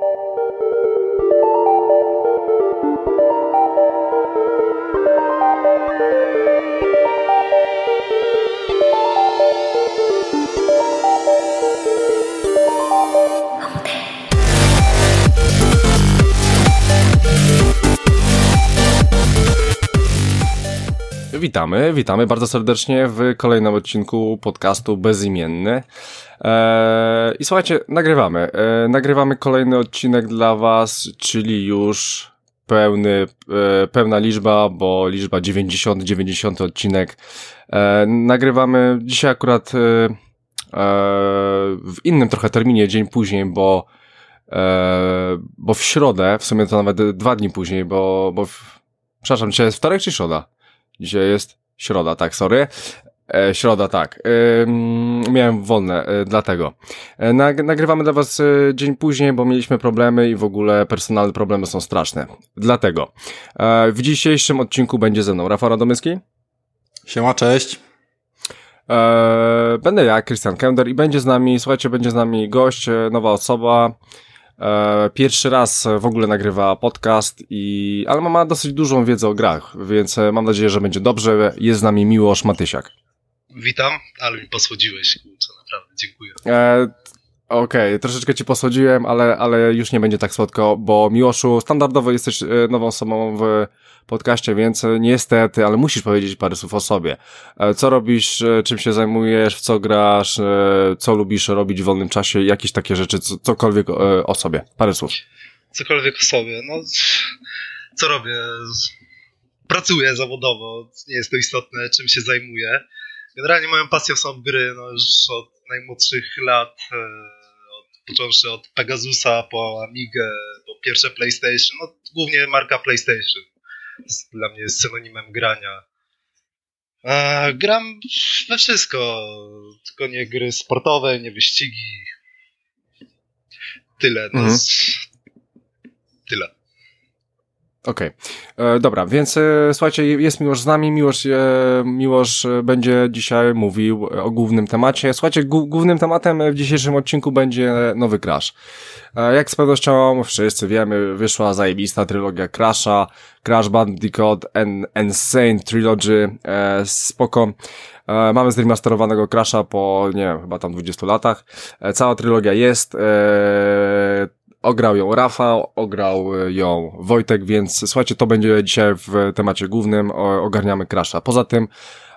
thank you Witamy, witamy bardzo serdecznie w kolejnym odcinku podcastu Bezimienny. Eee, I słuchajcie, nagrywamy. Eee, nagrywamy kolejny odcinek dla Was, czyli już pełny, e, pełna liczba, bo liczba 90, 90 odcinek. Nagrywamy dzisiaj akurat w innym trochę terminie, dzień później, bo, bo w środę, w sumie to nawet dwa dni później, bo, bo w, przepraszam, dzisiaj jest wtorek czy środa? Dzisiaj jest środa, tak, sorry. E, środa, tak. E, miałem wolne, e, dlatego. E, nag nagrywamy dla Was e, dzień później, bo mieliśmy problemy i w ogóle personalne problemy są straszne. Dlatego. E, w dzisiejszym odcinku będzie ze mną Rafał Radomyski. Siema, cześć. Będę ja, Christian Kender i będzie z nami, słuchajcie, będzie z nami gość, nowa osoba. E, pierwszy raz w ogóle nagrywa podcast, i, ale ma dosyć dużą wiedzę o grach, więc e, mam nadzieję, że będzie dobrze. Jest z nami Miłosz Matysiak. Witam, ale mi posłodziłeś, kurczę, naprawdę, dziękuję. E, Okej, okay, troszeczkę ci posłodziłem, ale, ale już nie będzie tak słodko, bo Miłoszu, standardowo jesteś e, nową osobą w podcaście, więc e, niestety, ale musisz powiedzieć parę słów o sobie. E, co robisz, czym się zajmujesz, w co grasz, co lubisz robić w wolnym czasie, jakieś takie rzeczy, cokolwiek o sobie. Parę słów. Cokolwiek o sobie, no co robię? Pracuję zawodowo, nie jest to istotne, czym się zajmuję. Generalnie moją pasją są gry, no już od najmłodszych lat począwszy od Pegasusa po Amigę, po pierwsze PlayStation, no głównie marka PlayStation. Dla mnie jest synonimem grania. A, gram we wszystko, tylko nie gry sportowe, nie wyścigi. Tyle. No, mhm. Okej, okay. E, dobra, więc e, słuchajcie, jest Miłosz z nami, Miłosz, e, Miłosz będzie dzisiaj mówił o głównym temacie. Słuchajcie, głównym tematem w dzisiejszym odcinku będzie nowy Crash. E, jak z pewnością wszyscy wiemy, wyszła zajebista trylogia Crasha, Crash Bandicoot and Insane Trilogy, e, spoko. E, mamy zremasterowanego Crasha po, nie wiem, chyba tam 20 latach. E, cała trylogia jest, e, Ograł ją Rafał, ograł ją Wojtek, więc słuchajcie, to będzie dzisiaj w temacie głównym, ogarniamy Crasha. Poza tym,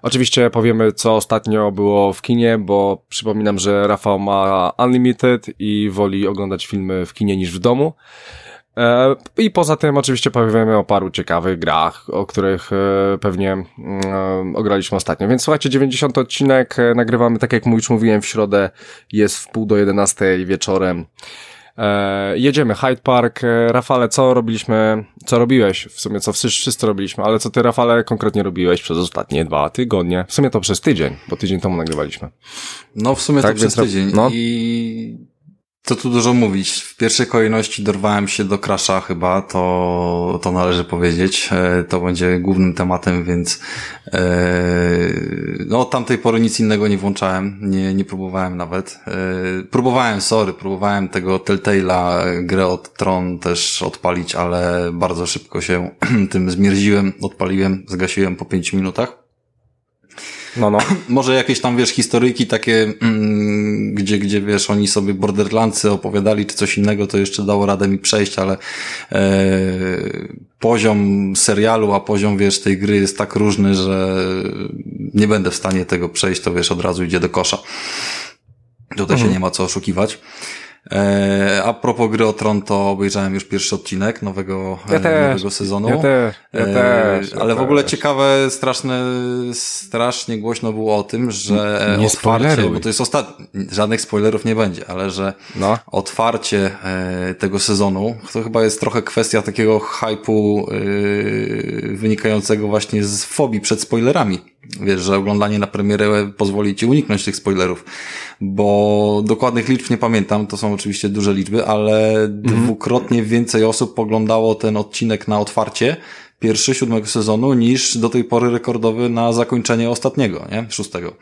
oczywiście powiemy, co ostatnio było w kinie, bo przypominam, że Rafał ma Unlimited i woli oglądać filmy w kinie niż w domu. E, I poza tym oczywiście powiemy o paru ciekawych grach, o których e, pewnie mm, ograliśmy ostatnio. Więc słuchajcie, 90 odcinek e, nagrywamy, tak jak już mówiłem, w środę jest w pół do 11 wieczorem. E, jedziemy, Hyde Park. E, Rafale, co robiliśmy, co robiłeś? W sumie co wszyscy, wszyscy robiliśmy, ale co ty, Rafale, konkretnie robiłeś przez ostatnie dwa tygodnie? W sumie to przez tydzień, bo tydzień temu nagrywaliśmy. No, w sumie tak, to przez tydzień. No. I co tu dużo mówić. W pierwszej kolejności dorwałem się do Crasha chyba, to, to należy powiedzieć. E, to będzie głównym tematem, więc e, no od tamtej pory nic innego nie włączałem, nie, nie próbowałem nawet. E, próbowałem, sorry, próbowałem tego Telltale'a, grę od Tron też odpalić, ale bardzo szybko się tym zmierziłem, odpaliłem, zgasiłem po pięciu minutach. No, no. Może jakieś tam, wiesz, historyjki takie, mm, gdzie, gdzie, wiesz, oni sobie Borderlandsy opowiadali, czy coś innego, to jeszcze dało radę mi przejść, ale e, poziom serialu, a poziom, wiesz, tej gry jest tak różny, że nie będę w stanie tego przejść, to wiesz, od razu idzie do kosza. Tutaj mhm. się nie ma co oszukiwać. E, a propos gry o Tron, to obejrzałem już pierwszy odcinek nowego, ja e, nowego sezonu. Ja też, ja e, też, ja ale w ogóle ciekawe, straszne, strasznie głośno było o tym, że nie otwarcie, spoileruj. bo to jest ostatni, żadnych spoilerów nie będzie, ale że no. otwarcie tego sezonu, to chyba jest trochę kwestia takiego hypu wynikającego właśnie z fobii przed spoilerami wiesz, że oglądanie na premierę pozwoli ci uniknąć tych spoilerów, bo dokładnych liczb nie pamiętam, to są oczywiście duże liczby, ale mhm. dwukrotnie więcej osób poglądało ten odcinek na otwarcie pierwszy, siódmego sezonu, niż do tej pory rekordowy na zakończenie ostatniego, nie? Szóstego.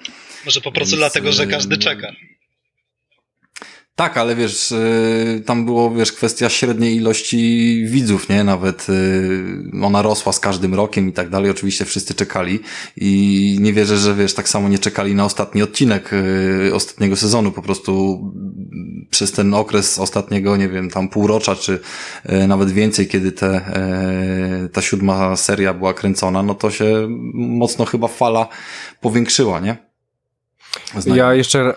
Może po prostu Więc, dlatego, że każdy czeka. Tak, ale wiesz, y, tam było, wiesz, kwestia średniej ilości widzów, nie? Nawet y, ona rosła z każdym rokiem i tak dalej. Oczywiście wszyscy czekali i nie wierzę, że wiesz, tak samo nie czekali na ostatni odcinek y, ostatniego sezonu. Po prostu przez ten okres ostatniego, nie wiem, tam półrocza, czy nawet więcej, kiedy te, ta siódma seria była kręcona, no to się mocno chyba fala powiększyła, nie? Ja jeszcze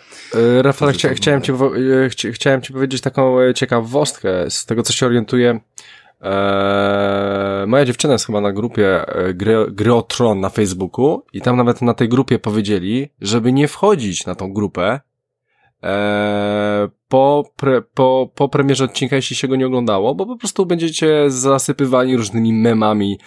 Rafał, chcia, chciałem, ci, e, chci, chciałem ci powiedzieć taką e, ciekawostkę. Z tego, co się orientuję, e, moja dziewczyna jest chyba na grupie Gry, Gry o Tron na Facebooku i tam nawet na tej grupie powiedzieli, żeby nie wchodzić na tą grupę e, po, pre, po, po premierze odcinka, jeśli się go nie oglądało, bo po prostu będziecie zasypywani różnymi memami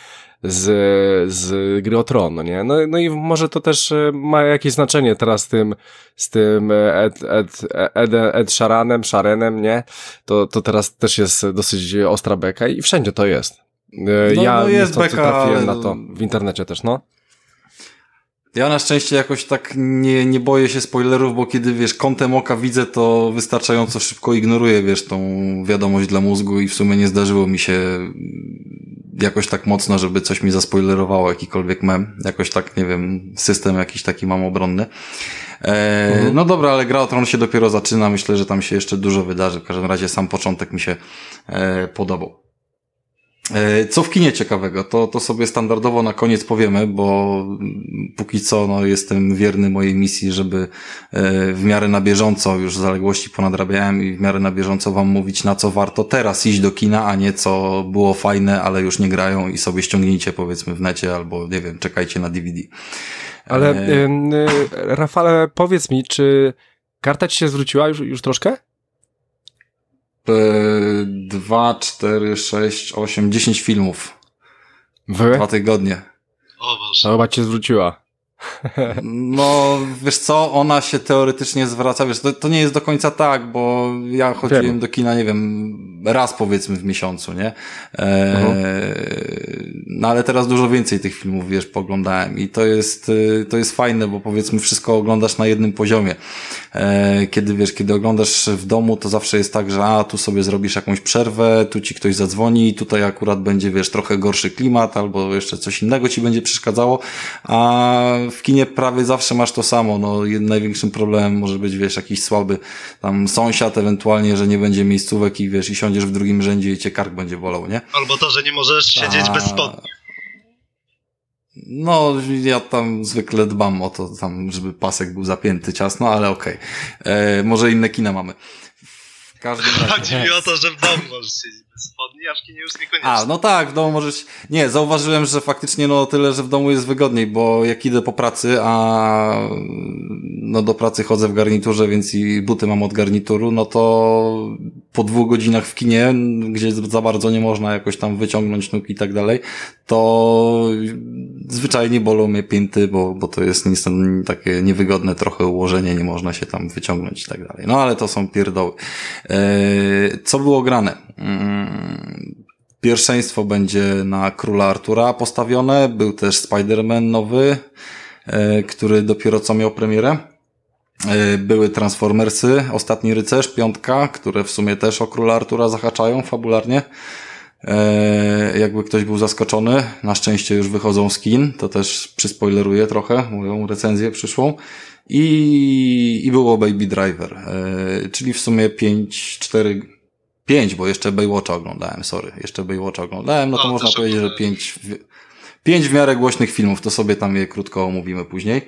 z, z gry o Tron, no nie? No, no i może to też e, ma jakieś znaczenie teraz z tym, z tym Ed, Ed, Ed, Ed Sharanem, Sharenem, nie? To, to teraz też jest dosyć ostra beka i wszędzie to jest. E, no, ja no jest beka, trafiłem na to w internecie też, no. Ja na szczęście jakoś tak nie, nie boję się spoilerów, bo kiedy wiesz, kątem oka widzę, to wystarczająco szybko ignoruję, wiesz, tą wiadomość dla mózgu i w sumie nie zdarzyło mi się jakoś tak mocno, żeby coś mi zaspoilerowało, jakikolwiek mem. Jakoś tak, nie wiem, system jakiś taki mam obronny. E, mhm. No dobra, ale Gra o Tron się dopiero zaczyna. Myślę, że tam się jeszcze dużo wydarzy. W każdym razie sam początek mi się e, podobał. E, co w kinie ciekawego? To, to sobie standardowo na koniec powiemy, bo póki co no, jestem wierny mojej misji, żeby e, w miarę na bieżąco, już zaległości ponadrabiałem i w miarę na bieżąco wam mówić, na co warto teraz iść do kina, a nie co było fajne, ale już nie grają i sobie ściągnijcie powiedzmy w necie albo nie wiem, czekajcie na DVD. Ale e... Rafale, powiedz mi, czy karta ci się zwróciła już, już troszkę? 2, 4, 6, 8, 10 filmów. W? Dwa tygodnie. O Boże. Chyba cię zwróciła. No, wiesz co, ona się teoretycznie zwraca, wiesz, to, to nie jest do końca tak, bo ja chodziłem Wiem. do kina, nie wiem, raz powiedzmy w miesiącu, nie? E, uh -huh. No ale teraz dużo więcej tych filmów, wiesz, poglądałem i to jest, y, to jest fajne, bo powiedzmy wszystko oglądasz na jednym poziomie. E, kiedy, wiesz, kiedy oglądasz w domu, to zawsze jest tak, że a, tu sobie zrobisz jakąś przerwę, tu ci ktoś zadzwoni, tutaj akurat będzie, wiesz, trochę gorszy klimat, albo jeszcze coś innego ci będzie przeszkadzało, a w kinie prawie zawsze masz to samo. No, największym problemem może być, wiesz, jakiś słaby tam sąsiad, ewentualnie, że nie będzie miejscówek i wiesz, i siądziesz w drugim rzędzie i cię kark będzie bolał, nie? Albo to, że nie możesz siedzieć A... bez spodni. No, ja tam zwykle dbam o to, tam, żeby pasek był zapięty ciasno, ale okej. Okay. E, może inne kina mamy. W każdym razie. Chodzi mi o to, że w domu możesz siedzieć spodni, aż już niekoniecznie. A, no tak, w domu możesz... Nie, zauważyłem, że faktycznie no tyle, że w domu jest wygodniej, bo jak idę po pracy, a no do pracy chodzę w garniturze, więc i buty mam od garnituru, no to po dwóch godzinach w kinie, gdzie za bardzo nie można jakoś tam wyciągnąć nóg i tak dalej, to zwyczajnie bolą mnie pięty, bo, bo to jest niestety takie niewygodne trochę ułożenie, nie można się tam wyciągnąć i tak dalej. No ale to są pierdoły. Eee, co było grane? Pierwszeństwo będzie na Króla Artura postawione. Był też Spider-Man nowy, e, który dopiero co miał premierę. E, były Transformersy, Ostatni Rycerz, Piątka, które w sumie też o Króla Artura zahaczają fabularnie. E, jakby ktoś był zaskoczony, na szczęście już wychodzą skin, to też przyspoileruję trochę moją recenzję przyszłą. I, i było Baby Driver, czyli w sumie 5, 4, Pięć, bo jeszcze Baywatcha oglądałem, sorry. Jeszcze Baywatcha oglądałem, no to można powiedzieć, że pięć, pięć w miarę głośnych filmów, to sobie tam je krótko omówimy później.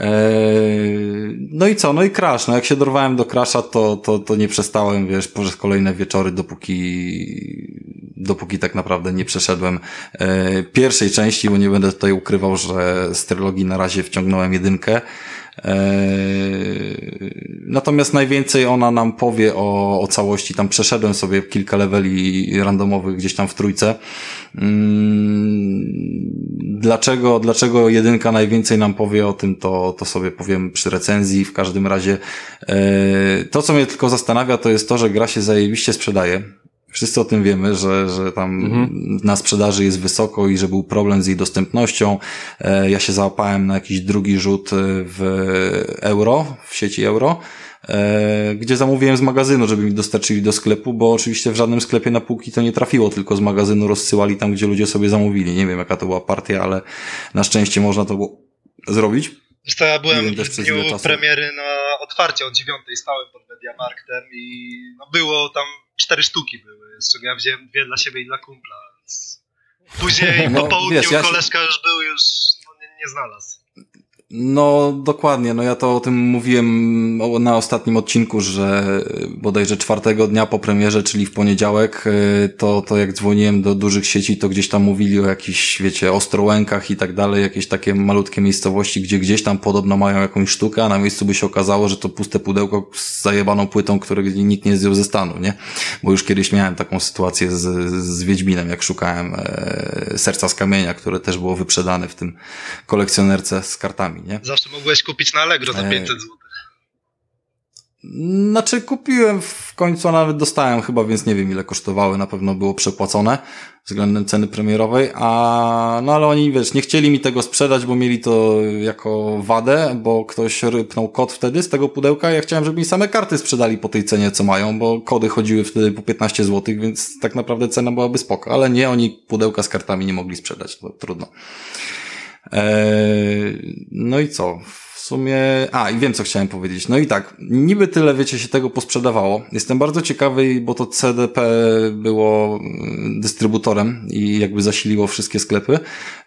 Eee, no i co? No i Crash. No jak się dorwałem do Crasha, to, to, to nie przestałem, wiesz, przez kolejne wieczory, dopóki, dopóki tak naprawdę nie przeszedłem e, pierwszej części, bo nie będę tutaj ukrywał, że z trylogii na razie wciągnąłem jedynkę. Eee, natomiast najwięcej ona nam powie o, o całości. Tam przeszedłem sobie kilka leveli randomowych gdzieś tam w trójce. Mm, dlaczego, dlaczego jedynka najwięcej nam powie o tym, to, to sobie powiem przy recenzji. W każdym razie eee, to, co mnie tylko zastanawia, to jest to, że gra się zajebiście sprzedaje. Wszyscy o tym wiemy, że, że tam mhm. na sprzedaży jest wysoko i że był problem z jej dostępnością. E, ja się załapałem na jakiś drugi rzut e, w euro, w sieci euro. e, gdzie zamówiłem z magazynu, żeby mi dostarczyli do sklepu, bo oczywiście w żadnym sklepie na półki to nie trafiło, tylko z magazynu rozsyłali tam, gdzie ludzie sobie zamówili. Nie wiem, jaka to była partia, ale na szczęście można to było zrobić. Wiesz ja byłem w dniu premiery na otwarcie o dziewiątej, stałem pod Mediamarktem i no było tam cztery sztuki były, z czego ja wziąłem dwie dla siebie i dla kumpla. Później no, po południu wiesz, ja koleżka już był, już no, nie, nie znalazł. No, dokładnie. No ja to o tym mówiłem na ostatnim odcinku, że bodajże czwartego dnia po premierze, czyli w poniedziałek, y, to, to jak dzwoniłem do dużych sieci, to gdzieś tam mówili o jakichś, wiecie, Ostrołękach i tak dalej, jakieś takie malutkie miejscowości, gdzie gdzieś tam podobno mają jakąś sztukę, a na miejscu by się okazało, że to puste pudełko z zajebaną płytą, której nikt nie zdjął ze stanu, nie? Bo już kiedyś miałem taką sytuację z, z Wiedźminem, jak szukałem e, Serca z Kamienia, które też było wyprzedane w tym kolekcjonerce z kartami nie? Zawsze mogłeś kupić na Allegro za 500 zł. Znaczy kupiłem w końcu, nawet dostałem chyba, więc nie wiem ile kosztowały, na pewno było przepłacone względem ceny premierowej, a no ale oni wiesz, nie chcieli mi tego sprzedać, bo mieli to jako wadę, bo ktoś rypnął kod wtedy z tego pudełka ja chciałem, żeby mi same karty sprzedali po tej cenie, co mają, bo kody chodziły wtedy po 15 zł, więc tak naprawdę cena byłaby spoko, ale nie, oni pudełka z kartami nie mogli sprzedać, to trudno. Eee, no i co? W sumie, a i wiem co chciałem powiedzieć. No i tak, niby tyle wiecie się tego posprzedawało. Jestem bardzo ciekawy, bo to CDP było mm, dystrybutorem i jakby zasiliło wszystkie sklepy.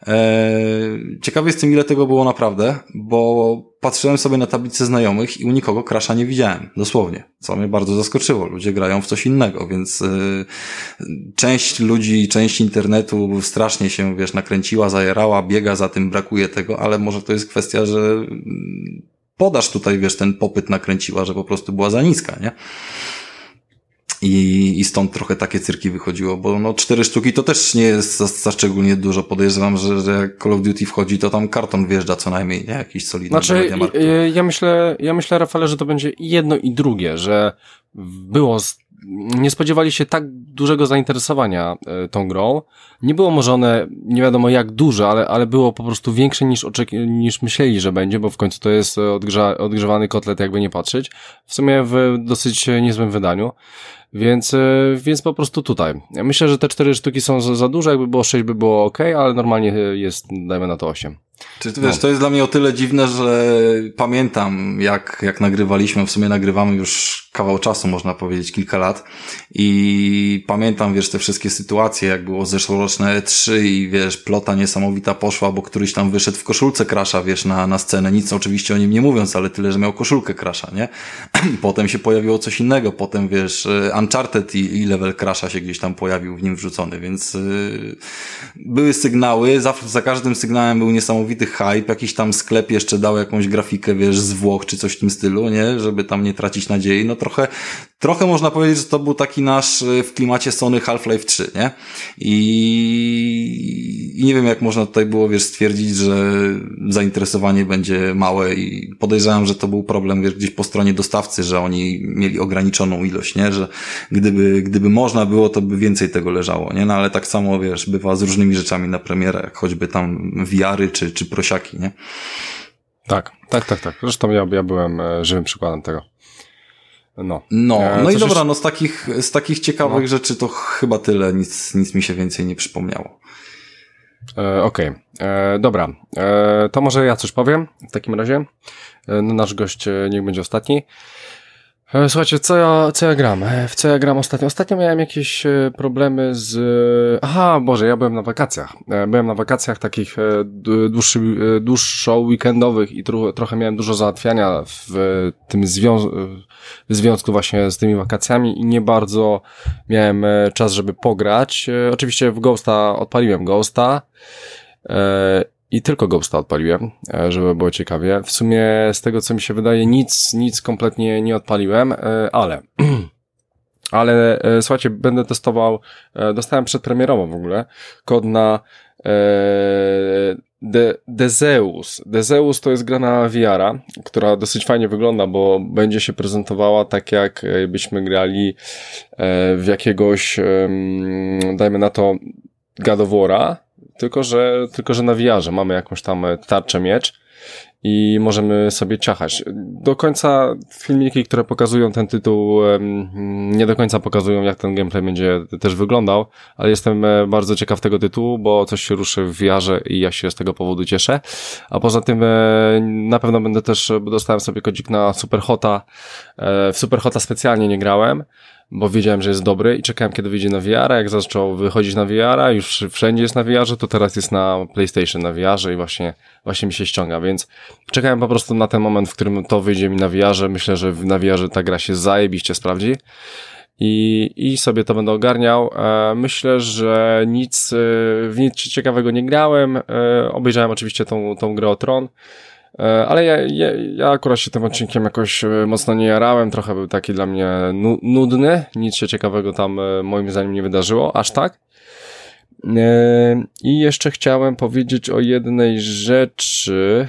Eee, ciekawy jestem ile tego było naprawdę, bo patrzyłem sobie na tablicę znajomych i u nikogo krasza nie widziałem, dosłownie, co mnie bardzo zaskoczyło. Ludzie grają w coś innego, więc yy, część ludzi, część internetu strasznie się, wiesz, nakręciła, zajerała, biega za tym, brakuje tego, ale może to jest kwestia, że mm, podaż tutaj, wiesz, ten popyt nakręciła, że po prostu była za niska, nie? I, I stąd trochę takie cyrki wychodziło, bo no cztery sztuki to też nie jest za, za szczególnie dużo. Podejrzewam, że, że jak Call of Duty wchodzi, to tam karton wjeżdża co najmniej, nie? Jakiś solidny. Znaczy, ja myślę, ja myślę, Rafale, że to będzie jedno i drugie, że było nie spodziewali się tak dużego zainteresowania e, tą grą. Nie było może one nie wiadomo jak duże, ale, ale było po prostu większe niż, oczek- niż myśleli, że będzie, bo w końcu to jest odgrza- odgrzewany kotlet, jakby nie patrzeć. W sumie w dosyć niezłym wydaniu. Więc, e, więc po prostu tutaj. Myślę, że te cztery sztuki są za, za duże, jakby było sześć by było ok, ale normalnie jest, dajmy na to osiem. Czy wiesz, no. to jest dla mnie o tyle dziwne, że pamiętam, jak, jak nagrywaliśmy, w sumie nagrywamy już kawał czasu, można powiedzieć, kilka lat i pamiętam, wiesz, te wszystkie sytuacje, jak było zeszłoroczne E3 i wiesz, plota niesamowita poszła, bo któryś tam wyszedł w koszulce Krasza, wiesz, na, na scenę, nic oczywiście o nim nie mówiąc, ale tyle, że miał koszulkę Krasza, nie? potem się pojawiło coś innego, potem, wiesz, Uncharted i, i level Krasza się gdzieś tam pojawił w nim wrzucony, więc yy, były sygnały, za, za każdym sygnałem był niesamowity hype, jakiś tam sklep jeszcze dał jakąś grafikę, wiesz, z Włoch czy coś w tym stylu, nie? Żeby tam nie tracić nadziei, no trochę, trochę można powiedzieć, że to był taki nasz y, w klimacie Sony Half-Life 3, nie? I, I nie wiem, jak można tutaj było, wiesz, stwierdzić, że zainteresowanie będzie małe i podejrzewam, że to był problem, wiesz, gdzieś po stronie dostawcy, że oni mieli ograniczoną ilość, nie? Że gdyby, gdyby można było, to by więcej tego leżało, nie? No ale tak samo, wiesz, bywa z różnymi rzeczami na premierę, jak choćby tam wiary czy, czy prosiaki, nie? Tak, tak, tak, tak. Zresztą ja, ja byłem e, żywym przykładem tego. No, no, e, no i dobra, no z takich, z takich ciekawych no. rzeczy to chyba tyle, nic, nic mi się więcej nie przypomniało. E, Okej, okay. E, dobra, e, to może ja coś powiem w takim razie. E, no, nasz gość e, niech będzie ostatni. Słuchajcie, co ja, co ja gram? W co ja gram ostatnio? Ostatnio miałem jakieś problemy z... Aha, Boże, ja byłem na wakacjach. Byłem na wakacjach takich dłuższy, dłuższo weekendowych i tro, trochę miałem dużo załatwiania w tym zwią w związku właśnie z tymi wakacjami i nie bardzo miałem czas, żeby pograć. Oczywiście w Ghosta odpaliłem Ghosta i tylko Ghosta odpaliłem, e, żeby było ciekawie. W sumie z tego co mi się wydaje nic, nic kompletnie nie odpaliłem, e, ale ale e, słuchajcie, będę testował, dostałem przedpremierowo w ogóle kod na De, Dezeus. Dezeus to jest gra na VR, która dosyć fajnie wygląda, bo będzie się prezentowała tak jak byśmy grali w jakiegoś, dajmy na to, War'a, tylko że, tylko że na VR-ze mamy jakąś tam e, tarczę miecz i możemy sobie ciachać. Do końca filmiki, które pokazują ten tytuł, nie do końca pokazują, jak ten gameplay będzie też wyglądał, ale jestem e, bardzo ciekaw tego tytułu, bo coś się ruszy w wiarze i ja się z tego powodu cieszę. A poza tym e, na pewno będę też, bo dostałem sobie kodzik na Superhota. E, w Superhota specjalnie nie grałem, bo wiedziałem, że jest dobry i czekałem, kiedy wyjdzie na VR, jak zaczął wychodzić na VR, już wszędzie jest na VR, to teraz jest na PlayStation na VR i właśnie, właśnie mi się ściąga, więc czekałem po prostu na ten moment, w którym to wyjdzie mi na VR. Myślę, że na VR ta gra się zajebiście sprawdzi i, i sobie to będę ogarniał. E, myślę, że nic, e, w nic ciekawego nie grałem. E, obejrzałem oczywiście tą, tą grę o Tron. E, ale ja, ja, ja akurat się tym odcinkiem jakoś e, mocno nie jarałem, trochę był taki dla mnie nudny, nic się ciekawego tam e, moim zdaniem nie wydarzyło, aż tak. I jeszcze chciałem powiedzieć o jednej rzeczy.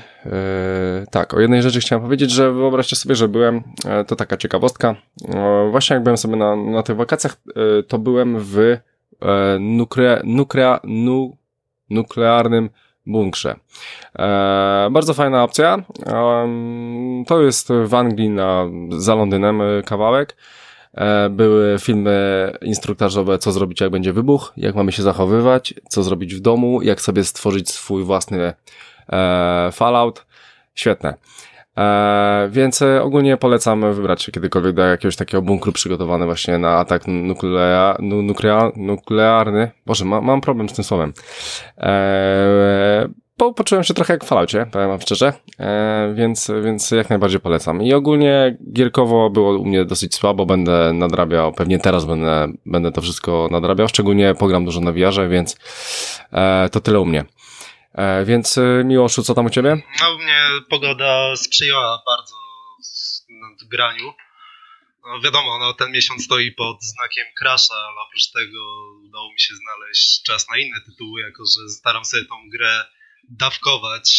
Tak, o jednej rzeczy chciałem powiedzieć, że wyobraźcie sobie, że byłem, to taka ciekawostka. Właśnie jak byłem sobie na, na tych wakacjach, to byłem w nukle, nukle, nu, nuklearnym bunkrze. E, bardzo fajna opcja. To jest w Anglii na, za Londynem e, kawałek. E, były filmy instruktażowe, co zrobić, jak będzie wybuch, jak mamy się zachowywać, co zrobić w domu, jak sobie stworzyć swój własny Fallout. Świetne. E, więc e, ogólnie polecam wybrać się kiedykolwiek do jakiegoś takiego bunkru przygotowany właśnie na atak nuklea, nu, nuklea, nuklearny. Boże, ma, mam problem z tym słowem. E, po, poczułem się trochę jak w Falloutie, powiem wam szczerze, e, więc, więc jak najbardziej polecam. I ogólnie gierkowo było u mnie dosyć słabo, będę nadrabiał, pewnie teraz będę, będę to wszystko nadrabiał, szczególnie pogram dużo na VR, więc e, to tyle u mnie. E, więc e, Miłoszu, co tam u Ciebie? No u mnie pogoda sprzyjała bardzo w graniu. No wiadomo, no, ten miesiąc stoi pod znakiem Crasha, ale oprócz tego udało mi się znaleźć czas na inne tytuły, jako że staram sobie tą grę dawkować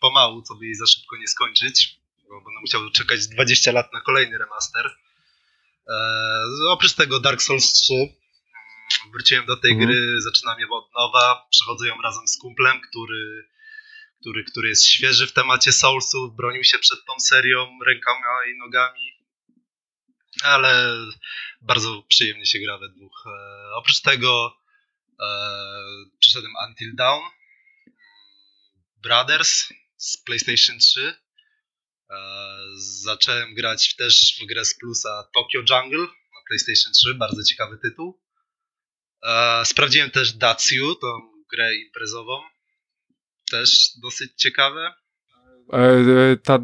pomału, co by jej za szybko nie skończyć, bo będę musiał czekać 20 lat na kolejny remaster. Eee, oprócz tego Dark Souls 3 wróciłem do tej mhm. gry, zaczynam ją od nowa, przechodzę ją razem z kumplem, który, który, który jest świeży w temacie Soulsów, bronił się przed tą serią rękami i nogami, ale bardzo przyjemnie się gra we dwóch. E, oprócz tego e, przyszedłem Until Dawn, Brothers z PlayStation 3. E, zacząłem grać też w grę z plusa Tokyo Jungle na PlayStation 3, bardzo ciekawy tytuł. E, sprawdziłem też Daciu, tą grę imprezową. Też dosyć ciekawe. E, ta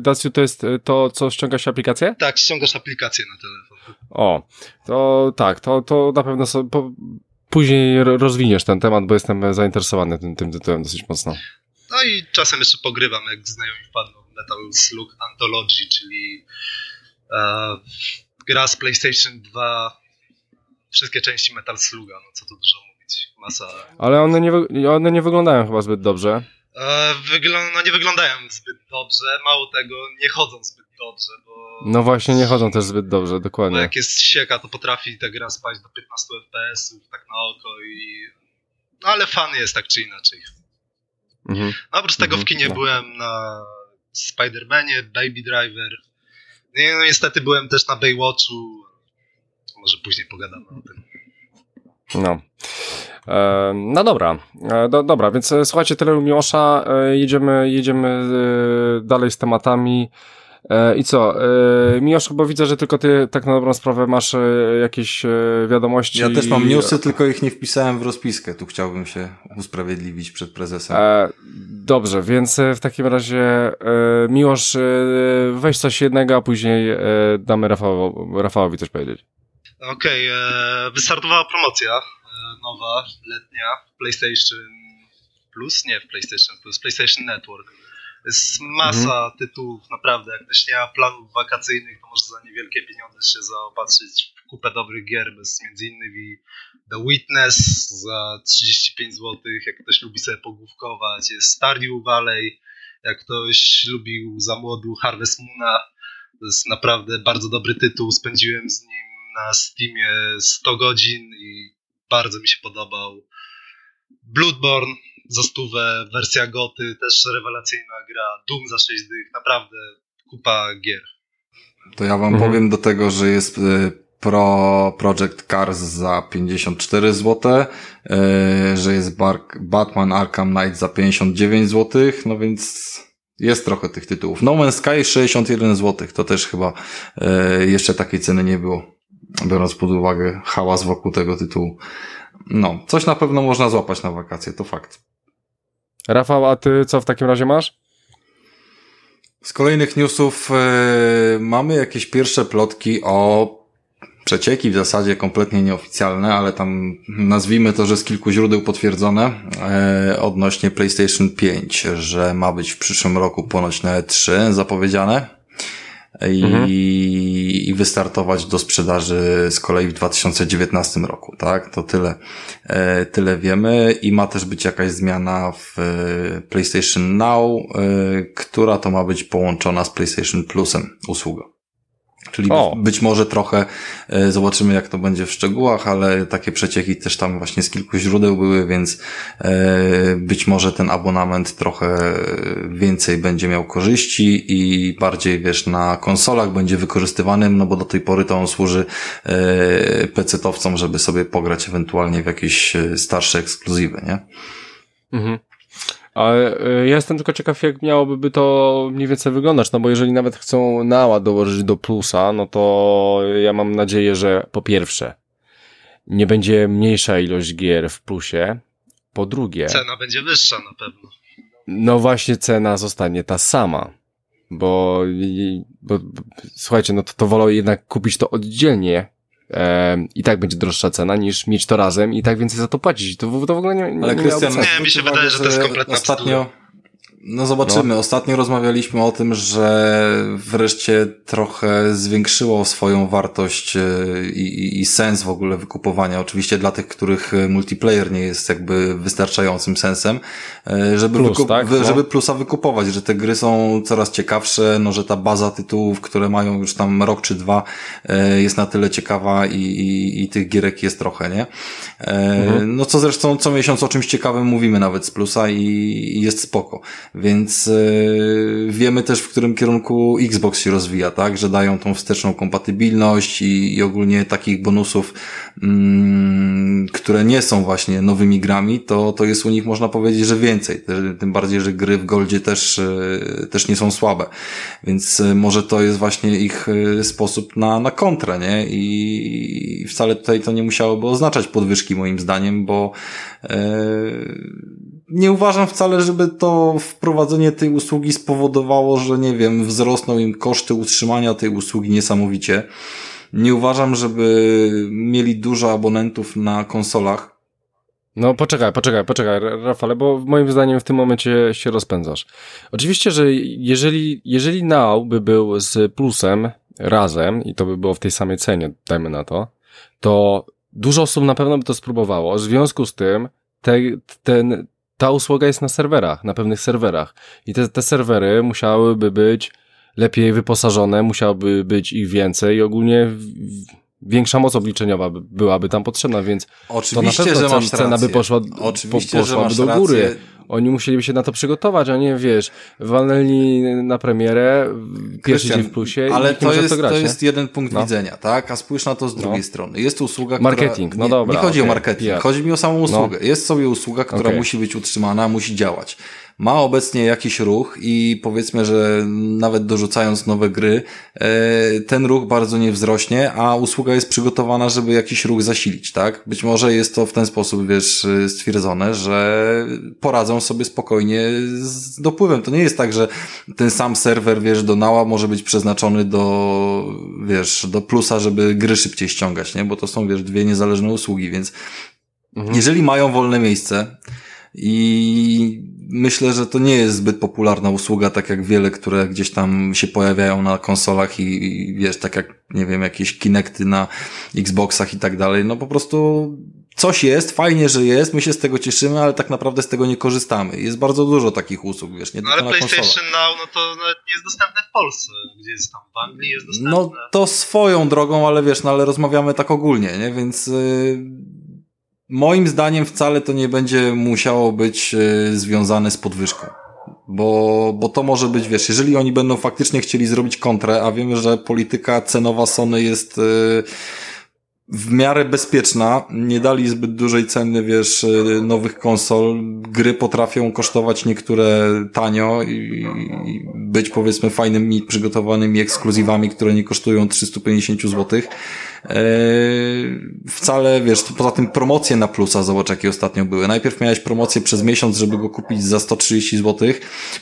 Daciu, to jest to, co ściągasz aplikację? Tak, ściągasz aplikację na telefon. O, to tak, to, to na pewno sobie, po, później rozwiniesz ten temat, bo jestem zainteresowany tym, tym tytułem dosyć mocno. No i czasem jeszcze pogrywam, jak znajomi wpadną Metal Slug Anthology, czyli e, gra z PlayStation 2 wszystkie części Metal Sluga, no co tu dużo mówić, masa... Ale one nie, one nie wyglądają chyba zbyt dobrze. E, wyglą no nie wyglądają zbyt dobrze, mało tego, nie chodzą zbyt dobrze, bo... No właśnie, nie chodzą też zbyt dobrze, dokładnie. Bo jak jest sieka, to potrafi ta gra spać do 15 FPS-ów, tak na oko i... No ale fan jest tak czy inaczej. Mhm. A oprócz tego w mhm. kinie no. byłem na Spider-Manie, Baby Driver. No, niestety byłem też na Baywatchu, może później pogadamy o tym. No. E, no dobra, e, do, dobra, więc e, słuchajcie, tyle Miłosza, e, jedziemy, jedziemy dalej z tematami. I co? Miłosz, chyba widzę, że tylko ty tak na dobrą sprawę masz jakieś wiadomości. Ja też mam newsy, tylko ich nie wpisałem w rozpiskę. Tu chciałbym się usprawiedliwić przed prezesem. dobrze, więc w takim razie Miłosz, weź coś jednego, a później damy Rafałowi, Rafałowi coś powiedzieć. Okej, okay, wystartowała promocja nowa, letnia w PlayStation Plus, nie w PlayStation Plus, PlayStation Network. Jest masa mhm. tytułów, naprawdę. Jak ktoś nie ma planów wakacyjnych, to może za niewielkie pieniądze się zaopatrzyć w kupę dobrych gier, bez między innymi The Witness za 35 zł. Jak ktoś lubi sobie pogłówkować, jest Stardew Valley. Jak ktoś lubił za młodu Harvest Moona, to jest naprawdę bardzo dobry tytuł. Spędziłem z nim na Steamie 100 godzin i bardzo mi się podobał. Bloodborne za stówę, wersja goty, też rewelacyjna gra, Doom za 6 dych, naprawdę kupa gier. To ja wam mhm. powiem do tego, że jest y, Pro Project Cars za 54 zł, y, że jest Batman Arkham Knight za 59 zł, no więc jest trochę tych tytułów. No Man's Sky 61 zł, to też chyba y, jeszcze takiej ceny nie było, biorąc pod uwagę hałas wokół tego tytułu. No, coś na pewno można złapać na wakacje, to fakt. Rafał, a ty co w takim razie masz? Z kolejnych newsów yy, mamy jakieś pierwsze plotki o przecieki, w zasadzie kompletnie nieoficjalne, ale tam nazwijmy to, że z kilku źródeł potwierdzone yy, odnośnie PlayStation 5, że ma być w przyszłym roku ponoć na E3 zapowiedziane i, mhm. i wystartować do sprzedaży z kolei w 2019 roku, tak? To tyle, e, tyle wiemy i ma też być jakaś zmiana w e, PlayStation Now, e, która to ma być połączona z PlayStation Plusem usługa. Czyli o. być może trochę e, zobaczymy, jak to będzie w szczegółach, ale takie przecieki też tam właśnie z kilku źródeł były, więc e, być może ten abonament trochę więcej będzie miał korzyści i bardziej, wiesz, na konsolach będzie wykorzystywanym, no bo do tej pory to on służy e, PC-towcom, żeby sobie pograć ewentualnie w jakieś starsze ekskluzywy, nie? Mhm. Ale ja jestem tylko ciekaw, jak miałoby to mniej więcej wyglądać, no bo jeżeli nawet chcą naład dołożyć do plusa, no to ja mam nadzieję, że po pierwsze, nie będzie mniejsza ilość gier w plusie, po drugie... Cena będzie wyższa na pewno. No właśnie cena zostanie ta sama, bo, bo, bo słuchajcie, no to, to wolę jednak kupić to oddzielnie, i tak będzie droższa cena niż mieć to razem i tak więcej za to płacić. To, to w ogóle nie, nie Ale Krystian, nie, mi się wydaje, że to jest kompletna ostatnio, no zobaczymy. No. Ostatnio rozmawialiśmy o tym, że wreszcie trochę zwiększyło swoją wartość e, i, i, sens w ogóle wykupowania. Oczywiście dla tych, których multiplayer nie jest jakby wystarczającym sensem, e, żeby, Plus, tak? no. żeby plusa wykupować, że te gry są coraz ciekawsze, no że ta baza tytułów, które mają już tam rok czy dwa e, jest na tyle ciekawa i, i, i tych gierek jest trochę, nie? Mhm. No co zresztą co miesiąc o czymś ciekawym mówimy nawet z plusa i, i jest spoko. Więc yy, wiemy też, w którym kierunku Xbox się rozwija, tak? Że dają tą wsteczną kompatybilność i, i ogólnie takich bonusów, mm, które nie są właśnie nowymi grami, to, to jest u nich można powiedzieć, że więcej. Tym bardziej, że gry w Goldzie też, yy, też nie są słabe. Więc yy, może to jest właśnie ich sposób na, na kontrę, nie? I, I wcale tutaj to nie musiałoby oznaczać podwyżki moim zdaniem, bo yy, nie uważam wcale, żeby to wprowadzenie tej usługi spowodowało, że nie wiem, wzrosną im koszty utrzymania tej usługi niesamowicie. Nie uważam, żeby mieli dużo abonentów na konsolach. No poczekaj, poczekaj, poczekaj, Rafale, bo moim zdaniem w tym momencie się rozpędzasz. Oczywiście, że jeżeli, jeżeli Now by był z Plusem razem i to by było w tej samej cenie, dajmy na to, to dużo osób na pewno by to spróbowało. W związku z tym te, ten, ta usługa jest na serwerach, na pewnych serwerach. I te, te serwery musiałyby być lepiej wyposażone, musiałoby być ich więcej i ogólnie większa moc obliczeniowa byłaby tam potrzebna, więc Oczywiście, to na pewno że cena by poszła, Oczywiście, po, poszłaby do góry. Rację. Oni musieliby się na to przygotować, a nie wiesz, walnęli na premierę, pierwszy dzień w plusie ale to jest, to, grać, to jest jeden punkt no. widzenia, tak? A spójrz na to z drugiej no. strony. Jest usługa, Marketing, która... no dobra. Nie chodzi okay. o marketing, chodzi mi o samą usługę. No. Jest sobie usługa, która okay. musi być utrzymana, musi działać ma obecnie jakiś ruch i powiedzmy, że nawet dorzucając nowe gry, e, ten ruch bardzo nie wzrośnie, a usługa jest przygotowana, żeby jakiś ruch zasilić, tak? Być może jest to w ten sposób, wiesz, stwierdzone, że poradzą sobie spokojnie z dopływem. To nie jest tak, że ten sam serwer, wiesz, do nała może być przeznaczony do, wiesz, do plusa, żeby gry szybciej ściągać, nie? Bo to są, wiesz, dwie niezależne usługi, więc mhm. jeżeli mają wolne miejsce, i myślę, że to nie jest zbyt popularna usługa, tak jak wiele, które gdzieś tam się pojawiają na konsolach i, i wiesz, tak jak, nie wiem, jakieś Kinecty na Xboxach i tak dalej. No po prostu coś jest, fajnie, że jest, my się z tego cieszymy, ale tak naprawdę z tego nie korzystamy. Jest bardzo dużo takich usług, wiesz, nie no, tylko ale na PlayStation Now, no to nawet nie jest dostępne w Polsce, gdzie jest tam w Anglii jest dostępne. No to swoją drogą, ale wiesz, no ale rozmawiamy tak ogólnie, nie, więc... Yy moim zdaniem wcale to nie będzie musiało być e, związane z podwyżką. Bo, bo to może być, wiesz, jeżeli oni będą faktycznie chcieli zrobić kontrę, a wiemy, że polityka cenowa Sony jest yy, w miarę bezpieczna, nie dali zbyt dużej ceny, wiesz, y, nowych konsol. Gry potrafią kosztować niektóre tanio i, być powiedzmy fajnymi, przygotowanymi ekskluzywami, które nie kosztują 350 złotych. Eee, wcale, wiesz, poza tym promocje na plusa, zobacz jakie ostatnio były. Najpierw miałeś promocję przez miesiąc, żeby go kupić za 130 zł,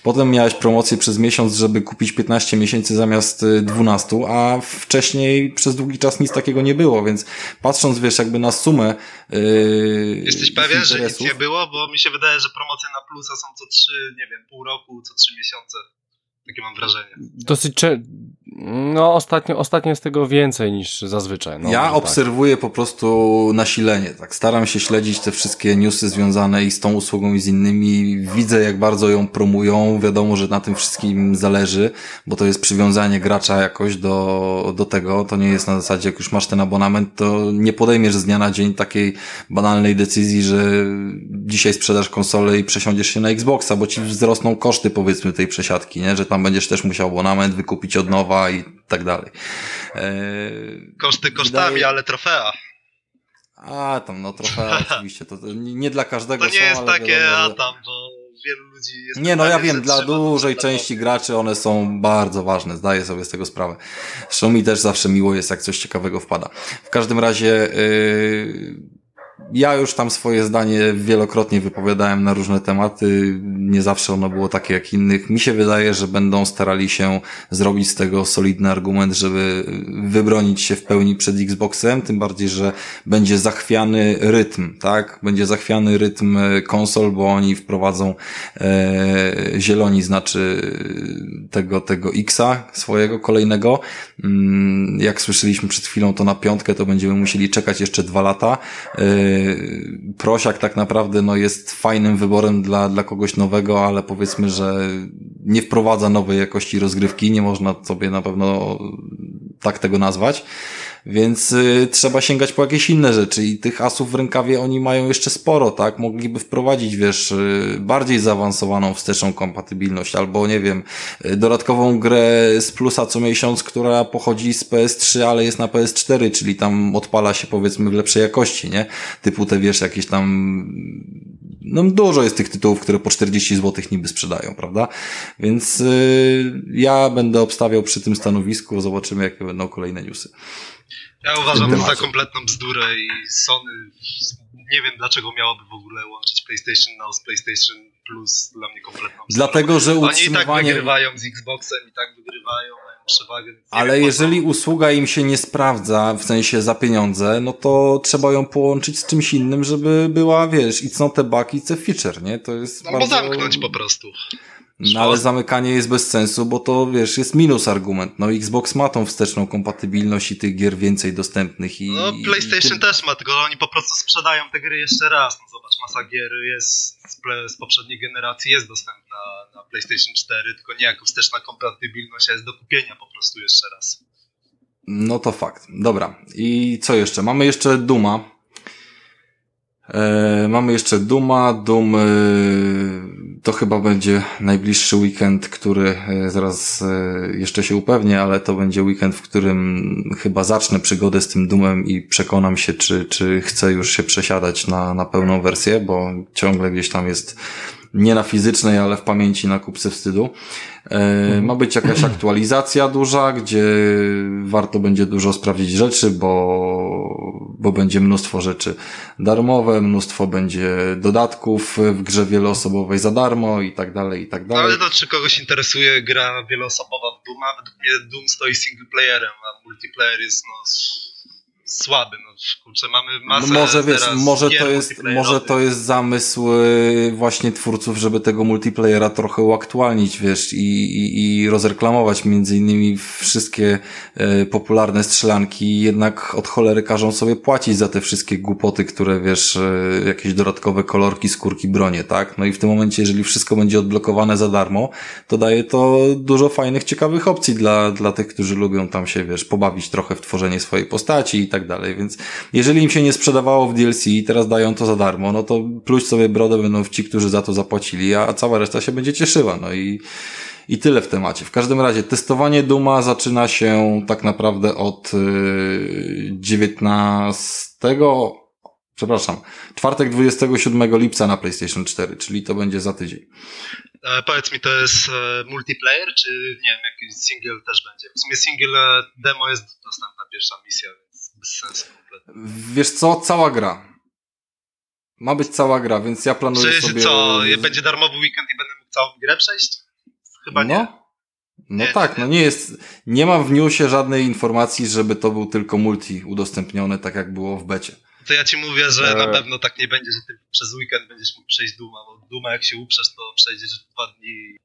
potem miałeś promocję przez miesiąc, żeby kupić 15 miesięcy zamiast 12, y, a wcześniej przez długi czas nic takiego nie było, więc patrząc, wiesz, jakby na sumę yy, Jesteś pewien, że nic nie było? Bo mi się wydaje, że promocje na plusa są co 3, nie wiem, pół roku, co 3 miesiące. Takie mam wrażenie. Dosyć, no, ostatnio, ostatnio jest tego więcej niż zazwyczaj. No, ja tak. obserwuję po prostu nasilenie, tak. Staram się śledzić te wszystkie newsy związane i z tą usługą i z innymi. Widzę, jak bardzo ją promują. Wiadomo, że na tym wszystkim zależy, bo to jest przywiązanie gracza jakoś do, do tego. To nie jest na zasadzie, jak już masz ten abonament, to nie podejmiesz z dnia na dzień takiej banalnej decyzji, że dzisiaj sprzedasz konsolę i przesiądziesz się na Xboxa, bo ci wzrosną koszty, powiedzmy, tej przesiadki, nie? Że tam będziesz też musiał abonament wykupić od nowa i tak dalej. Eee, Koszty kosztami, wydaje... ale trofea. A, tam no trofea oczywiście, to, to nie dla każdego To nie są, jest takie, wiadomo, a tam, bo wielu ludzi jest... Nie, no ja wiem, dla dużej części graczy one są bardzo ważne, zdaję sobie z tego sprawę. Zresztą mi też zawsze miło jest, jak coś ciekawego wpada. W każdym razie... Yy ja już tam swoje zdanie wielokrotnie wypowiadałem na różne tematy. Nie zawsze ono było takie jak innych. Mi się wydaje, że będą starali się zrobić z tego solidny argument, żeby wybronić się w pełni przed Xboxem, tym bardziej, że będzie zachwiany rytm, tak? Będzie zachwiany rytm konsol, bo oni wprowadzą e, zieloni, znaczy tego, tego Xa swojego kolejnego. Mm, jak słyszeliśmy przed chwilą, to na piątkę to będziemy musieli czekać jeszcze dwa lata. E, Prosiak tak naprawdę no, jest fajnym wyborem dla, dla kogoś nowego, ale powiedzmy, że nie wprowadza nowej jakości rozgrywki, nie można sobie na pewno tak tego nazwać więc y, trzeba sięgać po jakieś inne rzeczy i tych asów w rękawie oni mają jeszcze sporo, tak? Mogliby wprowadzić, wiesz, y, bardziej zaawansowaną wsteczną kompatybilność albo, nie wiem, y, dodatkową grę z plusa co miesiąc, która pochodzi z PS3, ale jest na PS4, czyli tam odpala się powiedzmy w lepszej jakości, nie? Typu te, wiesz, jakieś tam no dużo jest tych tytułów, które po 40 zł niby sprzedają, prawda? Więc yy, ja będę obstawiał przy tym stanowisku, zobaczymy jakie będą kolejne newsy. Ja uważam to za kompletną bzdurę i Sony nie wiem dlaczego miałoby w ogóle łączyć PlayStation Now z PlayStation Plus dla mnie kompletną bzdurą. Dlatego, że utrzymywanie... Oni i tak wygrywają z Xboxem i tak wygrywają, mają przewagę. Ale jeżeli usługa im się nie sprawdza, w sensie za pieniądze, no to trzeba ją połączyć z czymś innym, żeby była, wiesz, it's not a bug, it's a feature, nie? To jest Albo bardzo... zamknąć po prostu. No ale zamykanie jest bez sensu, bo to wiesz, jest minus argument. No Xbox ma tą wsteczną kompatybilność i tych gier więcej dostępnych i. No PlayStation i też ma, tylko oni po prostu sprzedają te gry jeszcze raz. No zobacz, masa gier jest z, z poprzedniej generacji jest dostępna na PlayStation 4, tylko nie jako wsteczna kompatybilność, a jest do kupienia po prostu jeszcze raz. No to fakt. Dobra. I co jeszcze? Mamy jeszcze Duma. E, mamy jeszcze Duma. Dum e, to chyba będzie najbliższy weekend, który e, zaraz e, jeszcze się upewnię, ale to będzie weekend, w którym chyba zacznę przygodę z tym Dumem i przekonam się, czy, czy chcę już się przesiadać na, na pełną wersję, bo ciągle gdzieś tam jest nie na fizycznej, ale w pamięci na kupce wstydu. E, ma być jakaś aktualizacja duża, gdzie warto będzie dużo sprawdzić rzeczy, bo, bo będzie mnóstwo rzeczy darmowe, mnóstwo będzie dodatków w grze wieloosobowej za darmo i tak dalej, i tak dalej. Ale to czy kogoś interesuje gra wieloosobowa w Duma? Według mnie Doom stoi single playerem, a multiplayer jest no słaby. No, kurczę, mamy masę no może wiesz, może to jest, może to jest zamysł y, właśnie twórców, żeby tego multiplayera trochę uaktualnić, wiesz, i, i, i rozreklamować między innymi wszystkie e, popularne strzelanki jednak od cholery każą sobie płacić za te wszystkie głupoty, które wiesz, e, jakieś dodatkowe kolorki, skórki, bronie, tak? No i w tym momencie, jeżeli wszystko będzie odblokowane za darmo, to daje to dużo fajnych, ciekawych opcji dla, dla tych, którzy lubią tam się, wiesz, pobawić trochę w tworzenie swojej postaci i tak tak dalej, więc jeżeli im się nie sprzedawało w DLC i teraz dają to za darmo, no to pluć sobie brodę będą ci, którzy za to zapłacili, a cała reszta się będzie cieszyła, no i i tyle w temacie. W każdym razie testowanie Duma zaczyna się tak naprawdę od 19 y, przepraszam, czwartek 27 lipca na PlayStation 4, czyli to będzie za tydzień. E, powiedz mi, to jest e, multiplayer, czy nie wiem, jakiś single też będzie? W sumie single e, demo jest dostępna pierwsza misja, bez sensu kompletnie. Wiesz co, cała gra. Ma być cała gra, więc ja planuję czy, sobie... co, będzie darmowy weekend i będę mógł całą grę przejść? Chyba no. nie. No nie, tak, nie, no nie jest, nie ma w newsie żadnej informacji, żeby to był tylko multi udostępniony, tak jak było w becie. To ja ci mówię, że e... na pewno tak nie będzie, że ty przez weekend będziesz mógł przejść Duma, bo Duma jak się uprzesz, to przejdziesz dwa dni.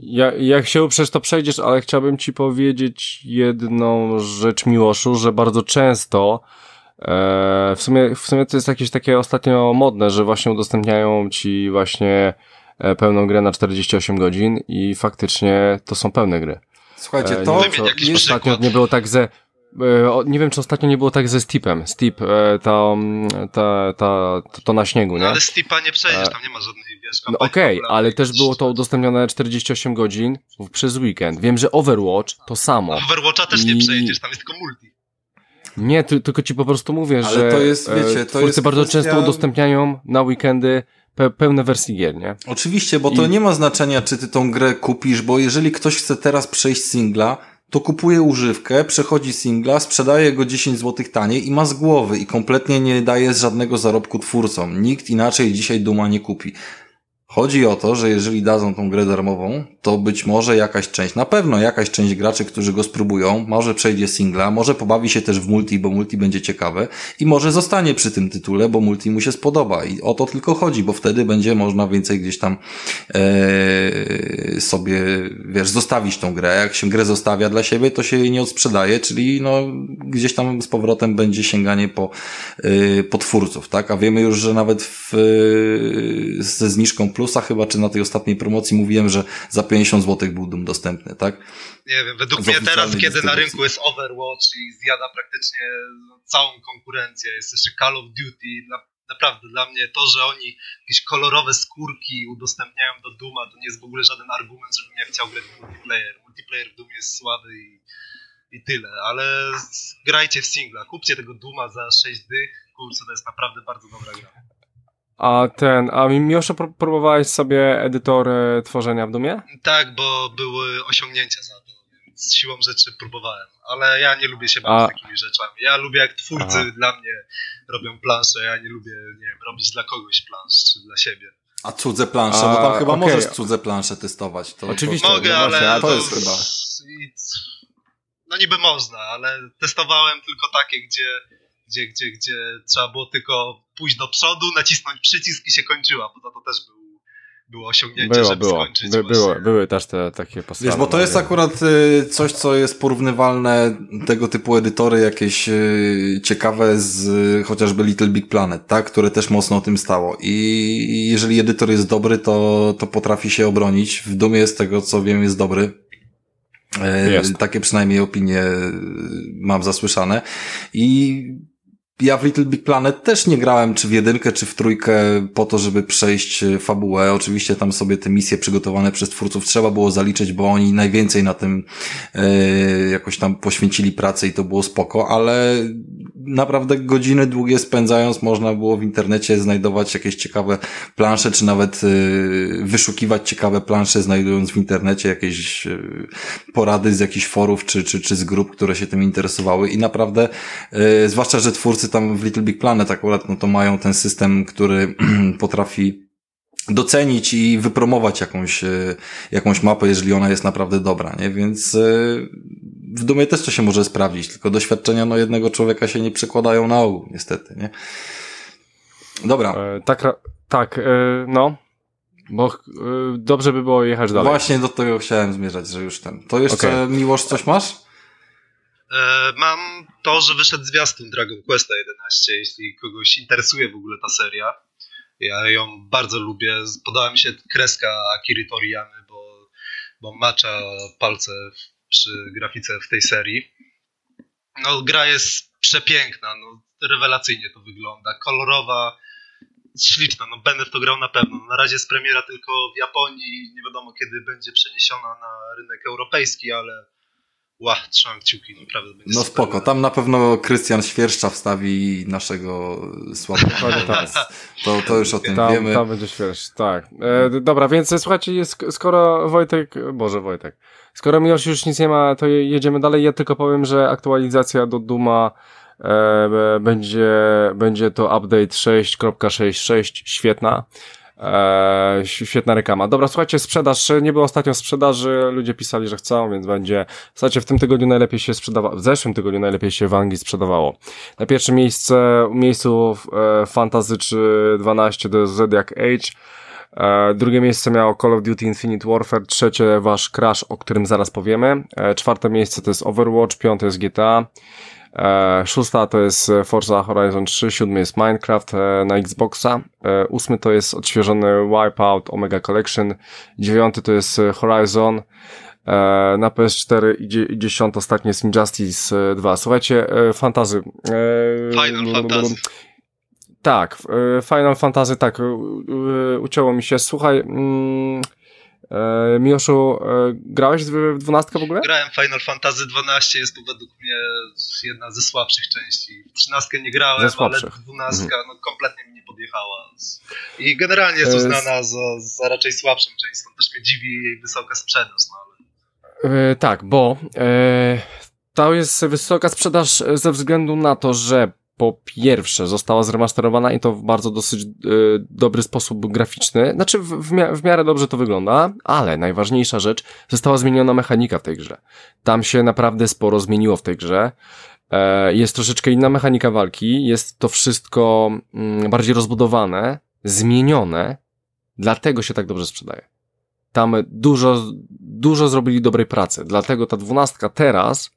Ja, jak się uprzesz, to przejdziesz, ale chciałbym ci powiedzieć jedną rzecz, Miłoszu, że bardzo często e, w, sumie, w sumie to jest jakieś takie ostatnio modne, że właśnie udostępniają ci właśnie E, pełną grę na 48 godzin i faktycznie to są pełne gry. Słuchajcie, e, to... Nie wiem, co, ostatnio nie było tak ze... E, nie wiem, czy ostatnio nie było tak ze Steepem. Steep, to, ta, ta, to na śniegu, nie? No, ale Steepa nie przejdziesz, tam nie ma żadnej, wiesz, No okej, okay, ale też było to udostępnione 48 godzin przez weekend. Wiem, że Overwatch to samo. Overwatcha też I... nie przejdziesz, tam jest tylko multi. Nie, tylko ci po prostu mówię, ale że to jest, wiecie, to jest bardzo kwestia... często udostępniają na weekendy pe pełne wersje gier, nie? Oczywiście, bo to I... nie ma znaczenia, czy ty tą grę kupisz, bo jeżeli ktoś chce teraz przejść singla, to kupuje używkę, przechodzi singla, sprzedaje go 10 zł taniej i ma z głowy i kompletnie nie daje żadnego zarobku twórcom. Nikt inaczej dzisiaj Duma nie kupi. Chodzi o to, że jeżeli dadzą tą grę darmową, to być może jakaś część, na pewno jakaś część graczy, którzy go spróbują, może przejdzie singla, może pobawi się też w multi, bo multi będzie ciekawe i może zostanie przy tym tytule, bo multi mu się spodoba i o to tylko chodzi, bo wtedy będzie można więcej gdzieś tam e, sobie, wiesz, zostawić tą grę. Jak się grę zostawia dla siebie, to się jej nie odsprzedaje, czyli no gdzieś tam z powrotem będzie sięganie po, e, po twórców, tak? A wiemy już, że nawet w, e, ze zniżką plus Plusa chyba, czy na tej ostatniej promocji mówiłem, że za 50 zł był Doom dostępny, tak? Nie wiem, według mnie teraz, kiedy na rynku jest Overwatch i zjada praktycznie całą konkurencję, jest jeszcze Call of Duty, naprawdę dla mnie to, że oni jakieś kolorowe skórki udostępniają do Duma, to nie jest w ogóle żaden argument, żebym ja chciał grać w multiplayer. Multiplayer w Doomie jest słaby i, i tyle, ale grajcie w singla, kupcie tego Duma za 6 dych, kurczę, to jest naprawdę bardzo dobra gra. A ten, a Mioszo, próbowałeś sobie edytor tworzenia w Dumie? Tak, bo były osiągnięcia za to, więc siłą rzeczy próbowałem. Ale ja nie lubię się bawić a... takimi rzeczami. Ja lubię jak twórcy Aha. dla mnie robią plansze, ja nie lubię, nie wiem, robić dla kogoś plansz, czy dla siebie. A cudze plansze, a, bo tam chyba okay. możesz cudze plansze testować. To, Oczywiście. To, Mogę, no ale to, to jest chyba... No niby można, ale testowałem tylko takie, gdzie gdzie, gdzie, gdzie trzeba było tylko pójść do przodu, nacisnąć przycisk i się kończyła, bo to też był było osiągnięcie, było, żeby było. skończyć. By, było, były też te takie postawy. Wiesz, bo to jest akurat y, coś, co jest porównywalne, tego typu edytory jakieś y, ciekawe z y, chociażby Little Big Planet, tak? Które też mocno o tym stało. I jeżeli edytor jest dobry, to, to potrafi się obronić. W dumie z tego, co wiem, jest dobry. Jest. Takie przynajmniej opinie mam zasłyszane. I ja w Little Big Planet też nie grałem czy w jedynkę, czy w trójkę po to, żeby przejść e, fabułę. Oczywiście tam sobie te misje przygotowane przez twórców trzeba było zaliczyć, bo oni najwięcej na tym e, jakoś tam poświęcili pracę i to było spoko, ale naprawdę godziny długie spędzając można było w internecie znajdować jakieś ciekawe plansze, czy nawet e, wyszukiwać ciekawe plansze, znajdując w internecie jakieś e, porady z jakichś forów, czy, czy, czy z grup, które się tym interesowały i naprawdę, zwłaszcza, że twórcy tam w Little Big Planet akurat, no to mają ten system, który potrafi docenić i wypromować jakąś, e, jakąś mapę, jeżeli ona jest naprawdę dobra, nie? Więc e, w Dumie też to się może sprawdzić, tylko doświadczenia no jednego człowieka się nie przekładają na ogół, niestety, nie? Dobra. E, tak, tak, e, no. Bo e, dobrze by było jechać dalej. Właśnie do tego chciałem zmierzać, że już ten. To jeszcze okay. miłość coś masz? E, mam to, że wyszedł zwiastun Dragon Questa 11, jeśli kogoś interesuje w ogóle ta seria. Ja ją bardzo lubię. Podoba mi się kreska Akiri Toriyamy, bo, bo macza palce przy grafice w tej serii. No, gra jest przepiękna, no rewelacyjnie to wygląda, kolorowa, śliczna, no będę w to grał na pewno. Na razie jest premiera tylko w Japonii, nie wiadomo kiedy będzie przeniesiona na rynek europejski, ale Ła, trzymam kciuki, naprawdę będzie No spoko, tam na pewno Krystian Świerszcza wstawi naszego słabego to, to już o tym tam, wiemy. Tam będzie świerszcz, tak. E, dobra, więc słuchajcie, skoro Wojtek, Boże Wojtek, skoro Miłosz już nic nie ma, to jedziemy dalej. Ja tylko powiem, że aktualizacja do Duma e, będzie, będzie to update 6.66, świetna. Eee, świetna reklama. Dobra, słuchajcie, sprzedaż, nie było ostatnio sprzedaży, ludzie pisali, że chcą, więc będzie. Słuchajcie, w tym tygodniu najlepiej się sprzedawało, w zeszłym tygodniu najlepiej się w Anglii sprzedawało. Na pierwszym miejsce, miejscu e, Fantasy czy 12 to jest Zodiac Age. E, drugie miejsce miało Call of Duty Infinite Warfare, trzecie wasz Crash, o którym zaraz powiemy. E, czwarte miejsce to jest Overwatch, piąte jest GTA. E, szósta to jest Forza Horizon 3, siódmy jest Minecraft e, na Xboxa, e, ósmy to jest odświeżony Wipeout Omega Collection, dziewiąty to jest Horizon, e, na PS4 i dziesiąty ostatni jest Injustice 2. Słuchajcie, e, fantazy. E, Final Fantasy. Tak, e, Final Fantasy, tak, ucięło mi się. Słuchaj, mm, E, Mioszu, e, grałeś w dwunastkę w ogóle? Grałem Final Fantasy XII, jest to według mnie jedna ze słabszych części. W trzynastkę nie grałem, ale dwunastka mhm. no, kompletnie mi nie podjechała. I generalnie jest e, uznana za, za raczej słabszą częścią. Też mnie dziwi jej wysoka sprzedaż. No, ale... tak, bo to jest wysoka sprzedaż ze względu na to, że po pierwsze została zremasterowana i to w bardzo dosyć y, dobry sposób graficzny. Znaczy w, w, w, miarę dobrze to wygląda, ale najważniejsza rzecz, została zmieniona mechanika w tej grze. Tam się naprawdę sporo zmieniło w tej grze. E, jest troszeczkę inna mechanika walki, jest to wszystko mm, bardziej rozbudowane, zmienione, dlatego się tak dobrze sprzedaje. Tam dużo, dużo zrobili dobrej pracy, dlatego ta dwunastka teraz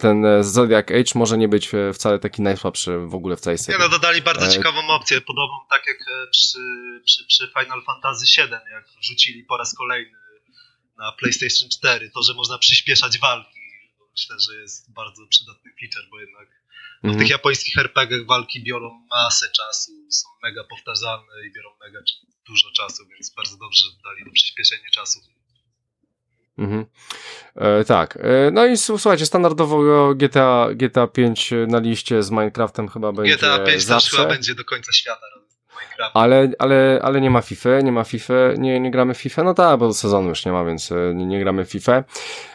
ten e, Zodiac Age może nie być e, wcale taki najsłabszy w ogóle w całej serii. Nie no, dodali bardzo ciekawą opcję, podobną tak jak przy, przy, przy Final Fantasy VII, jak wrzucili po raz kolejny na PlayStation 4, to, że można przyspieszać walki. Myślę, że jest bardzo przydatny feature, bo jednak w mhm. tych japońskich RPGach walki biorą masę czasu, są mega powtarzalne i biorą mega dużo czasu, więc bardzo dobrze dali do przyspieszenia czasu. Mhm. E, tak. E, no i słuchajcie, standardowo GTA, GTA 5 na liście z Minecraftem chyba będzie GTA 5 zawsze. też chyba będzie do końca świata. Ale, ale, ale nie ma FIFA, nie ma FIFA, nie, nie gramy FIFA, no tak, bo sezonu już nie ma, więc e, nie, nie gramy FIFA.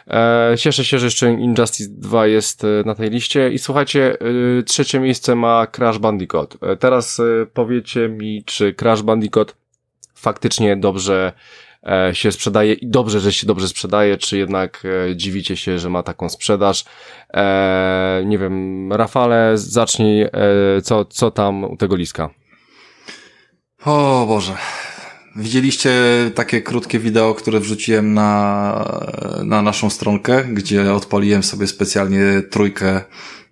E, cieszę się, że jeszcze Injustice 2 jest e, na tej liście i słuchajcie, e, trzecie miejsce ma Crash Bandicoot. E, teraz e, powiecie mi, czy Crash Bandicoot faktycznie dobrze E, się sprzedaje i dobrze, że się dobrze sprzedaje, czy jednak e, dziwicie się, że ma taką sprzedaż. E, nie wiem, Rafale, zacznij, co, co tam u tego liska? O Boże. Widzieliście takie krótkie wideo, które wrzuciłem na, na naszą stronkę, gdzie odpaliłem sobie specjalnie trójkę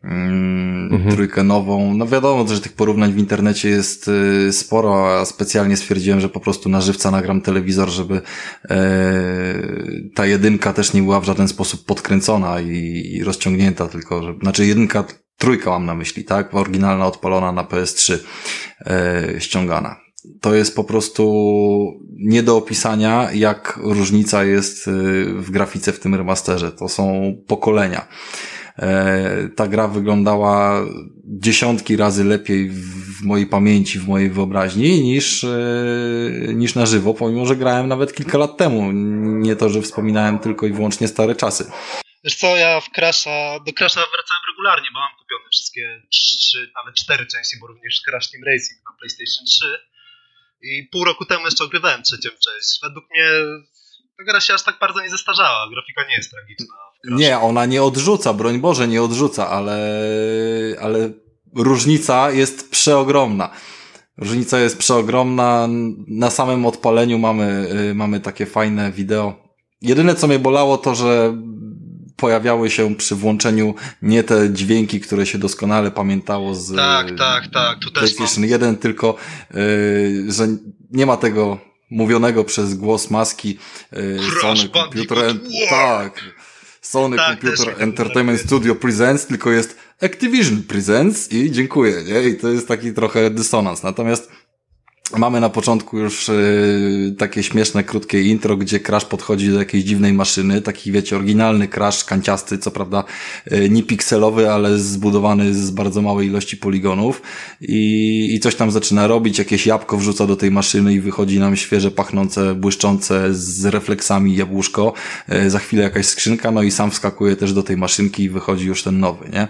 mhm. trójkę nową. No wiadomo, że tych porównań w internecie jest y, sporo, a specjalnie stwierdziłem, że po prostu na żywca nagram telewizor, żeby e, ta jedynka też nie była w żaden sposób podkręcona i, rozciągnięta, tylko, że, znaczy jedynka, trójka mam na myśli, tak? Oryginalna odpalona na PS3 e, ściągana. To jest po prostu nie do opisania, jak różnica jest y, w grafice w tym remasterze. To są pokolenia. E, ta gra wyglądała dziesiątki razy lepiej w mojej pamięci, w mojej wyobraźni niż, e, niż na żywo, pomimo, że grałem nawet kilka lat temu. Nie to, że wspominałem tylko i wyłącznie stare czasy. Wiesz co, ja w Crash'a, do Crash'a wracałem regularnie, bo mam kupione wszystkie trzy, nawet cztery części, bo również Crash Team Racing na PlayStation 3 i pół roku temu jeszcze ogrywałem trzecią część. Według mnie ta gra się aż tak bardzo nie zestarzała, grafika nie jest tragiczna. Nie, ona nie odrzuca, broń Boże, nie odrzuca, ale, ale różnica jest przeogromna. Różnica jest przeogromna. Na samym odpaleniu mamy, y, mamy takie fajne wideo. Jedyne co mnie bolało to, że pojawiały się przy włączeniu nie te dźwięki, które się doskonale pamiętało z tak, tak, tak. Tu PlayStation 1, tylko yy, że nie ma tego mówionego przez głos maski yy, Sony Computer. Tak. Sony tak, Computer Entertainment Studio Presents, tylko jest Activision Presents i dziękuję, nie? I to jest taki trochę dysonans. Natomiast Mamy na początku już y, takie śmieszne, krótkie intro, gdzie Crash podchodzi do jakiejś dziwnej maszyny, taki wiecie, oryginalny Crash, kanciasty, co prawda y, nie pikselowy, ale zbudowany z bardzo małej ilości poligonów i, i coś tam zaczyna robić, jakieś jabłko wrzuca do tej maszyny i wychodzi nam świeże, pachnące, błyszczące z refleksami jabłuszko, y, za chwilę jakaś skrzynka, no i sam wskakuje też do tej maszynki i wychodzi już ten nowy, nie?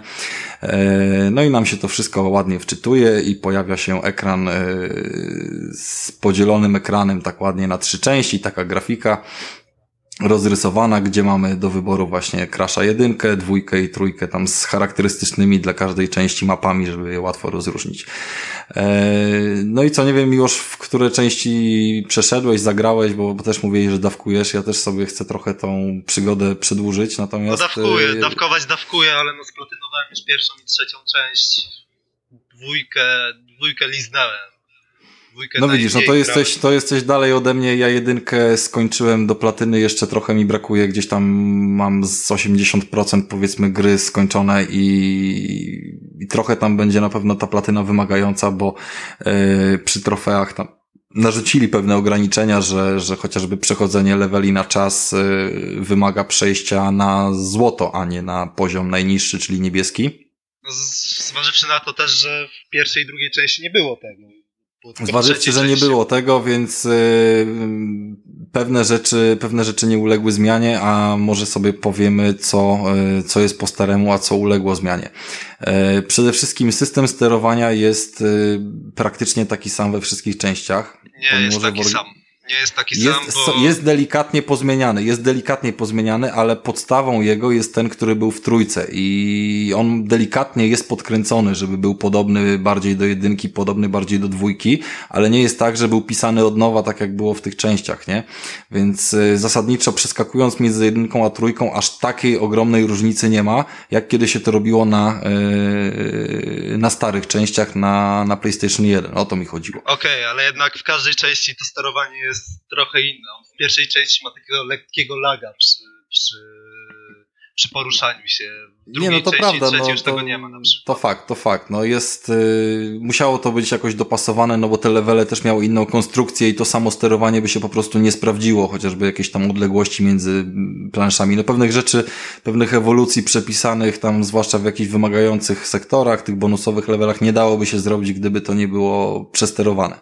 No i nam się to wszystko ładnie wczytuje i pojawia się ekran z podzielonym ekranem tak ładnie na trzy części, taka grafika rozrysowana, gdzie mamy do wyboru właśnie Crasha jedynkę, dwójkę i trójkę tam z charakterystycznymi dla każdej części mapami, żeby je łatwo rozróżnić. E, no i co, nie wiem Miłosz, w które części przeszedłeś, zagrałeś, bo, bo też mówiłeś, że dawkujesz, ja też sobie chcę trochę tą przygodę przedłużyć, natomiast... No dawkuję, e, dawkować dawkuję, ale no splatynowałem już pierwszą i trzecią część, dwójkę, dwójkę liznałem no widzisz, no to jesteś, to jesteś dalej ode mnie. Ja jedynkę skończyłem do platyny, jeszcze trochę mi brakuje. Gdzieś tam mam z 80% powiedzmy gry skończone i, i trochę tam będzie na pewno ta platyna wymagająca, bo yy, przy trofeach tam narzucili pewne ograniczenia, że, że chociażby przechodzenie leveli na czas yy, wymaga przejścia na złoto, a nie na poziom najniższy, czyli niebieski. No, zważywszy na to też, że w pierwszej i drugiej części nie było tego. Zważywszy, że nie było tego, więc y, pewne rzeczy, pewne rzeczy nie uległy zmianie, a może sobie powiemy, co, y, co jest po staremu, a co uległo zmianie. Y, przede wszystkim system sterowania jest praktycznie taki sam we wszystkich częściach. Nie, jest taki sam nie jest taki jest, sam, bo... Jest delikatnie pozmieniany, jest delikatnie pozmieniany, ale podstawą jego jest ten, który był w trójce i on delikatnie jest podkręcony, żeby był podobny bardziej do jedynki, podobny bardziej do dwójki, ale nie jest tak, że był pisany od nowa, tak jak było w tych częściach, nie? Więc y, zasadniczo przeskakując między jedynką a trójką, aż takiej ogromnej różnicy nie ma, jak kiedy się to robiło na, yy, na starych częściach na, na PlayStation 1. O to mi chodziło. Okej, okay, ale jednak w każdej części to sterowanie jest jest trochę inna. On w pierwszej części ma takiego lekkiego laga przy, przy, przy poruszaniu się. W drugiej nie, no to części, prawda, no, już to, tego nie ma na przykład. To fakt, to fakt. No jest, yy, musiało to być jakoś dopasowane, no bo te levele też miały inną konstrukcję i to samo sterowanie by się po prostu nie sprawdziło, chociażby jakieś tam odległości między planszami. No pewnych rzeczy, pewnych ewolucji przepisanych tam, zwłaszcza w jakichś wymagających sektorach, tych bonusowych levelach nie dałoby się zrobić, gdyby to nie było przesterowane.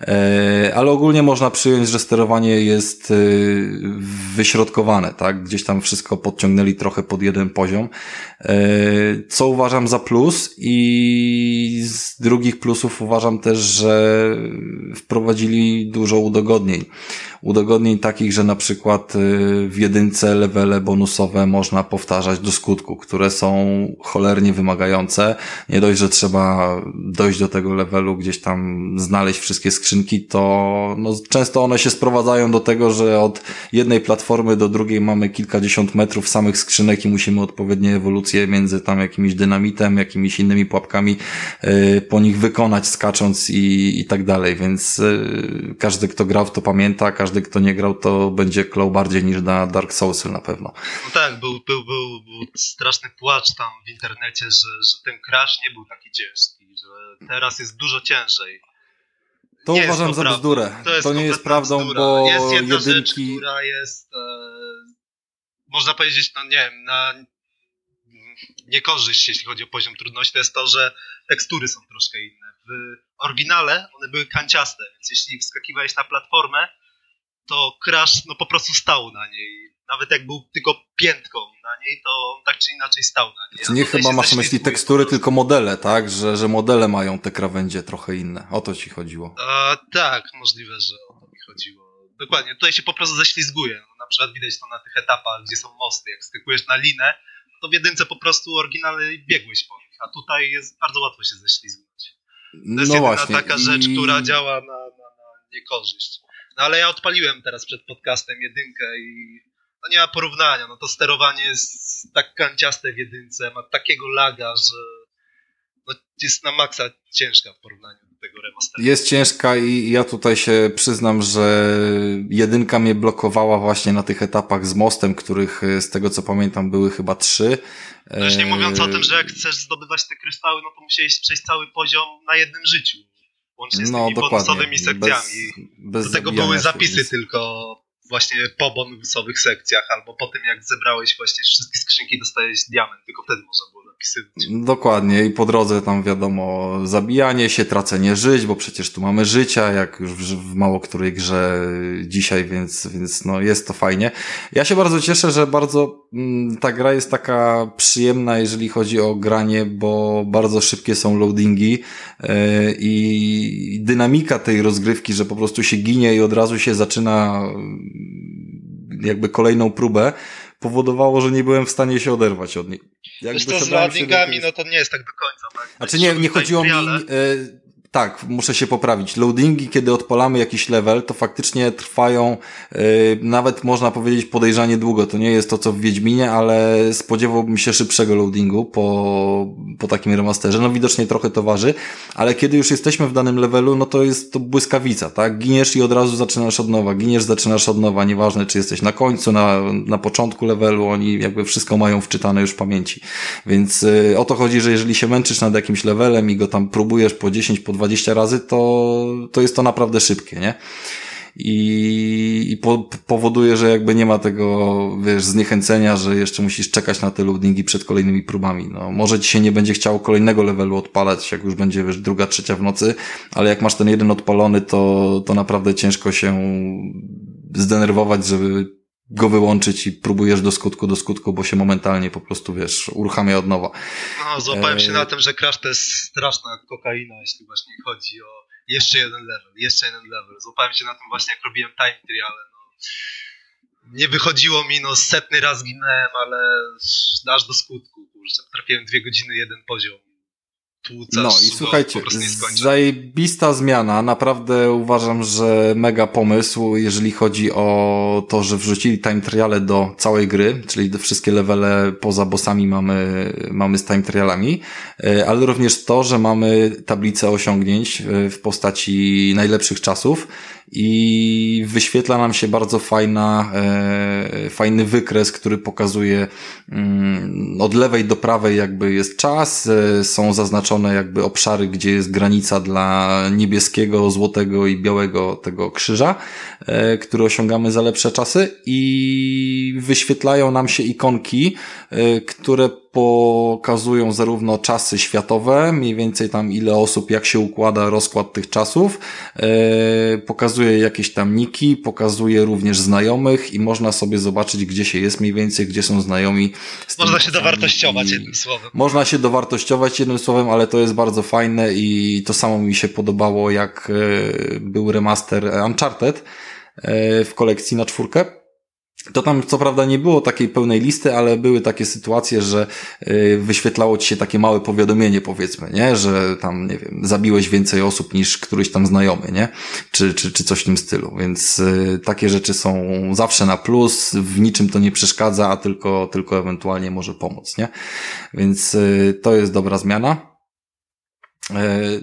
E, ale ogólnie można przyjąć, że sterowanie jest e, wyśrodkowane, tak? Gdzieś tam wszystko podciągnęli trochę pod jeden poziom, e, co uważam za plus i z drugich plusów uważam też, że wprowadzili dużo udogodnień udogodnień takich, że na przykład y, w jedynce levele bonusowe można powtarzać do skutku, które są cholernie wymagające. Nie dość, że trzeba dojść do tego levelu, gdzieś tam znaleźć wszystkie skrzynki, to no, często one się sprowadzają do tego, że od jednej platformy do drugiej mamy kilkadziesiąt metrów samych skrzynek i musimy odpowiednie ewolucje między tam jakimś dynamitem, jakimiś innymi pułapkami yy, po nich wykonać, skacząc i, i tak dalej, więc yy, każdy, kto grał to pamięta, każdy każdy, kto nie grał, to będzie klął bardziej niż na Dark Soulsy na pewno. No tak, był, był, był, był straszny płacz tam w internecie, że, że ten crash nie był taki ciężki, że teraz jest dużo ciężej. To nie uważam to za prawdą. bzdurę. To, to nie jest prawdą, bzdura. bo jest jedna jedynki... rzecz, która jest e, można powiedzieć, no nie wiem, na niekorzyść, jeśli chodzi o poziom trudności, to jest to, że tekstury są troszkę inne. W oryginale one były kanciaste, więc jeśli wskakiwałeś na platformę, to Crash no po prostu stał na niej. Nawet jak był tylko piętką na niej, to on tak czy inaczej stał na niej. Czy nie chyba masz na myśli tekstury, tylko modele, tak? Że, że modele mają te krawędzie trochę inne. O to ci chodziło. A, tak, możliwe, że o to mi chodziło. Dokładnie, tutaj się po prostu ześlizguje. No, na przykład widać to na tych etapach, gdzie są mosty. Jak skakujesz na linę, to w jedynce po prostu oryginalny biegłeś po nich, a tutaj jest bardzo łatwo się ześlizgnąć. To jest no właśnie. taka rzecz, która działa na, na, na niekorzyść. No ale ja odpaliłem teraz przed podcastem jedynkę i no nie ma porównania. No to sterowanie jest tak kanciaste w jedynce, ma takiego laga, że no jest na maksa ciężka w porównaniu do tego remasteru. Jest ciężka i ja tutaj się przyznam, że jedynka mnie blokowała właśnie na tych etapach z mostem, których z tego co pamiętam były chyba trzy. No już nie mówiąc o tym, że jak chcesz zdobywać te kryształy, no to musiałeś przejść cały poziom na jednym życiu. Łącznie z no, tymi bonusowymi sekcjami. Bez, bez Do tego były zapisy więc... tylko właśnie po bonusowych sekcjach, albo po tym jak zebrałeś właśnie wszystkie skrzynki, dostajesz diament, tylko wtedy można było Dokładnie. I po drodze tam wiadomo zabijanie się, tracenie żyć, bo przecież tu mamy życia, jak już w, mało której grze dzisiaj, więc, więc no jest to fajnie. Ja się bardzo cieszę, że bardzo mm, ta gra jest taka przyjemna, jeżeli chodzi o granie, bo bardzo szybkie są loadingi yy, i dynamika tej rozgrywki, że po prostu się ginie i od razu się zaczyna jakby kolejną próbę, powodowało, że nie byłem w stanie się oderwać od niej. Jakby co, z loadingami, no to nie jest tak do końca. Tak? Znaczy nie, nie chodziło mi... tak, muszę się poprawić. Loadingi, kiedy odpalamy jakiś level, to faktycznie trwają yy, nawet można powiedzieć podejrzanie długo. To nie jest to, co w Wiedźminie, ale spodziewałbym się szybszego loadingu po, po takim remasterze. No widocznie trochę to waży, ale kiedy już jesteśmy w danym levelu, no to jest to błyskawica, tak? Giniesz i od razu zaczynasz od nowa, giniesz, zaczynasz od nowa, nieważne czy jesteś na końcu, na, na początku levelu, oni jakby wszystko mają wczytane już w pamięci. Więc yy, o to chodzi, że jeżeli się męczysz nad jakimś levelem i go tam próbujesz po 10, po 20 20 razy, to, to jest to naprawdę szybkie, nie? i, i po, powoduje, że jakby nie ma tego, wiesz, zniechęcenia, że jeszcze musisz czekać na te loadingi przed kolejnymi próbami. No, może ci się nie będzie chciało kolejnego levelu odpalać, jak już będzie, wiesz, druga, trzecia w nocy, ale jak masz ten jeden odpalony, to, to naprawdę ciężko się zdenerwować, żeby go wyłączyć i próbujesz do skutku, do skutku, bo się momentalnie po prostu, wiesz, uruchamia od nowa. No, złapałem e... się na tym, że Crash to jest straszna kokaina, jeśli właśnie chodzi o jeszcze jeden level, jeszcze jeden level. Złapałem się na tym właśnie, jak robiłem time trial, no. Nie wychodziło mi, no setny raz ginąłem, ale aż do skutku, kurczę. Trafiłem dwie godziny, jeden poziom no i słuchajcie, zajebista zmiana. Naprawdę uważam, że mega pomysł, jeżeli chodzi o to, że wrzucili time triale do całej gry, czyli do wszystkie levele poza bossami mamy, mamy z time trialami, e, ale również to, że mamy tablicę osiągnięć e, w postaci najlepszych czasów i wyświetla nam się bardzo fajna, e, fajny wykres, który pokazuje mm, od lewej do prawej jakby jest czas, e, są zaznaczone jakby obszary, gdzie jest granica dla niebieskiego, złotego i białego tego krzyża, e, który osiągamy za lepsze czasy. I wyświetlają nam się ikonki, e, które pokazują zarówno czasy światowe, mniej więcej tam ile osób, jak się układa rozkład tych czasów, e, pokazuje jakieś tam niki, pokazuje również znajomych i można sobie zobaczyć, gdzie się jest mniej więcej, gdzie są znajomi. Można się dowartościować jednym słowem. Można się dowartościować jednym słowem, ale to jest bardzo fajne i to samo mi się podobało, jak e, był remaster Uncharted e, w kolekcji na czwórkę to tam co prawda nie było takiej pełnej listy, ale były takie sytuacje, że y, wyświetlało ci się takie małe powiadomienie powiedzmy, nie? Że tam, nie wiem, zabiłeś więcej osób niż któryś tam znajomy, nie? Czy, czy, czy coś w tym stylu. Więc y, takie rzeczy są zawsze na plus, w niczym to nie przeszkadza, a tylko, tylko ewentualnie może pomóc, nie? Więc y, to jest dobra zmiana.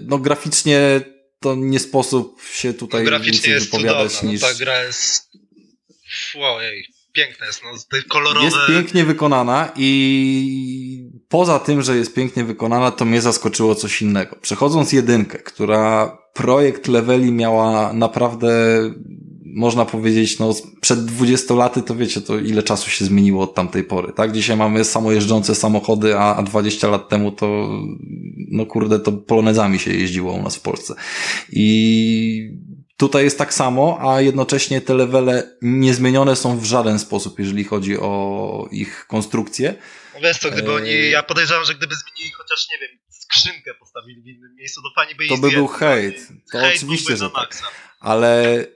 No graficznie to nie sposób się tutaj no, graficznie jest wypowiadać cudowna. niż... No, ta gra jest Ojej, piękne jest, no, te kolorowe... Jest pięknie wykonana i poza tym, że jest pięknie wykonana, to mnie zaskoczyło coś innego. Przechodząc jedynkę, która projekt leveli miała naprawdę można powiedzieć, no przed 20 laty to wiecie, to ile czasu się zmieniło od tamtej pory, tak? Dzisiaj mamy samojeżdżące samochody, a, a 20 lat temu to, no kurde, to polonezami się jeździło u nas w Polsce. I Tutaj jest tak samo, a jednocześnie te levele niezmienione są w żaden sposób, jeżeli chodzi o ich konstrukcję. No wiesz co, gdyby oni, e, ja podejrzewam, że gdyby zmienili chociaż, nie wiem, skrzynkę postawili w innym miejscu, to fajnie by To by był hejt. To hejt oczywiście, że tak. Ale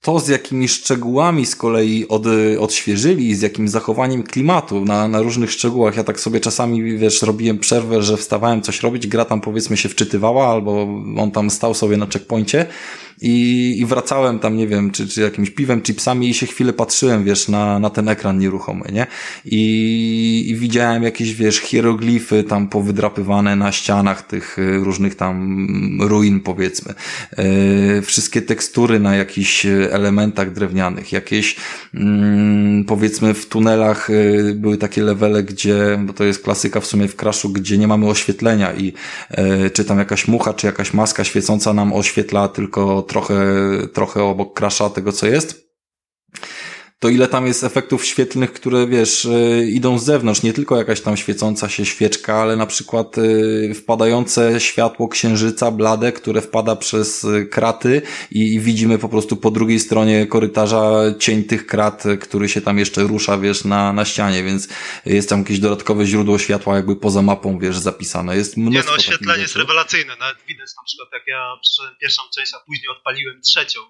to, z jakimi szczegółami z kolei od, odświeżyli, z jakim zachowaniem klimatu na, na różnych szczegółach. Ja tak sobie czasami, wiesz, robiłem przerwę, że wstawałem coś robić, gra tam powiedzmy się wczytywała, albo on tam stał sobie na checkpoincie i, i wracałem tam, nie wiem, czy, czy jakimś piwem, chipsami i się chwilę patrzyłem, wiesz, na, na ten ekran nieruchomy, nie? I, I widziałem jakieś, wiesz, hieroglify tam powydrapywane na ścianach tych y, różnych tam ruin, powiedzmy. Yy, wszystkie tekstury na jakichś elementach drewnianych, jakieś, mm, powiedzmy, w tunelach yy, były takie levele, gdzie, bo to jest klasyka w sumie w Crashu, gdzie nie mamy oświetlenia i yy, czy tam jakaś mucha, czy jakaś maska świecąca nam oświetla tylko trochę, trochę obok krasza tego, co jest to ile tam jest efektów świetlnych, które wiesz, y, idą z zewnątrz, nie tylko jakaś tam świecąca się świeczka, ale na przykład y, wpadające światło księżyca blade, które wpada przez y, kraty i widzimy po prostu po drugiej stronie korytarza cień tych krat, który się tam jeszcze rusza, wiesz, na, na ścianie, więc jest tam jakieś dodatkowe źródło światła jakby poza mapą, wiesz, zapisane. Jest mnóstwo Nie no, oświetlenie jest rewelacyjne, nawet widać na przykład jak ja przyszedłem pierwszą część, a później odpaliłem trzecią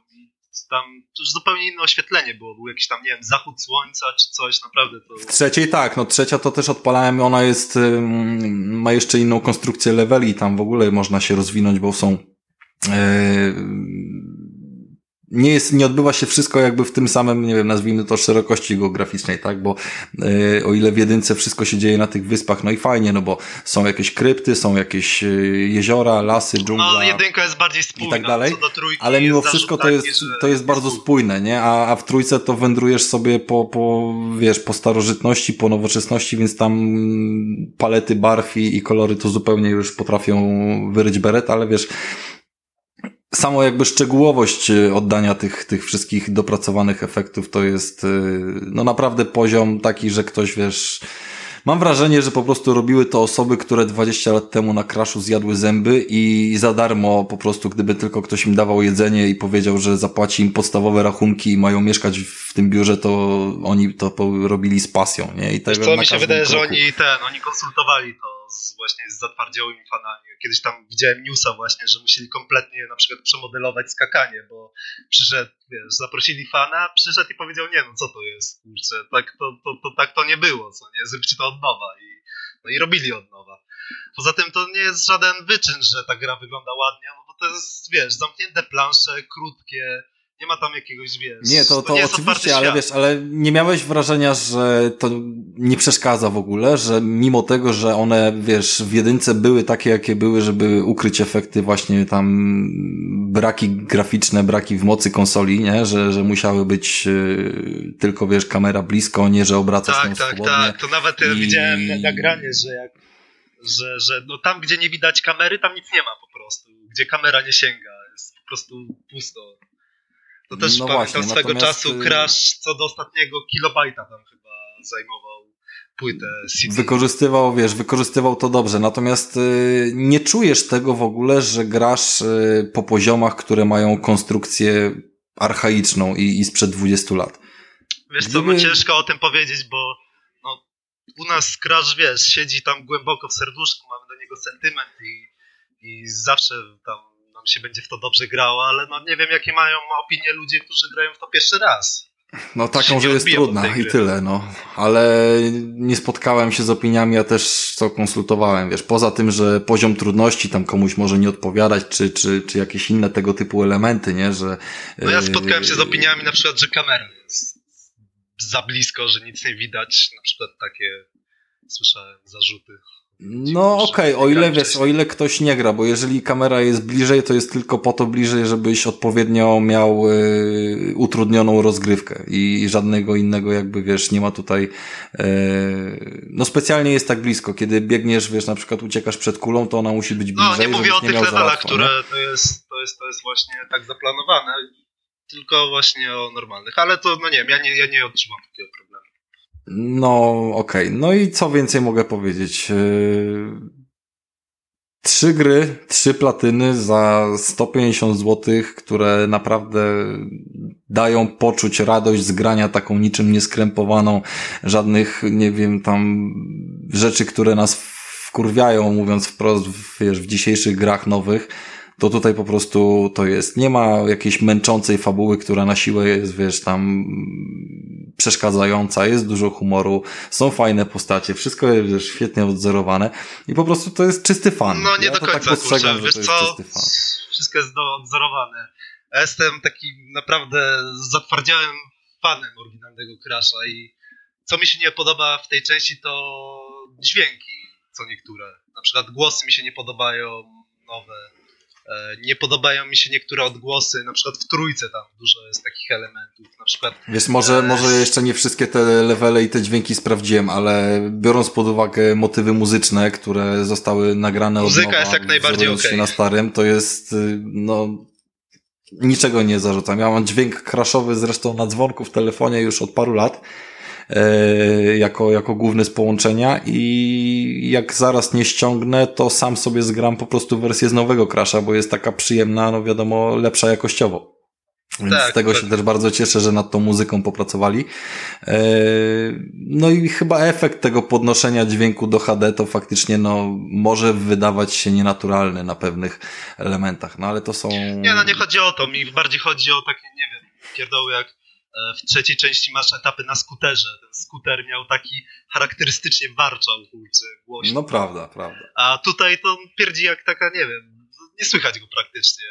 tam zupełnie inne oświetlenie było. Był jakiś tam, nie wiem, zachód słońca czy coś, naprawdę to... W trzeciej tak, no trzecia to też odpalałem, ona jest, ma jeszcze inną konstrukcję leveli, tam w ogóle można się rozwinąć, bo są yy, nie jest, nie odbywa się wszystko jakby w tym samym, nie wiem, nazwijmy to szerokości geograficznej, tak, bo yy, o ile w jedynce wszystko się dzieje na tych wyspach, no i fajnie, no bo są jakieś krypty, są jakieś yy, jeziora, lasy, dżungla. No jedynka jest bardziej spójna, i tak dalej, ale mimo wszystko to jest, to jest bardzo spójne, nie, a, a w trójce to wędrujesz sobie po, po, wiesz, po starożytności, po nowoczesności, więc tam palety barw i, i kolory to zupełnie już potrafią wyryć beret, ale wiesz, samo jakby szczegółowość y, oddania tych, tych wszystkich dopracowanych efektów to jest, y, no naprawdę poziom taki, że ktoś, wiesz, Mam wrażenie, że po prostu robiły to osoby, które 20 lat temu na crashu zjadły zęby i za darmo po prostu, gdyby tylko ktoś im dawał jedzenie i powiedział, że zapłaci im podstawowe rachunki i mają mieszkać w tym biurze, to oni to robili z pasją, nie? I tak co, mi się wydaje, kroku. że oni ten, oni konsultowali to z, właśnie z zatwardziałymi fanami. Kiedyś tam widziałem newsa właśnie, że musieli kompletnie na przykład przemodelować skakanie, bo przyszedł, wiesz, zaprosili fana, przyszedł i powiedział, nie no, co to jest, kurczę, tak to, to, to, tak to nie było, co nie, zróbcie to od nowa i, no i robili od nowa. Poza tym to nie jest żaden wyczyn, że ta gra wygląda ładnie, no bo to jest, wiesz, zamknięte plansze, krótkie, nie ma tam jakiegoś, wiesz... Nie, to, to, to nie oczywiście, ale wiesz, ale nie miałeś wrażenia, że to nie przeszkadza w ogóle, że mimo tego, że one, wiesz, w jedynce były takie, jakie były, żeby ukryć efekty właśnie tam braki graficzne, braki w mocy konsoli, nie? Że, że musiały być yy, tylko, wiesz, kamera blisko, nie, że obracasz tak, tak, swobodnie. Tak, tak, to nawet I... widziałem na nagranie, że jak że, że no tam, gdzie nie widać kamery, tam nic nie ma po prostu. Gdzie kamera nie sięga, jest po prostu pusto. To też no pamiętam właśnie, swego czasu y, Crash co do ostatniego kilobajta tam chyba zajmował płytę CD. Wykorzystywał, wiesz, wykorzystywał to dobrze, natomiast y, nie czujesz tego w ogóle, że grasz y, po poziomach, które mają konstrukcję archaiczną i, i sprzed 20 lat. Wiesz Gdyby... co, no ciężko o tym powiedzieć, bo no, u nas Crash, wiesz, siedzi tam głęboko w serduszku, mamy do niego sentyment i, i zawsze tam nam się będzie w to dobrze grało, ale no nie wiem, jakie mają opinie ludzie, którzy grają w to pierwszy raz. No taką, że jest trudna i tyle, no. Ale nie spotkałem się z opiniami, ja też to konsultowałem, wiesz, poza tym, że poziom trudności tam komuś może nie odpowiadać, czy, czy, czy jakieś inne tego typu elementy, nie, że... No ja spotkałem się z opiniami na przykład, że kamera jest za blisko, że nic nie widać, na przykład takie słyszałem zarzuty. No okej, okay. o ile wiesz, o ile ktoś nie gra, bo jeżeli kamera jest bliżej, to jest tylko po to bliżej, żebyś odpowiednio miał y, utrudnioną rozgrywkę i, i, żadnego innego jakby wiesz, nie ma tutaj y, no specjalnie jest tak blisko, kiedy biegniesz, wiesz, na przykład uciekasz przed kulą, to ona musi być bliżej. No nie mówię o tych levelach, które to jest, to jest, to jest właśnie tak zaplanowane, tylko właśnie o normalnych, ale to no nie wiem, ja nie, ja nie odczuwam takiego problemu. No, okej. Okay. No i co więcej mogę powiedzieć? Yy, trzy gry, trzy platyny za 150 zł, które naprawdę dają poczuć radość z grania taką niczym nieskrępowaną, żadnych, nie wiem, tam rzeczy, które nas wkurwiają, mówiąc wprost, wiesz, w dzisiejszych grach nowych to tutaj po prostu to jest. Nie ma jakiejś męczącej fabuły, która na siłę jest, wiesz, tam przeszkadzająca, jest dużo humoru, są fajne postacie, wszystko jest wiesz, świetnie odzorowane i po prostu to jest czysty fan. No nie ja do tak końca, tak kurczę, wiesz co, wszystko jest odzorowane. Ja jestem taki naprawdę zatwardziałym fanem oryginalnego Crasha i co mi się nie podoba w tej części to dźwięki, co niektóre. Na przykład głosy mi się nie podobają, nowe. E, nie podobają mi się niektóre odgłosy, na przykład w trójce tam dużo jest takich elementów, na przykład... Wiesz, może, e... może jeszcze nie wszystkie te levele i te dźwięki sprawdziłem, ale biorąc pod uwagę motywy muzyczne, które zostały nagrane Muzyka od nowa, jest jak najbardziej. Okay. na starym, to jest, y, no, niczego nie zarzucam. Ja mam dźwięk kraszowy zresztą na dzwonku w telefonie już od paru lat, jako, jako główny z połączenia i jak zaraz nie ściągnę, to sam sobie zgram po prostu wersję z nowego Crasha, bo jest taka przyjemna, no wiadomo, lepsza jakościowo. Więc tak, z tego tak. się też bardzo cieszę, że nad tą muzyką popracowali. E, no i chyba efekt tego podnoszenia dźwięku do HD to faktycznie no, może wydawać się nienaturalny na pewnych elementach, no ale to są... Nie, no nie chodzi o to, mi bardziej chodzi o takie, nie wiem, pierdoły jak E, w trzeciej części masz etapy na skuterze. Ten skuter miał taki charakterystycznie warczał, kurczę, głośno. No prawda, prawda. A tutaj to pierdzi jak taka, nie wiem, nie słychać go praktycznie.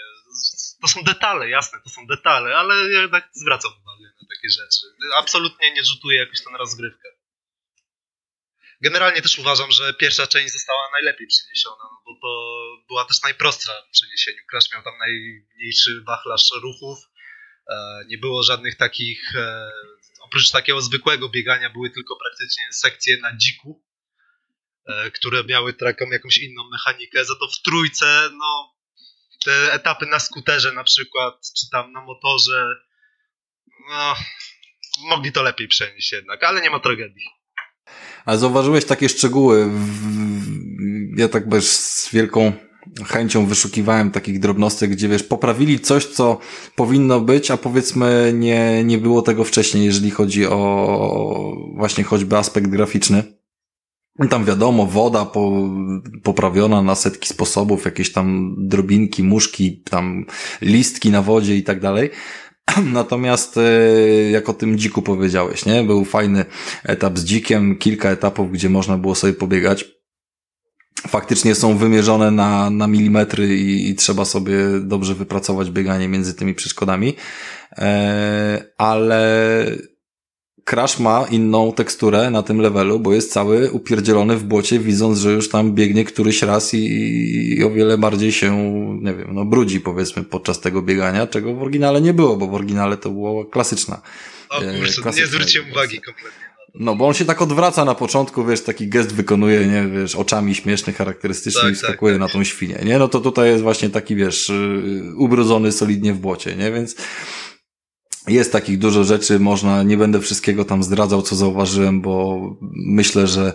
To są detale, jasne, to są detale, ale jednak zwracam uwagę na takie rzeczy. Absolutnie nie rzutuje jakoś to na rozgrywkę. Generalnie też uważam, że pierwsza część została najlepiej przeniesiona, no bo to była też najprostsza w przeniesieniu. Crash miał tam najmniejszy wachlarz ruchów, E, nie było żadnych takich, e, oprócz takiego zwykłego biegania, były tylko praktycznie sekcje na dziku, e, które miały taką jakąś inną mechanikę. Za to w trójce, no, te etapy na skuterze na przykład, czy tam na motorze, no, mogli to lepiej przenieść jednak, ale nie ma tragedii. A zauważyłeś takie szczegóły? Ja tak bez wielką chęcią wyszukiwałem takich drobnostek, gdzie wiesz, poprawili coś, co powinno być, a powiedzmy nie, nie było tego wcześniej, jeżeli chodzi o właśnie choćby aspekt graficzny. Tam wiadomo, woda po, poprawiona na setki sposobów, jakieś tam drobinki, muszki, tam listki na wodzie i tak dalej. Natomiast e, jak o tym dziku powiedziałeś, nie? Był fajny etap z dzikiem, kilka etapów, gdzie można było sobie pobiegać faktycznie są wymierzone na, na milimetry i, i trzeba sobie dobrze wypracować bieganie między tymi przeszkodami. E, ale Crash ma inną teksturę na tym levelu, bo jest cały upierdzielony w błocie, widząc, że już tam biegnie któryś raz i, i o wiele bardziej się, nie wiem, no brudzi powiedzmy podczas tego biegania, czego w oryginale nie było, bo w oryginale to było klasyczna. O kurczę, nie zwróciłem uwagi kompletnie. No, bo on się tak odwraca na początku, wiesz, taki gest wykonuje, nie, wiesz, oczami śmieszny, charakterystyczny tak, i skakuje tak, tak. na tą świnię, nie? No to tutaj jest właśnie taki, wiesz, y, ubrudzony solidnie w błocie, nie? Więc jest takich dużo rzeczy, można, nie będę wszystkiego tam zdradzał, co zauważyłem, bo myślę, że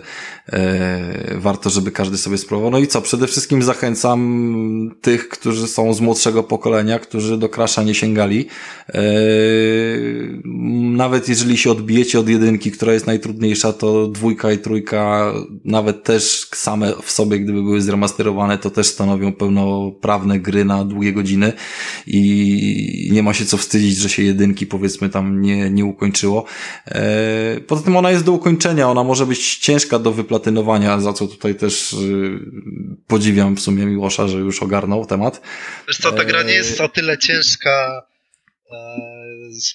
e, warto, żeby każdy sobie spróbował. No i co, przede wszystkim zachęcam tych, którzy są z młodszego pokolenia, którzy do Crasha nie sięgali. E, nawet jeżeli się odbijecie od jedynki, która jest najtrudniejsza, to dwójka i trójka nawet też same w sobie, gdyby były zremasterowane, to też stanowią pełnoprawne gry na długie godziny i nie ma się co wstydzić, że się jedynki powiedzmy tam nie, nie ukończyło. E, poza tym ona jest do ukończenia, ona może być ciężka do wyplatynowania, za co tutaj też y, podziwiam w sumie Miłosza, że już ogarnął temat. Wiesz co, ta gra nie jest o tyle ciężka e,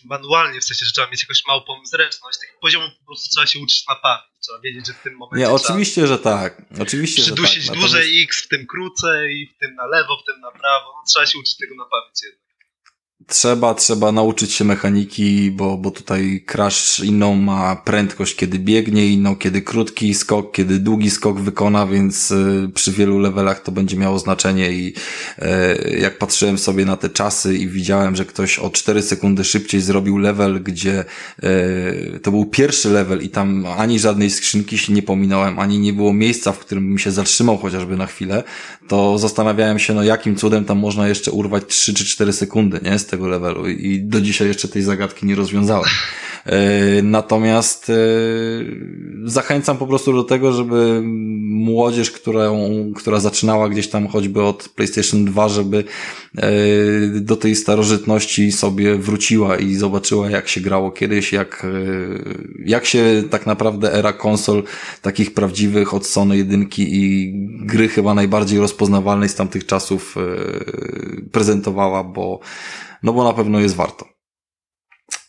manualnie, w sensie, że trzeba mieć jakąś małpą zręczność, tych poziomów po prostu trzeba się uczyć na pamięć. Trzeba wiedzieć, że w tym momencie. Nie, oczywiście, że tak. Oczywiście, przydusić że tak. dłużej Natomiast... X w tym krócej, w tym na lewo, w tym na prawo. No, trzeba się uczyć tego na pamięć jednak. Trzeba, trzeba nauczyć się mechaniki, bo, bo tutaj Crash inną ma prędkość, kiedy biegnie, inną, kiedy krótki skok, kiedy długi skok wykona, więc y, przy wielu levelach to będzie miało znaczenie i e, jak patrzyłem sobie na te czasy i widziałem, że ktoś o 4 sekundy szybciej zrobił level, gdzie e, to był pierwszy level i tam ani żadnej skrzynki się nie pominąłem, ani nie było miejsca, w którym bym się zatrzymał chociażby na chwilę, to zastanawiałem się, no jakim cudem tam można jeszcze urwać 3 czy 4 sekundy, nie? Z tego levelu i do dzisiaj jeszcze tej zagadki nie rozwiązałem. Natomiast zachęcam po prostu do tego, żeby młodzież, którą, która zaczynała gdzieś tam choćby od PlayStation 2, żeby do tej starożytności sobie wróciła i zobaczyła, jak się grało kiedyś, jak, jak się tak naprawdę era konsol takich prawdziwych od Sony jedynki i gry chyba najbardziej rozpoznawalnej z tamtych czasów prezentowała, bo, no bo na pewno jest warto.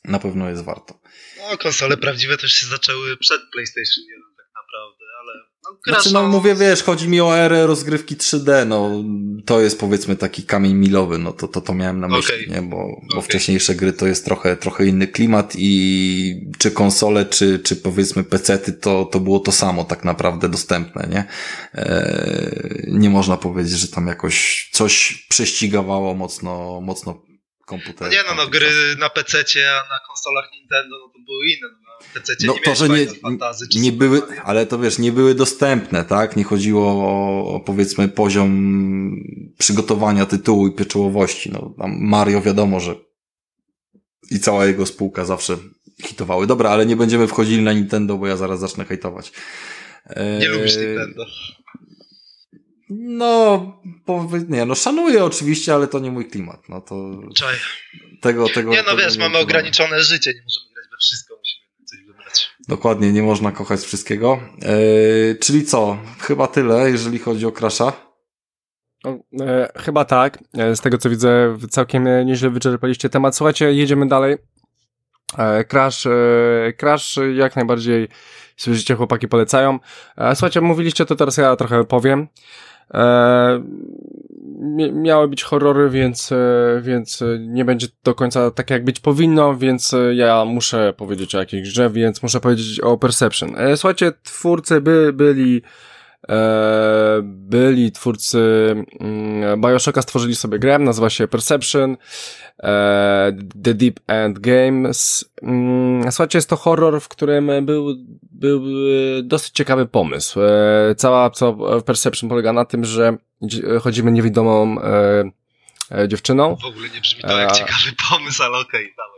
Na pewno jest warto. No, konsole prawdziwe też się zaczęły przed PlayStation 1 tak naprawdę, ale no, znaczy, no mówię, wiesz, chodzi mi o erę rozgrywki 3D, no to jest powiedzmy taki kamień milowy, no to to, to miałem na myśli, okay. nie? Bo, bo okay. wcześniejsze gry to jest trochę, trochę inny klimat i czy konsole, czy, czy powiedzmy pecety, to, to było to samo tak naprawdę dostępne, nie? Eee, nie można powiedzieć, że tam jakoś coś prześcigało mocno, mocno komputer. No nie no, no gry na PC, a na konsolach Nintendo, no to były inne. No, na PC no, nie to, że nie, fantazy, nie były, ale to wiesz, nie były dostępne, tak? Nie chodziło o, o powiedzmy poziom przygotowania tytułu i pieczołowości. No, Mario wiadomo, że i cała jego spółka zawsze hitowały. Dobra, ale nie będziemy wchodzili na Nintendo, bo ja zaraz zacznę hejtować. Nie lubisz Nintendo. No, nie, no szanuję oczywiście, ale to nie mój klimat. No to. Czaj. Tego, tego. Nie, no tego wiesz, nie mamy ograniczone życie, nie możemy grać we wszystko, musimy coś wybrać. Dokładnie, nie można kochać wszystkiego. Yy, czyli co? Chyba tyle, jeżeli chodzi o Crasha. No, e, chyba tak. E, z tego co widzę, całkiem nieźle wyczerpaliście temat. Słuchajcie, jedziemy dalej. E, Crash, e, Crash jak najbardziej słyszycie, chłopaki polecają. E, słuchajcie, mówiliście to, teraz ja trochę powiem. E, miały być horrory, więc, e, więc nie będzie do końca tak jak być powinno, więc ja muszę powiedzieć o jakiejś grze, więc muszę powiedzieć o Perception. E, słuchajcie, twórcy by, byli e, byli twórcy mm, Bioshocka, stworzyli sobie grę, nazywa się Perception. E, The Deep End Games. Mm, słuchajcie, jest to horror, w którym był, był dosyć ciekawy pomysł. E, cała co Perception polega na tym, że chodzimy niewidomą e, dziewczyną. W ogóle nie brzmi to jak ciekawy pomysł, ale okej, okay,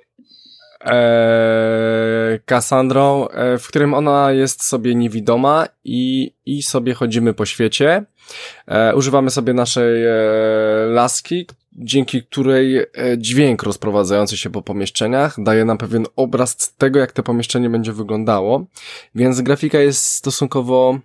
dawaj. Cassandrą, w którym ona jest sobie niewidoma i, i sobie chodzimy po świecie. używamy sobie naszej laski, dzięki której e, dźwięk rozprowadzający się po pomieszczeniach daje nam pewien obraz tego, jak to pomieszczenie będzie wyglądało. Więc grafika jest stosunkowo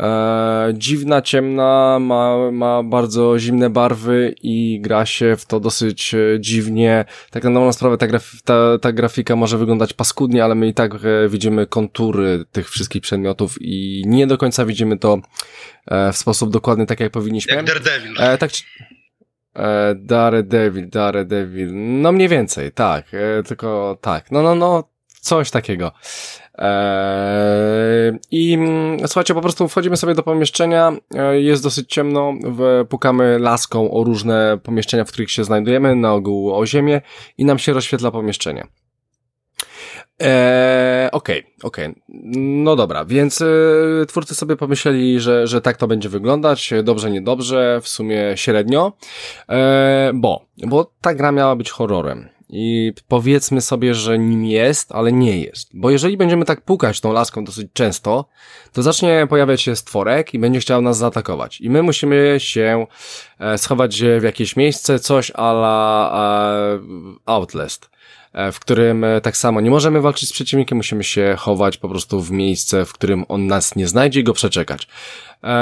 e, dziwna, ciemna, ma, ma bardzo zimne barwy i gra się w to dosyć e, dziwnie. Tak na dobrą sprawę ta, graf ta, ta grafika może wyglądać paskudnie, ale my i tak e, widzimy kontury tych wszystkich przedmiotów i nie do końca widzimy to e, w sposób dokładny, tak jak powinniśmy. Jak Daredevil. E, tak, Daredevil, Daredevil, no mniej więcej, tak, tylko tak, no, no, no, coś takiego. Eee, I mm, słuchajcie, po prostu wchodzimy sobie do pomieszczenia, e, jest dosyć ciemno, pukamy laską o różne pomieszczenia, w których się znajdujemy, na ogół o ziemię i nam się rozświetla pomieszczenie. Eee, okej, okay, okej. Okay. No dobra, więc y, twórcy sobie pomyśleli, że, że tak to będzie wyglądać. Dobrze, niedobrze, w sumie średnio. Eee, bo, bo ta gra miała być horrorem. I powiedzmy sobie, że nim jest, ale nie jest. Bo jeżeli będziemy tak pukać tą laską dosyć często, to zacznie pojawiać się stworek i będzie chciał nas zaatakować. I my musimy się e, schować w jakieś miejsce, coś a la e, Outlast. E, w którym tak samo nie możemy walczyć z przeciwnikiem, musimy się chować po prostu w miejsce, w którym on nas nie znajdzie i go przeczekać.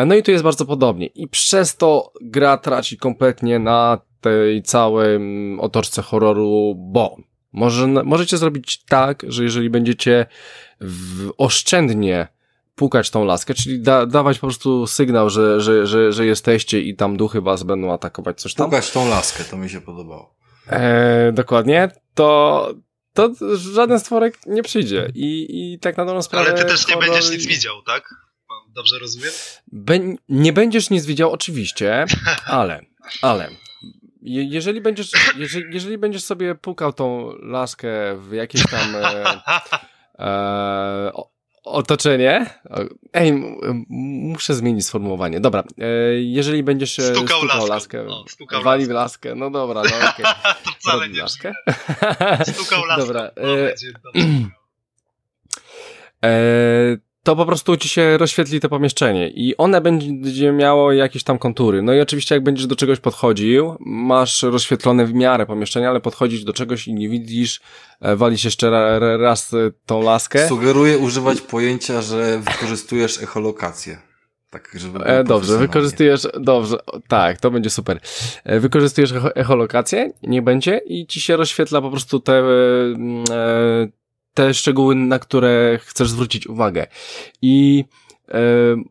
No i tu jest bardzo podobnie. I przez to gra traci kompletnie na tej całej otoczce horroru, bo może, możecie zrobić tak, że jeżeli będziecie w, oszczędnie pukać tą laskę, czyli da, dawać po prostu sygnał, że, że, że, że jesteście i tam duchy was będą atakować, coś tam. Pukać tą laskę, to mi się podobało. E, dokładnie, to, to żaden stworek nie przyjdzie. I, i tak na dobrą sprawę... Ale ty też nie będziesz nic widział, tak? Dobrze rozumiem? Be nie będziesz nic widział, oczywiście, ale, ale jeżeli będziesz, jeżeli, jeżeli będziesz sobie pukał tą laskę w jakieś tam e, e, Otoczenie? Ej, muszę zmienić sformułowanie. Dobra, e, jeżeli będziesz e, stukał, stukał laskę, o, stukał wali w laskę, no dobra, no okej. Okay. to wcale nie laskę? Stukał laskę. Dobra. E, e, to po prostu ci się rozświetli to pomieszczenie i one będzie miało jakieś tam kontury. No i oczywiście jak będziesz do czegoś podchodził, masz rozświetlone w miarę pomieszczenia, ale podchodzić do czegoś i nie widzisz, e, walisz jeszcze raz tą laskę. Sugeruję używać pojęcia, że wykorzystujesz echolokację. Tak, żeby e, dobrze, wykorzystujesz, dobrze, tak, to będzie super. E, wykorzystujesz echolokację, nie będzie i ci się rozświetla po prostu te, e, te szczegóły, na które chcesz zwrócić uwagę. I e,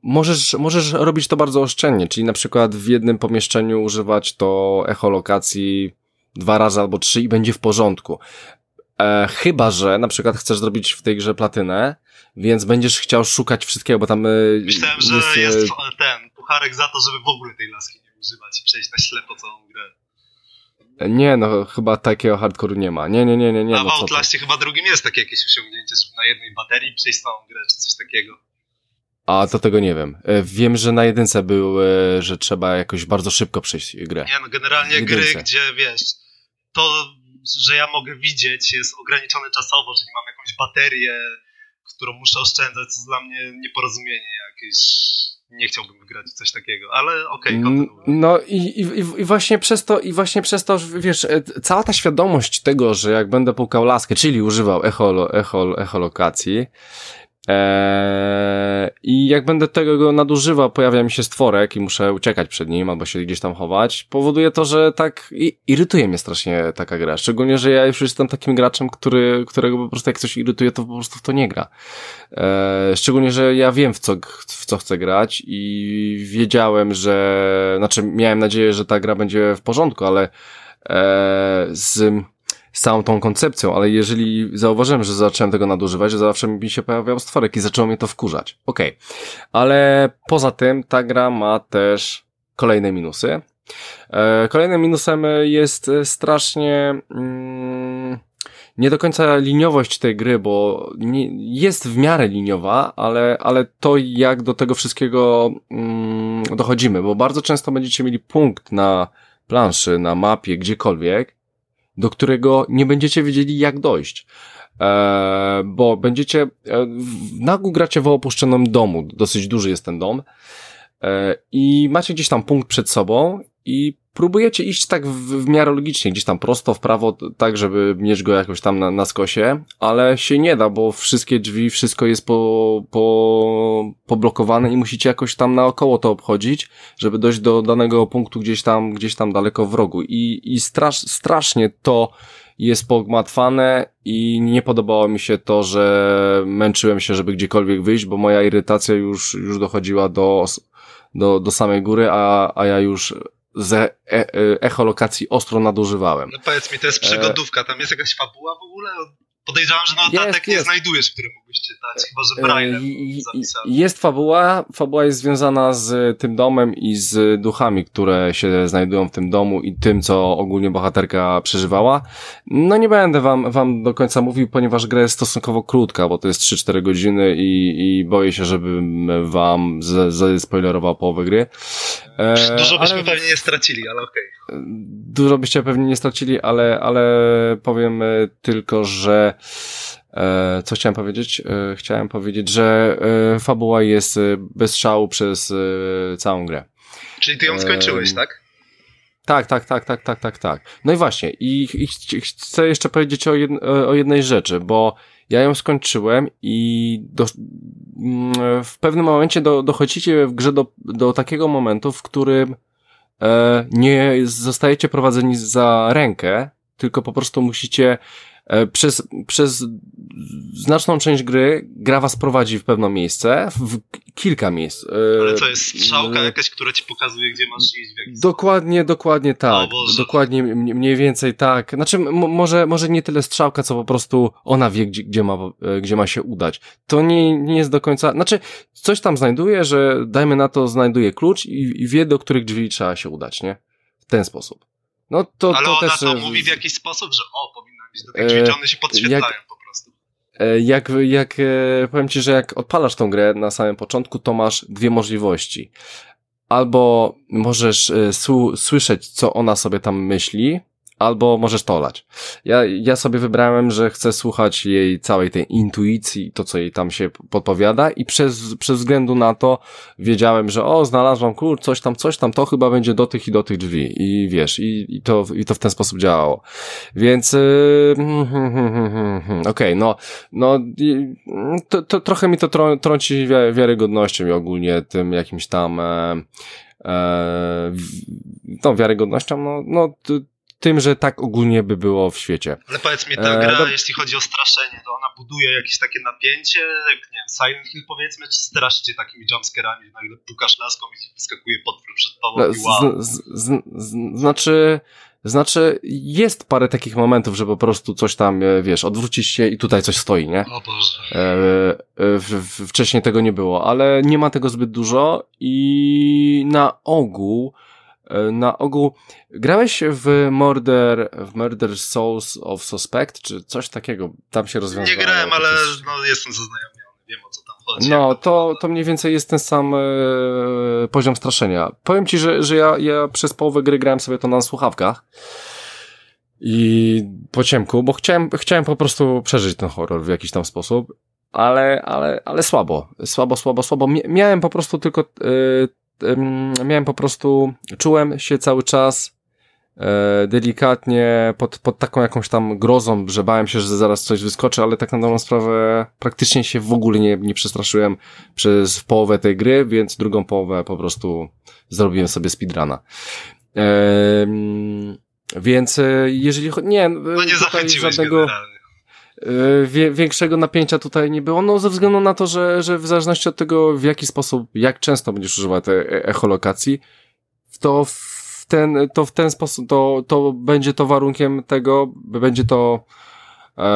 możesz, możesz robić to bardzo oszczędnie, czyli na przykład w jednym pomieszczeniu używać to echolokacji dwa razy albo trzy i będzie w porządku. E, chyba, że na przykład chcesz zrobić w tej grze platynę, więc będziesz chciał szukać wszystkiego, bo tam... E, Myślałem, że jest, jest ten pucharek za to, żeby w ogóle tej laski nie używać i przejść na ślepo całą grę. Nie, no chyba takiego hardcore'u nie ma. Nie, nie, nie, nie. nie A no, w Outlastie chyba drugim jest takie jakieś osiągnięcie, na jednej baterii przejść całą grę, czy coś takiego. A to tego nie wiem. E, wiem, że na jedynce był, e, że trzeba jakoś bardzo szybko przejść grę. Nie, no generalnie gry, gdzie wiesz, to, że ja mogę widzieć jest ograniczone czasowo, czyli mam jakąś baterię, którą muszę oszczędzać, to jest dla mnie nieporozumienie jakieś nie chciałbym wygrać coś takiego, ale okej, okay, mm, No i, i, i właśnie przez to, i właśnie przez to, wiesz, e, cała ta świadomość tego, że jak będę pukał laskę, czyli używał echolo, echol, echolokacji, Eee, I jak będę tego nadużywał, pojawia mi się stworek i muszę uciekać przed nim albo się gdzieś tam chować, powoduje to, że tak irytuje mnie strasznie taka gra. Szczególnie, że ja już jestem takim graczem, który, którego po prostu jak coś irytuje, to po prostu w to nie gra. Eee, szczególnie, że ja wiem w co, w co chcę grać i wiedziałem, że, znaczy miałem nadzieję, że ta gra będzie w porządku, ale eee, z z całą tą koncepcją, ale jeżeli zauważyłem, że zacząłem tego nadużywać, że zawsze mi się pojawiał stworek i zaczęło mnie to wkurzać. Okej. Okay. Ale poza tym ta gra ma też kolejne minusy. E, kolejnym minusem jest strasznie mm, nie do końca liniowość tej gry, bo nie, jest w miarę liniowa, ale, ale to jak do tego wszystkiego mm, dochodzimy, bo bardzo często będziecie mieli punkt na planszy, na mapie, gdziekolwiek do którego nie będziecie wiedzieli jak dojść. E, bo będziecie, e, nagł gracie w opuszczonym domu, dosyć duży jest ten dom, e, i macie gdzieś tam punkt przed sobą i próbujecie iść tak w, w miarę logicznie, gdzieś tam prosto w prawo, tak żeby mieć go jakoś tam na, na skosie, ale się nie da, bo wszystkie drzwi, wszystko jest po, po, poblokowane i musicie jakoś tam naokoło to obchodzić, żeby dojść do danego punktu gdzieś tam, gdzieś tam daleko w rogu. I, i strasz, strasznie to jest pogmatwane i nie podobało mi się to, że męczyłem się, żeby gdziekolwiek wyjść, bo moja irytacja już, już dochodziła do, do, do samej góry, a, a ja już ze e, e, echolokacji ostro nadużywałem. No powiedz mi, to jest przygodówka, tam jest jakaś fabuła w ogóle? Podejrzewam, że notatek jest, nie jest. znajdujesz, który mógłbyś czytać, chyba że Braille zapisał. Jest fabuła, fabuła jest związana z tym domem i z duchami, które się znajdują w tym domu i tym, co ogólnie bohaterka przeżywała. No nie będę wam, wam do końca mówił, ponieważ gra jest stosunkowo krótka, bo to jest 3-4 godziny i, i boję się, żebym wam zaspoilerował połowę gry. E, Dużo byśmy ale... pewnie nie stracili, ale okej. Okay. Dużo byście pewnie nie stracili, ale, ale powiem e, tylko, że e, co chciałem powiedzieć? Chciałem powiedzieć, że fabuła jest bez szału przez całą grę. Czyli ty ją skończyłeś, tak? Tak, tak, tak, tak, tak, tak, tak. No i właśnie, i, i chcę jeszcze powiedzieć o, o jednej rzeczy, bo ja ją skończyłem i do, w pewnym momencie do, dochodzicie w grze do, do takiego momentu, w którym e, nie zostajecie prowadzeni za rękę, tylko po prostu musicie przez, przez znaczną część gry gra was prowadzi w pewne miejsce, w kilka miejsc. E, Ale co, jest strzałka jakaś, która ci pokazuje, gdzie masz iść? W jakiś dokładnie, dokładnie tak. Dokładnie, mniej więcej tak. Znaczy, może, może nie tyle strzałka, co po prostu ona wie, gdzie, gdzie, ma, e, gdzie ma się udać. To nie, nie jest do końca, znaczy, coś tam znajduje, że dajmy na to, znajduje klucz i, i wie, do których drzwi trzeba się udać, nie? W ten sposób. No to, Ale to ona też... to mówi w jakiś sposób, że o, powinno drzwi, czy one się podświetlają jak, po prostu? e, jak, jak e, powiem ci, że jak odpalasz tą grę na samym początku, to masz dwie możliwości. Albo możesz e, słyszeć, co ona sobie tam myśli, albo możesz to olać. Ja, ja sobie wybrałem, że chcę słuchać jej całej tej intuicji, to co jej tam się podpowiada i przez, przez względu na to wiedziałem, że o, znalazłam, kur, coś tam, coś tam, to chyba będzie do tych i do tych drzwi i wiesz, i, i, to, i to w ten sposób działało. Więc yy, okej, okay, no, no to, to trochę mi to trąci wiarygodnością i ogólnie tym jakimś tam e, e, tą wiarygodnością, no, no tym, że tak ogólnie by było w świecie. Ale powiedz mi, ta e, gra, e, jeśli chodzi o straszenie, to ona buduje jakieś takie napięcie, jak nie wiem, Silent Hill powiedzmy, czy straszy cię takimi jumpscarami, nagle pukasz laską i wyskakuje potwór przed tobą i wow. Z, z, z, znaczy... Znaczy, jest parę takich momentów, że po prostu coś tam, e, wiesz, odwrócisz się i tutaj coś stoi, nie? O Boże. E, w, wcześniej tego nie było, ale nie ma tego zbyt dużo i na ogół E, na ogół grałeś w Murder, w Murder Souls of Suspect, czy coś takiego? Tam się rozwiązało. Nie grałem, ale no, jestem zaznajomiony, wiem o co tam chodzi. No, to, to mniej więcej jest ten sam e, poziom straszenia. Powiem ci, że, że ja, ja przez połowę gry grałem sobie to na słuchawkach i po ciemku, bo chciałem, chciałem po prostu przeżyć ten horror w jakiś tam sposób, ale, ale, ale słabo, słabo, słabo, słabo. Miałem po prostu tylko e, miałem po prostu, czułem się cały czas e, delikatnie pod, pod taką jakąś tam grozą, że bałem się, że zaraz coś wyskoczy, ale tak na dobrą sprawę praktycznie się w ogóle nie, nie przestraszyłem przez połowę tej gry, więc drugą połowę po prostu zrobiłem sobie speedruna. E, więc jeżeli nie, no nie tutaj żadnego generalnie. Y, większego napięcia tutaj nie było, no ze względu na to, że, że w zależności od tego, w jaki sposób, jak często będziesz używać tej e, echolokacji, to w ten, to w ten sposób, to, to będzie to warunkiem tego, będzie to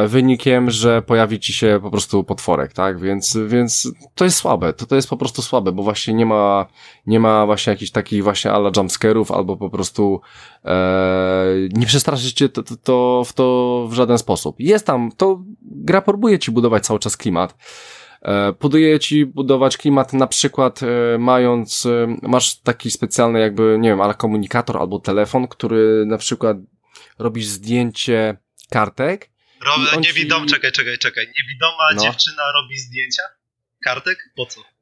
wynikiem, że pojawi ci się po prostu potworek, tak? Więc, więc to jest słabe, to, to jest po prostu słabe, bo właśnie nie ma, nie ma właśnie jakichś takich właśnie ala jumpscarów, albo po prostu e, nie przestraszyć cię to, to, to, w to w żaden sposób. Jest tam, to gra próbuje ci budować cały czas klimat, e, Buduje ci budować klimat na przykład e, mając, masz taki specjalny jakby, nie wiem, ale komunikator albo telefon, który na przykład robisz zdjęcie kartek Rob, niewidom, ci... czekaj, czekaj, czekaj. Niewidoma no. dziewczyna robi zdjęcia? Kartek? Po co?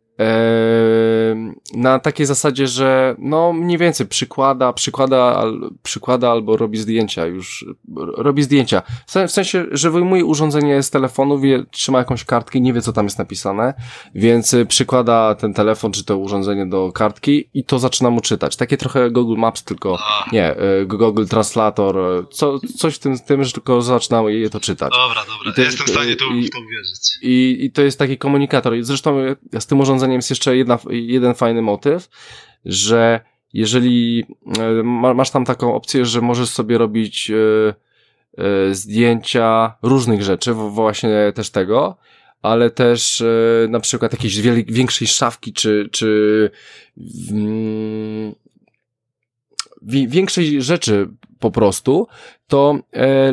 Na takiej zasadzie, że no mniej więcej przykłada, przykłada, al, przykłada albo robi zdjęcia już, robi zdjęcia. W sensie, że wyjmuje urządzenie z telefonu, wie, trzyma jakąś kartkę i nie wie co tam jest napisane, więc y, przykłada ten telefon czy to urządzenie do kartki i to zaczyna mu czytać. Takie trochę Google Maps, tylko nie, y, Google Translator, y, co, coś w tym, tym, że tylko zaczyna je to czytać. Dobra, dobra, to, jestem w stanie tu, i, to uwierzyć. I, I to jest taki komunikator. I zresztą z tym urządzeniem jest jeszcze jedna, jeden fajny motyw, że jeżeli e, masz tam taką opcję, że możesz sobie robić e, e, zdjęcia różnych rzeczy, właśnie też tego, ale też na przykład jakiejś większej szafki, czy, czy mm, większej rzeczy po prostu, to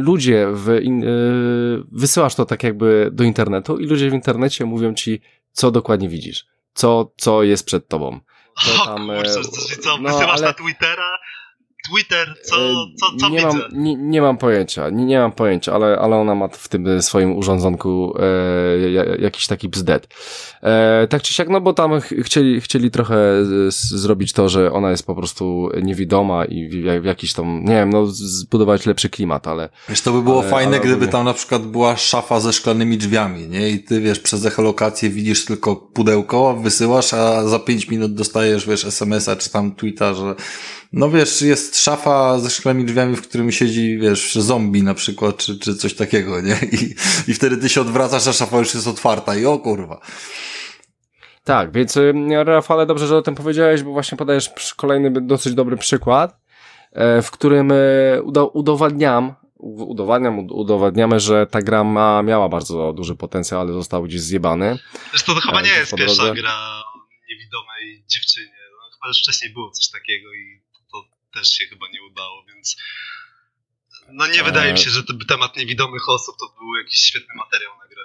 ludzie w wysyłasz to tak jakby do internetu i ludzie w internecie mówią ci, co dokładnie widzisz co, co jest przed tobą. To tam, o kurczę, co, no, ale... na Twittera? Twitter, co, e, co, co nie widzę? Mam, nie, nie mam pojęcia, nie, nie mam pojęcia, ale, ale ona ma w tym swoim urządzonku e, jakiś taki bzdet. E, tak czy siak, no bo tam ch chcieli, chcieli trochę zrobić to, że ona jest po prostu niewidoma i w, w jakiś tam, nie wiem, no zbudować lepszy klimat, ale... Wiesz, to by było ale, fajne, ale gdyby tam na przykład była szafa ze szklanymi drzwiami, nie? I ty, wiesz, przez echolokację widzisz tylko pudełko, wysyłasz, a za pięć minut dostajesz, wiesz, SMS-a czy tam tweeta, że no wiesz, jest szafa ze szklanymi drzwiami, w którym siedzi, wiesz, zombie na przykład, czy, czy coś takiego, nie? I, I wtedy ty się odwracasz, a szafa już jest otwarta i o kurwa. Tak, więc y, Rafale, dobrze, że o tym powiedziałeś, bo właśnie podajesz kolejny dosyć dobry przykład, e, w którym e, udowadniam, udowadniam, udowadniamy, że ta gra ma, miała bardzo duży potencjał, ale został gdzieś zjebany. Zresztą to chyba e, nie jest pierwsza gra niewidomej dziewczynie. No, chyba już wcześniej było coś takiego i też się chyba nie udało, więc no nie wydaje mi się, że temat niewidomych osób to był jakiś świetny materiał na grę.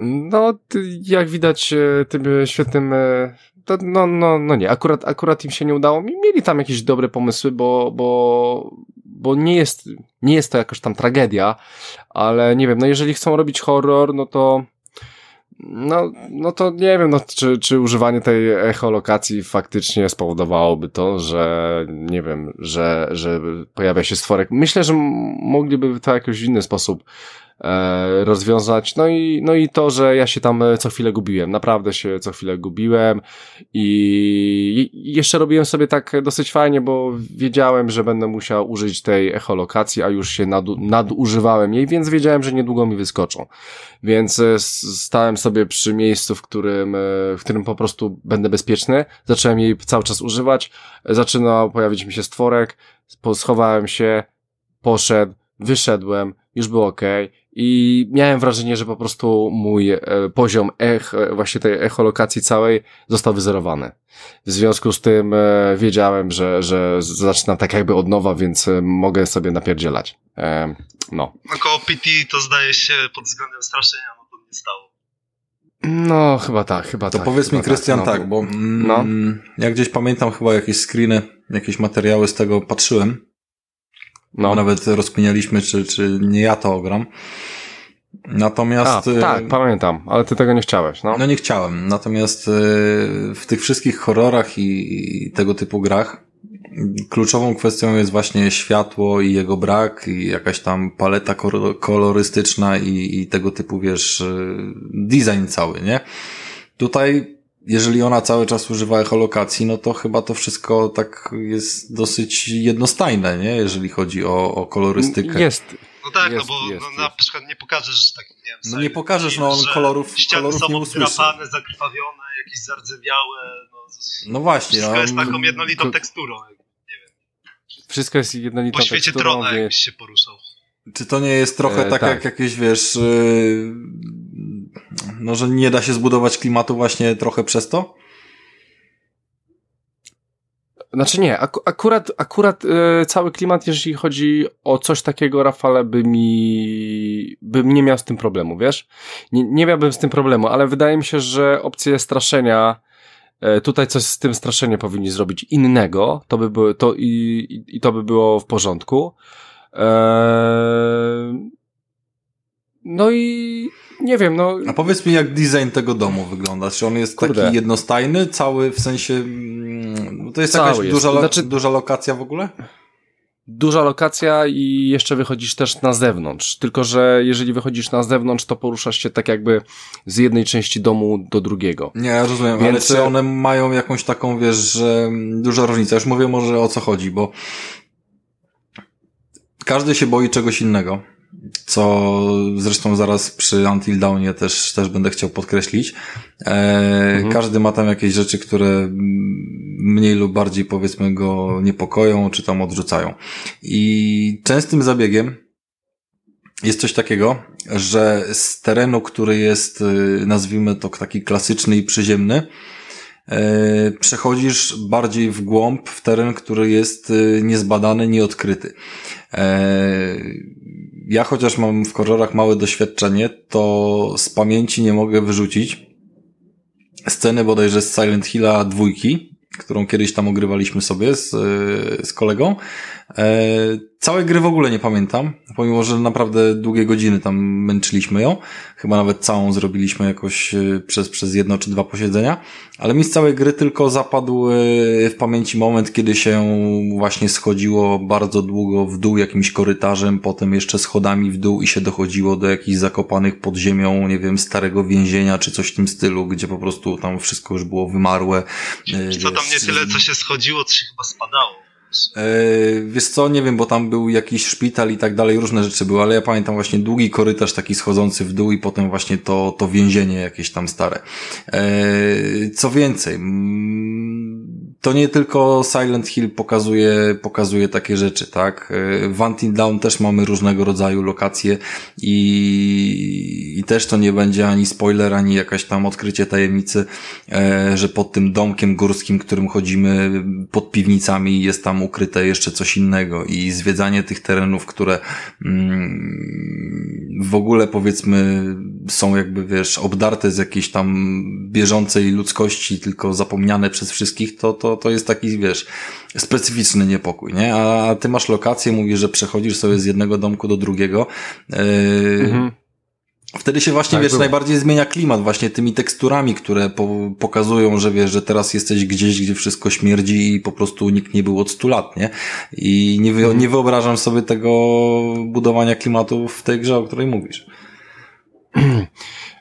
No, jak widać e, tym świetnym e, no, no, no nie, akurat, akurat im się nie udało. Mieli tam jakieś dobre pomysły, bo, bo, bo nie jest, nie jest to jakaś tam tragedia, ale nie wiem, no jeżeli chcą robić horror, no to no, no to nie wiem, no, czy, czy używanie tej echolokacji faktycznie spowodowałoby to, że nie wiem, że, że pojawia się stworek. Myślę, że mogliby to w jakiś inny sposób E, rozwiązać. No i, no i to, że ja się tam e, co chwilę gubiłem. Naprawdę się co chwilę gubiłem i, jeszcze robiłem sobie tak dosyć fajnie, bo wiedziałem, że będę musiał użyć tej echolokacji, a już się nadu, nadużywałem jej, więc wiedziałem, że niedługo mi wyskoczą. Więc e, stałem sobie przy miejscu, w którym, w którym po prostu będę bezpieczny. Zacząłem jej cały czas używać. Zaczynał pojawić mi się stworek. Schowałem się, poszedł, wyszedłem, już było ok i miałem wrażenie, że po prostu mój e, poziom ech, e, właśnie tej echolokacji całej został wyzerowany. W związku z tym e, wiedziałem, że, że zaczynam tak jakby od nowa, więc mogę sobie napierdzielać. No. No koło PT to zdaje się pod względem straszenia, no to nie stało. No, chyba tak, chyba to tak. To powiedz mi, Krystian, tak, no, tak, bo mm, no. ja gdzieś pamiętam chyba jakieś screeny, jakieś materiały z tego patrzyłem no. Nawet rozkminialiśmy, czy, czy nie ja to ogram. Natomiast. A, tak, pamiętam, ale ty tego nie chciałeś, no. No nie chciałem. Natomiast y, w tych wszystkich horrorach i, i tego typu grach kluczową kwestią jest właśnie światło i jego brak i jakaś tam paleta kolorystyczna i, i tego typu, wiesz, y, design cały, nie? Tutaj jeżeli ona cały czas używa echolokacji, no to chyba to wszystko tak jest dosyć jednostajne, nie? Jeżeli chodzi o, o kolorystykę. Jest. No tak, jest, no bo jest, no, na przykład nie pokażesz tak, nie wiem, No nie pokażesz, no on kolorów, ściany kolorów są nie oddrapane, zakrwawione, jakieś zardzewiałe, no, no właśnie. Wszystko no, jest taką jednolitą teksturą, nie wiem. Wszystko jest jednolitą teksturą. Po świecie teksturą, trona jakbyś się poruszał. Czy to nie jest trochę e, tak, tak, jak jakieś, wiesz, yy, no, że nie da się zbudować klimatu właśnie trochę przez to? Znaczy nie, ak akurat, akurat yy, cały klimat, jeżeli chodzi o coś takiego, Rafale, by mi, bym nie miał z tym problemu, wiesz? Nie, nie miałbym z tym problemu, ale wydaje mi się, że opcje straszenia, yy, tutaj coś z tym straszeniem powinni zrobić innego, to by było, to i, i, i to by było w porządku. Eee, no i nie wiem, no. A powiedz mi, jak design tego domu wygląda? Czy on jest Kurde. taki jednostajny, cały w sensie. Mm, to jest cały jakaś jest. Duża, lo znaczy... duża lokacja w ogóle? Duża lokacja i jeszcze wychodzisz też na zewnątrz. Tylko, że jeżeli wychodzisz na zewnątrz, to poruszasz się tak jakby z jednej części domu do drugiego. Nie, ja rozumiem, Więc... ale czy one mają jakąś taką, wiesz, że duża różnica? Już mówię może o co chodzi, bo każdy się boi czegoś innego, co zresztą zaraz przy Until Dawnie też, też będę chciał podkreślić. E, mhm. Każdy ma tam jakieś rzeczy, które mniej lub bardziej powiedzmy go niepokoją, czy tam odrzucają. I częstym zabiegiem jest coś takiego, że z terenu, który jest, y, nazwijmy to taki klasyczny i przyziemny, E, przechodzisz bardziej w głąb, w teren, który jest e, niezbadany, nieodkryty. Ja chociaż mam w horrorach małe doświadczenie, to z pamięci nie mogę wyrzucić sceny bodajże z Silent Hilla dwójki, którą kiedyś tam ogrywaliśmy sobie z, z kolegą. Całej gry w ogóle nie pamiętam, pomimo, że naprawdę długie godziny tam męczyliśmy ją. Chyba nawet całą zrobiliśmy jakoś e, przez, przez jedno czy dwa posiedzenia. Ale mi z całej gry tylko zapadł e, w pamięci moment, kiedy się właśnie schodziło bardzo długo w dół jakimś korytarzem, potem jeszcze schodami w dół i się dochodziło do jakichś zakopanych pod ziemią, nie wiem, starego więzienia czy coś w tym stylu, gdzie po prostu tam wszystko już było wymarłe. Co tam nie tyle, co się schodziło, co się chyba spadało. Yy, wiesz co, nie wiem, bo tam był jakiś szpital i tak dalej, różne rzeczy były, ale ja pamiętam właśnie długi korytarz taki schodzący w dół i potem właśnie to, to więzienie jakieś tam stare. Yy, co więcej, to nie tylko Silent Hill pokazuje, pokazuje takie rzeczy, tak? W Until Down też mamy różnego rodzaju lokacje i, i też to nie będzie ani spoiler, ani jakaś tam odkrycie tajemnicy, e, że pod tym domkiem górskim, którym chodzimy, pod piwnicami jest tam ukryte jeszcze coś innego i zwiedzanie tych terenów, które mm, w ogóle powiedzmy są jakby, wiesz, obdarte z jakiejś tam bieżącej ludzkości, tylko zapomniane przez wszystkich, to, to, to jest taki, wiesz, specyficzny niepokój, nie? A ty masz lokację, mówisz, że przechodzisz sobie z jednego domku do drugiego. Yy, mhm. Wtedy się właśnie, tak wiesz, było. najbardziej zmienia klimat właśnie tymi teksturami, które po, pokazują, że wiesz, że teraz jesteś gdzieś, gdzie wszystko śmierdzi i po prostu nikt nie był od stu lat, nie? I nie, wy, mhm. nie wyobrażam sobie tego budowania klimatu w tej grze, o której mówisz.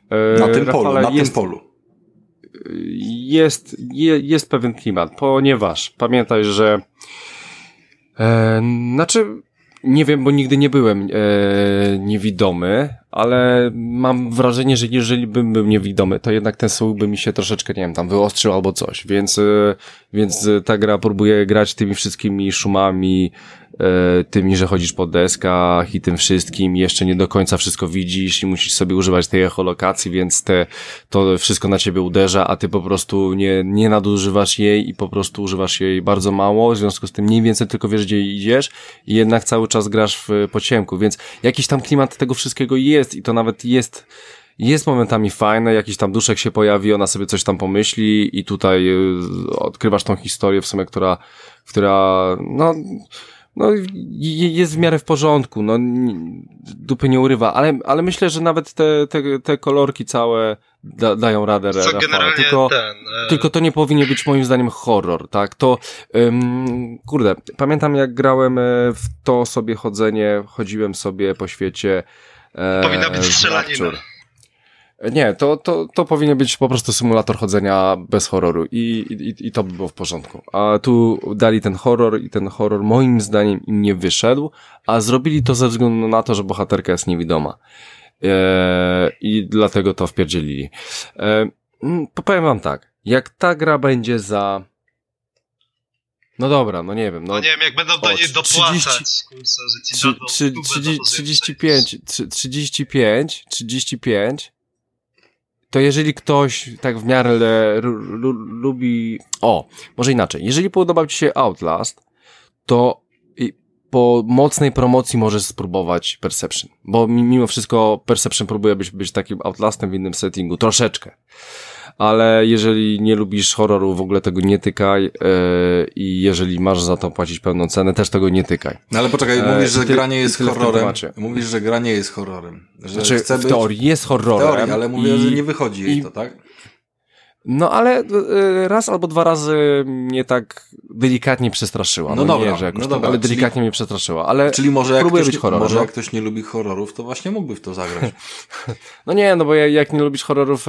E, na tym polu, na jest, tym polu. Jest, je, jest pewien klimat, ponieważ pamiętaj, że e, znaczy nie wiem, bo nigdy nie byłem e, niewidomy, ale mam wrażenie, że jeżeli bym był niewidomy, to jednak ten słuch by mi się troszeczkę, nie wiem, tam wyostrzył albo coś, więc, e, więc ta gra próbuje grać tymi wszystkimi szumami, E, tymi, że chodzisz po deskach i tym wszystkim, jeszcze nie do końca wszystko widzisz i musisz sobie używać tej echolokacji, więc te, to wszystko na ciebie uderza, a ty po prostu nie, nie nadużywasz jej i po prostu używasz jej bardzo mało, w związku z tym mniej więcej tylko wiesz, gdzie idziesz i jednak cały czas grasz w pociemku, więc jakiś tam klimat tego wszystkiego jest i to nawet jest jest momentami fajne, jakiś tam duszek się pojawi, ona sobie coś tam pomyśli i tutaj y, odkrywasz tą historię w sumie, która, która, no, no, jest w miarę w porządku, no, dupy nie urywa, ale, ale myślę, że nawet te, te, te kolorki całe da, dają radę, generalnie tylko, ten, e... tylko to nie powinien być moim zdaniem horror, tak, to, ym, kurde, pamiętam jak grałem e, w to sobie chodzenie, chodziłem sobie po świecie, Powinna być strzelanina. Nie, to, to, to powinien być po prostu symulator chodzenia bez horroru i, i, i to by było w porządku. A tu dali ten horror i ten horror moim zdaniem im nie wyszedł, a zrobili to ze względu na to, że bohaterka jest niewidoma. Eee, I dlatego to wpierdzielili. Eee, powiem wam tak, jak ta gra będzie za... No dobra, no nie wiem. No, no nie wiem, jak będą do niej dopłacać, 30, kurczę, że ci 30, 35, 35, 35, to jeżeli ktoś tak w miarę lubi... O, może inaczej. Jeżeli podobał Ci się Outlast, to po mocnej promocji możesz spróbować Perception, bo mimo wszystko Perception próbuje być, być takim Outlastem w innym settingu, troszeczkę ale jeżeli nie lubisz horroru, w ogóle tego nie tykaj yy, i jeżeli masz za to płacić pełną cenę, też tego nie tykaj. No ale poczekaj, e, mówisz, że ty, gra nie jest horrorem. Mówisz, że gra nie jest horrorem. Że znaczy, w być... teorii jest horrorem. W teorii, ale mówię, i, że nie wychodzi jej i, to, tak? No ale y, raz albo dwa razy mnie tak delikatnie przestraszyła. No, no dobra, nie, że jakoś no dobra, ale delikatnie czyli, mnie przestraszyła. Ale czyli może jak, ktoś, być horrorem, może no. jak ktoś nie lubi horrorów, to właśnie mógłby w to zagrać. no nie, no bo jak nie lubisz horrorów,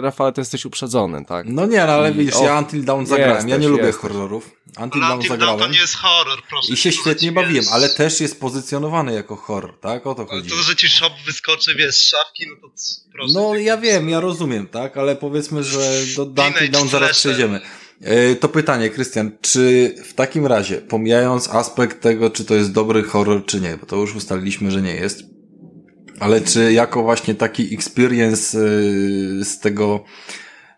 Rafał, to jesteś uprzedzony, tak? No nie, no ale I, widzisz, ja Until Dawn zagrałem. Jesteś, ja nie lubię jesteś. horrorów. Until Dawn zagrałem. to nie jest horror, proszę. I się świetnie bawiłem, ale też jest pozycjonowany jako horror, tak? O to chodzi. To, że ci shop wyskoczy, wiesz, z szafki, no to No ja wiem, ja rozumiem, tak? Ale powiedzmy, że do Until Dawn zaraz przejdziemy. E, to pytanie, Krystian, czy w takim razie, pomijając aspekt tego, czy to jest dobry horror, czy nie, bo to już ustaliliśmy, że nie jest, ale czy jako właśnie taki experience e, z tego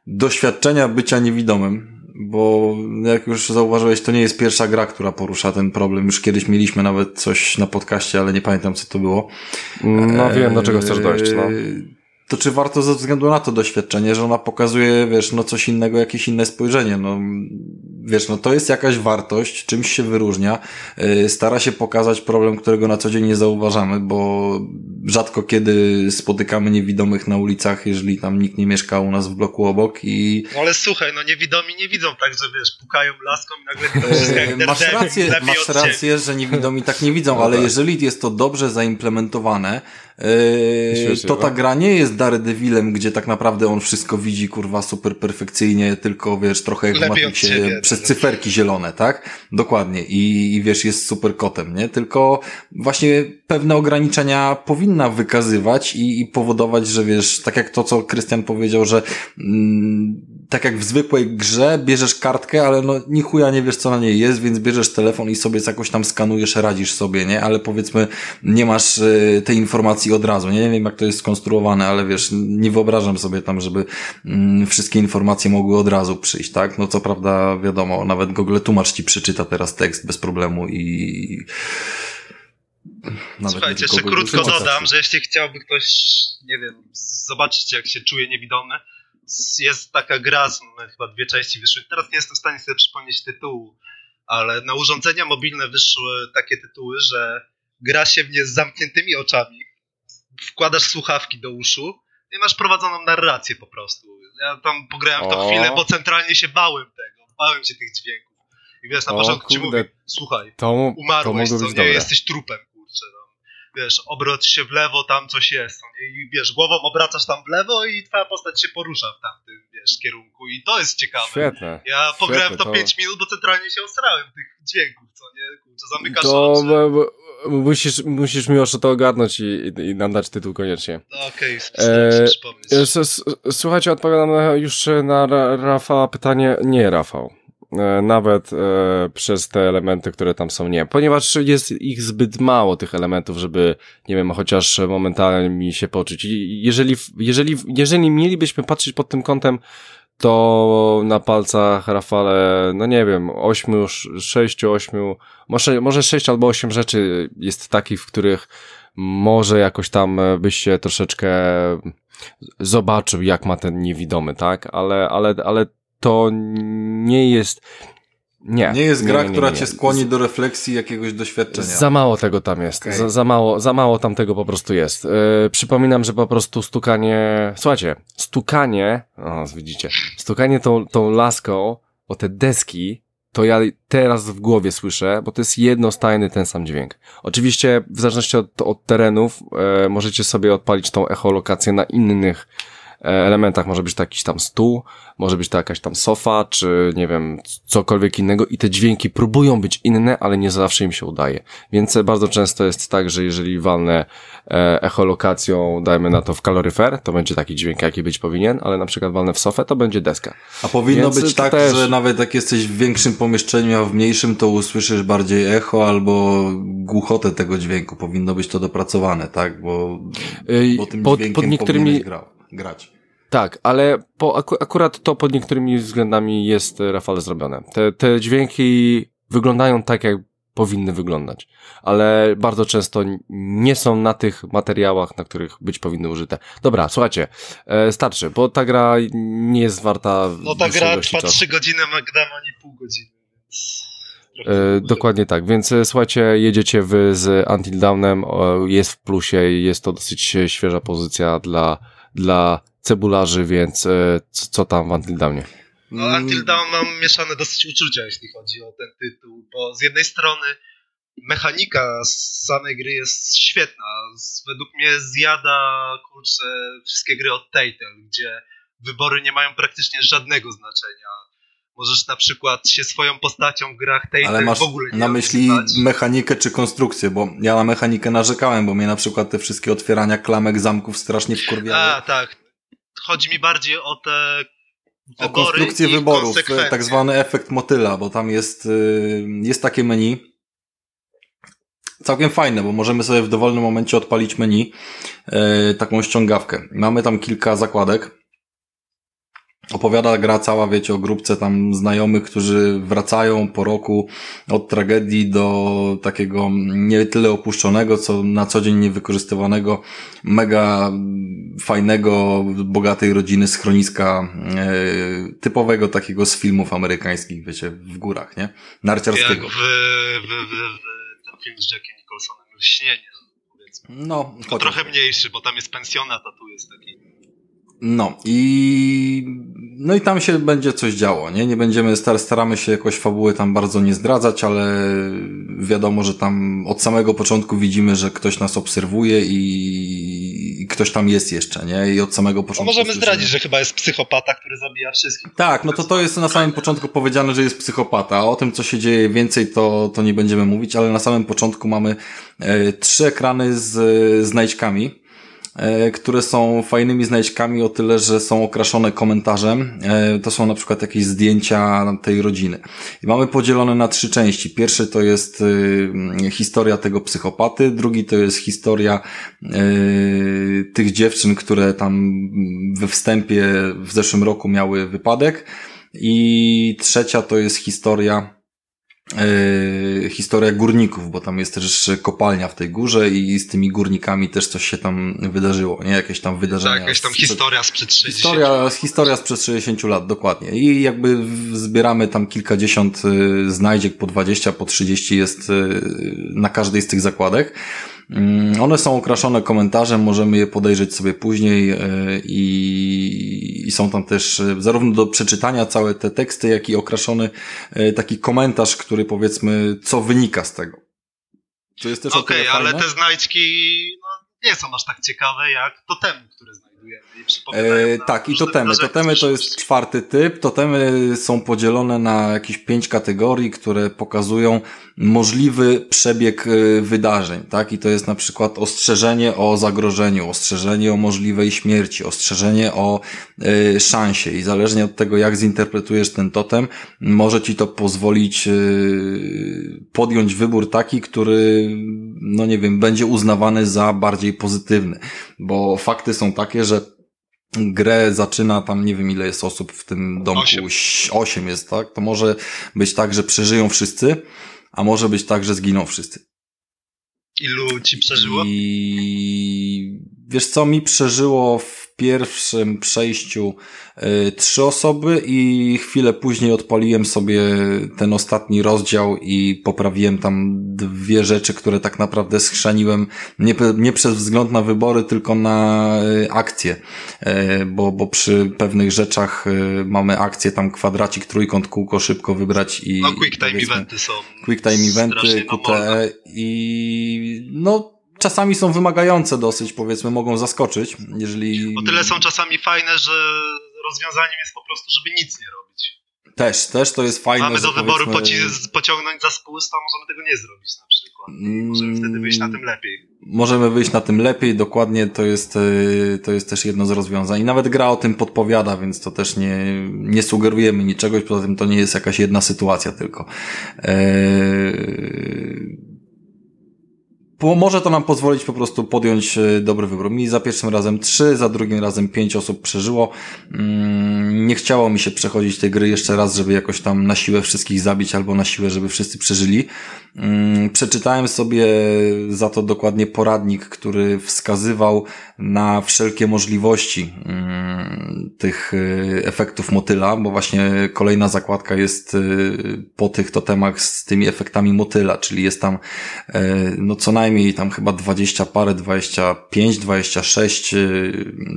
doświadczenia bycia niewidomym, bo jak już zauważyłeś, to nie jest pierwsza gra, która porusza ten problem. Już kiedyś mieliśmy nawet coś na podcaście, ale nie pamiętam, co to było. No wiem, do czego chcesz dojść, no. To czy warto ze względu na to doświadczenie, że ona pokazuje, wiesz, no coś innego, jakieś inne spojrzenie, no wiesz, no to jest jakaś wartość, czymś się wyróżnia, yy, stara się pokazać problem, którego na co dzień nie zauważamy, bo rzadko kiedy spotykamy niewidomych na ulicach, jeżeli tam nikt nie mieszka u nas w bloku obok i... No ale słuchaj, no niewidomi nie widzą tak, że wiesz, pukają laską i nagle widzą jak Masz rację, masz rację, że niewidomi tak nie widzą, no ale tak. jeżeli jest to dobrze zaimplementowane, Yy, to ta gra nie jest Daredevilem, gdzie tak naprawdę on wszystko widzi, kurwa, super perfekcyjnie, tylko wiesz, trochę jak w Matrixie, przez cyferki zielone, tak? Dokładnie. I, I wiesz, jest super kotem, nie? Tylko właśnie pewne ograniczenia powinna wykazywać i, i powodować, że wiesz, tak jak to, co Krystian powiedział, że mm, tak jak w zwykłej grze bierzesz kartkę, ale no ni chuja nie wiesz, co na niej jest, więc bierzesz telefon i sobie jakoś tam skanujesz, radzisz sobie, nie? Ale powiedzmy, nie masz y, tej informacji od razu. Nie, nie wiem, jak to jest skonstruowane, ale wiesz, nie wyobrażam sobie tam, żeby mm, wszystkie informacje mogły od razu przyjść, tak? No co prawda, wiadomo, nawet Google Tłumacz ci przeczyta teraz tekst bez problemu i Słuchajcie, jeszcze krótko dodam, że jeśli chciałby ktoś, nie wiem, zobaczyć jak się czuje niewidomy, jest taka gra, chyba dwie części wyszły. Teraz nie jestem w stanie sobie przypomnieć tytułu, ale na urządzenia mobilne wyszły takie tytuły, że gra się w nie z zamkniętymi oczami, wkładasz słuchawki do uszu i masz prowadzoną narrację po prostu. Ja tam pograłem w to chwilę, bo centralnie się bałem tego, bałem się tych dźwięków. I wiesz, na początku ci mówię, słuchaj, to, umarłeś, to co nie, dobre. jesteś trupem. Wiesz, obróć się w lewo, tam coś jest. I wiesz, głową obracasz tam w lewo i twoja postać się porusza w tamtym, wiesz, kierunku i to jest ciekawe. Świetne. Ja pograłem Świetne, to, to 5 minut, bo centralnie się osrałem tych dźwięków, co nie, kurczę, zamykasz to, oczy. Musisz, musisz mi to ogarnąć i, i nam dać tytuł koniecznie. Okej, okay, e, Słuchajcie, odpowiadam już na Rafała pytanie. Nie, Rafał. E, nawet e, przez te elementy, które tam są nie, ponieważ jest ich zbyt mało tych elementów, żeby, nie wiem, chociaż momentalnie mi się poczuć. Jeżeli, jeżeli, jeżeli mielibyśmy patrzeć pod tym kątem, to na palcach Rafale, no nie wiem, ośmiu, sześciu, ośmiu, może, może sześć albo osiem rzeczy jest takich, w których może jakoś tam byś się troszeczkę zobaczył, jak ma ten niewidomy, tak? Ale, ale, ale to nie jest, nie. Nie jest gra, nie, nie, która cię skłoni do refleksji jakiegoś doświadczenia. Za mało tego tam jest. Okay. Za, za, mało, za mało tam tego po prostu jest. Yy, przypominam, że po prostu stukanie, słuchajcie, stukanie, o, widzicie, stukanie tą, tą laską o te deski, to ja teraz w głowie słyszę, bo to jest jednostajny ten sam dźwięk. Oczywiście w zależności od, od terenów yy, możecie sobie odpalić tą echolokację na innych E, elementach może być to jakiś tam stół, może być to jakaś tam sofa, czy nie wiem, cokolwiek innego i te dźwięki próbują być inne, ale nie zawsze im się udaje. Więc bardzo często jest tak, że jeżeli walnę e, echolokacją, dajmy na to w kaloryfer, to będzie taki dźwięk, jaki być powinien, ale na przykład walnę w sofę, to będzie deska. A powinno Więc być tak, też... że nawet jak jesteś w większym pomieszczeniu, a w mniejszym, to usłyszysz bardziej echo albo głuchotę tego dźwięku. Powinno być to dopracowane, tak? Bo, bo tym pod, dźwiękiem pod niektórymi... grał grać. Tak, ale po, akurat to pod niektórymi względami jest e, Rafale zrobione. Te, te dźwięki wyglądają tak, jak powinny wyglądać, ale bardzo często nie są na tych materiałach, na których być powinny użyte. Dobra, słuchajcie, e, starczy, bo ta gra nie jest warta. No ta gra trwa 3 godziny, Magdam, ani pół godziny. E, dokładnie tak, więc e, słuchajcie, jedziecie wy z Until Dawnem, jest w plusie, jest to dosyć świeża pozycja dla dla cebularzy, więc e, co, co tam w Until Dawnie? No, Until Dawn mam mieszane dosyć uczucia, jeśli chodzi o ten tytuł, bo z jednej strony mechanika z samej gry jest świetna. Według mnie zjada, kurczę, wszystkie gry od Telltale, gdzie wybory nie mają praktycznie żadnego znaczenia. Możesz na przykład się swoją postacią w grach tej Ale masz w ogóle nie na myśli mechanikę czy konstrukcję, bo ja na mechanikę narzekałem, bo mnie na przykład te wszystkie otwierania klamek zamków strasznie wkurwiały. A, tak. Chodzi mi bardziej o te o konstrukcję wyborów, tak zwany efekt motyla, bo tam jest, y, jest takie menu, całkiem fajne, bo możemy sobie w dowolnym momencie odpalić menu, y, taką ściągawkę. Mamy tam kilka zakładek, opowiada gra cała, wiecie, o grupce tam znajomych, którzy wracają po roku od tragedii do takiego nie tyle opuszczonego, co na co dzień niewykorzystywanego, mega fajnego, bogatej rodziny schroniska, e, typowego takiego z filmów amerykańskich, wiecie, w górach, nie? Narciarskiego. Jak w, w, w, w film z Jackiem Nicholsonem, Lśnienie, powiedzmy. No, to trochę mniejszy, bo tam jest pensjonat, a tu jest taki no i no i tam się będzie coś działo, nie? Nie będziemy, star staramy się jakoś fabuły tam bardzo nie zdradzać, ale wiadomo, że tam od samego początku widzimy, że ktoś nas obserwuje i, i ktoś tam jest jeszcze, nie? I od samego początku. No możemy zdradzić, że chyba jest psychopata, który zabija wszystkich. Tak, no to to jest na samym początku powiedziane, że jest psychopata. O tym, co się dzieje więcej, to, to nie będziemy mówić, ale na samym początku mamy e, trzy ekrany z znajdźkami E, które są fajnymi znajdźkami o tyle, że są okraszone komentarzem. E, to są na przykład jakieś zdjęcia tej rodziny. I mamy podzielone na trzy części. Pierwszy to jest y, historia tego psychopaty, drugi to jest historia y, tych dziewczyn, które tam we wstępie w zeszłym roku miały wypadek i trzecia to jest historia e, historia górników, bo tam jest też kopalnia w tej górze i z tymi górnikami też coś się tam wydarzyło, nie? Jakieś tam wydarzenia. Tak, jakaś tam sprzed... historia sprzed 60 historia, lat. Historia sprzed 60 lat, dokładnie. I jakby zbieramy tam kilkadziesiąt e, znajdziek, po 20, po 30 jest na każdej z tych zakładek. Mm, one są okraszone komentarzem, możemy je podejrzeć sobie później e, i, i są tam też e, zarówno do przeczytania całe te teksty, jak i okraszony e, taki komentarz, który powiedzmy, co wynika z tego. To jest też Okej, okay, ale te znajdźki no, nie są aż tak ciekawe jak totemy, które znajdujemy. E, tak, i totemy. Totemy to jest czwarty typ. Totemy są podzielone na jakieś pięć kategorii, które pokazują możliwy przebieg e, wydarzeń, tak? I to jest na przykład ostrzeżenie o zagrożeniu, ostrzeżenie o możliwej śmierci, ostrzeżenie o y, szansie i zależnie od tego, jak zinterpretujesz ten totem, może ci to pozwolić y, podjąć wybór taki, który, no nie wiem, będzie uznawany za bardziej pozytywny, bo fakty są takie, że grę zaczyna tam, nie wiem ile jest osób w tym domku, osiem jest, tak? To może być tak, że przeżyją wszyscy, a może być tak, że zginą wszyscy. Ilu ci przeżyło? I wiesz co, mi przeżyło w pierwszym przejściu y, trzy osoby i chwilę później odpaliłem sobie ten ostatni rozdział i poprawiłem tam dwie rzeczy, które tak naprawdę schrzaniłem nie, nie przez wzgląd na wybory, tylko na y, akcje, y, bo, bo przy pewnych rzeczach y, mamy akcję tam kwadracik, trójkąt, kółko szybko wybrać i... No quick time eventy są. Quick time eventy, QTE i no czasami są wymagające dosyć, powiedzmy, mogą zaskoczyć, jeżeli... O tyle są czasami fajne, że rozwiązaniem jest po prostu, żeby nic nie robić. Też, też to jest fajne. Mamy do wyboru powiedzmy... pociągnąć za spust, a możemy tego nie zrobić na przykład. Możemy wtedy wyjść na tym lepiej. Możemy wyjść na tym lepiej, dokładnie to jest, e, to jest też jedno z rozwiązań. I nawet gra o tym podpowiada, więc to też nie, nie sugerujemy niczego, poza tym to nie jest jakaś jedna sytuacja tylko. Eee może to nam pozwolić po prostu podjąć e, dobry wybór. Mi za pierwszym razem trzy, za drugim razem pięć osób przeżyło. Mm, nie chciało mi się przechodzić tej gry jeszcze raz, żeby jakoś tam na siłę wszystkich zabić albo na siłę, żeby wszyscy przeżyli. Mm, przeczytałem sobie za to dokładnie poradnik, który wskazywał na wszelkie możliwości mm, tych e, efektów motyla, bo właśnie kolejna zakładka jest e, po tych totemach z tymi efektami motyla, czyli jest tam no co najmniej tam chyba 20 parę, 25, 26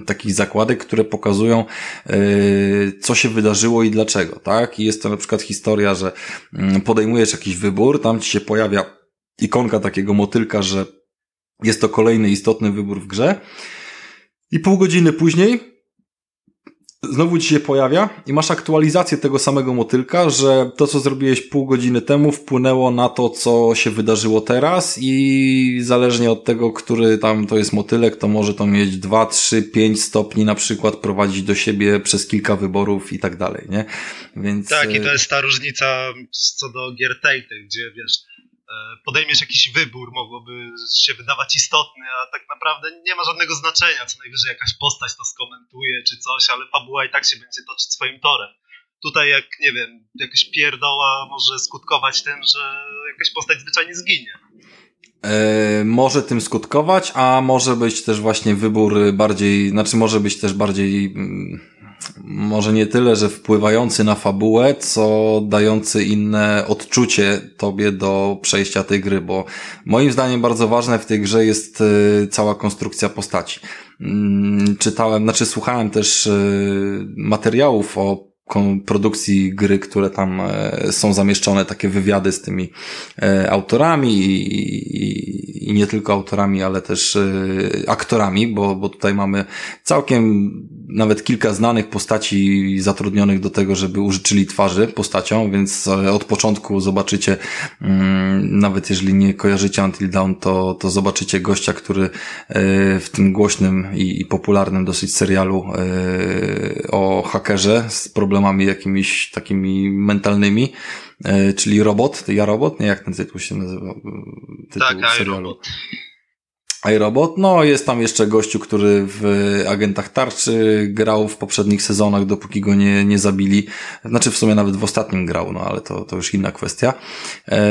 takich zakładek, które pokazują, y, co się wydarzyło i dlaczego, tak? I jest to na przykład historia, że mm, podejmujesz jakiś wybór, tam ci się pojawia ikonka takiego motylka, że jest to kolejny istotny wybór w grze. I pół godziny później znowu ci się pojawia i masz aktualizację tego samego motylka, że to, co zrobiłeś pół godziny temu, wpłynęło na to, co się wydarzyło teraz i zależnie od tego, który tam to jest motylek, to może to mieć 2, 3, 5 stopni na przykład prowadzić do siebie przez kilka wyborów i tak dalej, nie? Więc... Tak, i to e, jest ta różnica co do gier Tate, gdzie wiesz, podejmiesz jakiś wybór, mogłoby się wydawać istotny, a tak naprawdę nie ma żadnego znaczenia. Co najwyżej jakaś postać to skomentuje czy coś, ale fabuła i tak się będzie toczyć swoim torem. Tutaj jak, nie wiem, jakaś pierdoła może skutkować tym, że jakaś postać zwyczajnie zginie. E, może tym skutkować, a może być też właśnie wybór bardziej, znaczy może być też bardziej mm, może nie tyle, że wpływający na fabułę, co dający inne odczucie tobie do przejścia tej gry, bo moim zdaniem bardzo ważne w tej grze jest y, cała konstrukcja postaci. Mm, czytałem, znaczy słuchałem też y, materiałów o produkcji gry, które tam e, są zamieszczone, takie wywiady z tymi e, autorami i, i, nie tylko autorami, ale też e, aktorami, bo, bo tutaj mamy całkiem nawet kilka znanych postaci zatrudnionych do tego, żeby użyczyli twarzy postacią, więc od początku zobaczycie, mm, nawet jeżeli nie kojarzycie Until Dawn, to, to zobaczycie gościa, który w tym głośnym i popularnym dosyć serialu o hakerze z problemem problemami jakimiś takimi mentalnymi, e, czyli Robot, ja Robot, nie jak ten tytuł się nazywa? Tytuł tak, serialu. Robot. iRobot. No, jest tam jeszcze gościu, który w Agentach Tarczy grał w poprzednich sezonach, dopóki go nie, nie zabili. Znaczy w sumie nawet w ostatnim grał, no ale to, to już inna kwestia. E,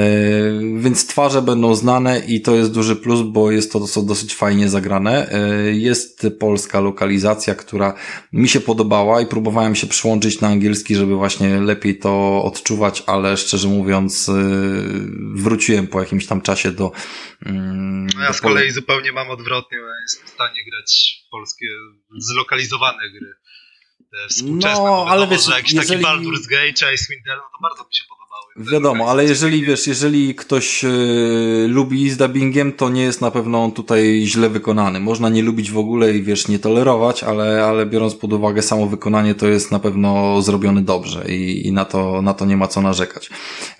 więc twarze będą znane i to jest duży plus, bo jest to dosyć fajnie zagrane. E, jest polska lokalizacja, która mi się podobała i próbowałem się przyłączyć na angielski, żeby właśnie lepiej to odczuwać, ale szczerze mówiąc, e, wróciłem po jakimś tam czasie do. Mm, no ja do z kolei zupełnie zupełnie mam odwrotnie, ja jestem w stanie grać w polskie zlokalizowane gry. Te współczesne, no, ale wiesz, że jakiś jeżeli... taki Baldur's Gate czy Icewind Dale, no to bardzo mi się podoba. Wiadomo, ale jeżeli wiesz, jeżeli ktoś e, lubi z dubbingiem, to nie jest na pewno on tutaj źle wykonany. Można nie lubić w ogóle i wiesz, nie tolerować, ale, ale biorąc pod uwagę samo wykonanie, to jest na pewno zrobione dobrze i, i na, to, na to nie ma co narzekać.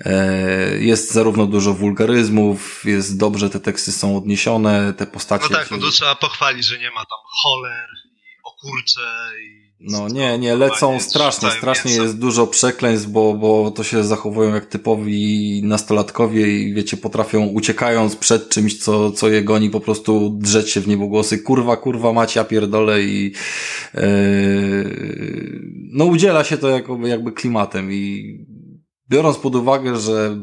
E, jest zarówno dużo wulgaryzmów, jest dobrze, te teksty są odniesione, te postacie... No tak, no to trzeba pochwalić, że nie ma tam choler i okurcze i no nie, nie, lecą strasznie, strasznie jest dużo przekleństw, bo, bo to się zachowują jak typowi nastolatkowie i wiecie, potrafią uciekając przed czymś, co, co je goni, po prostu drzeć się w niebogłosy, kurwa, kurwa, macie, ja pierdolę i yy, no udziela się to jakby, jakby klimatem i biorąc pod uwagę, że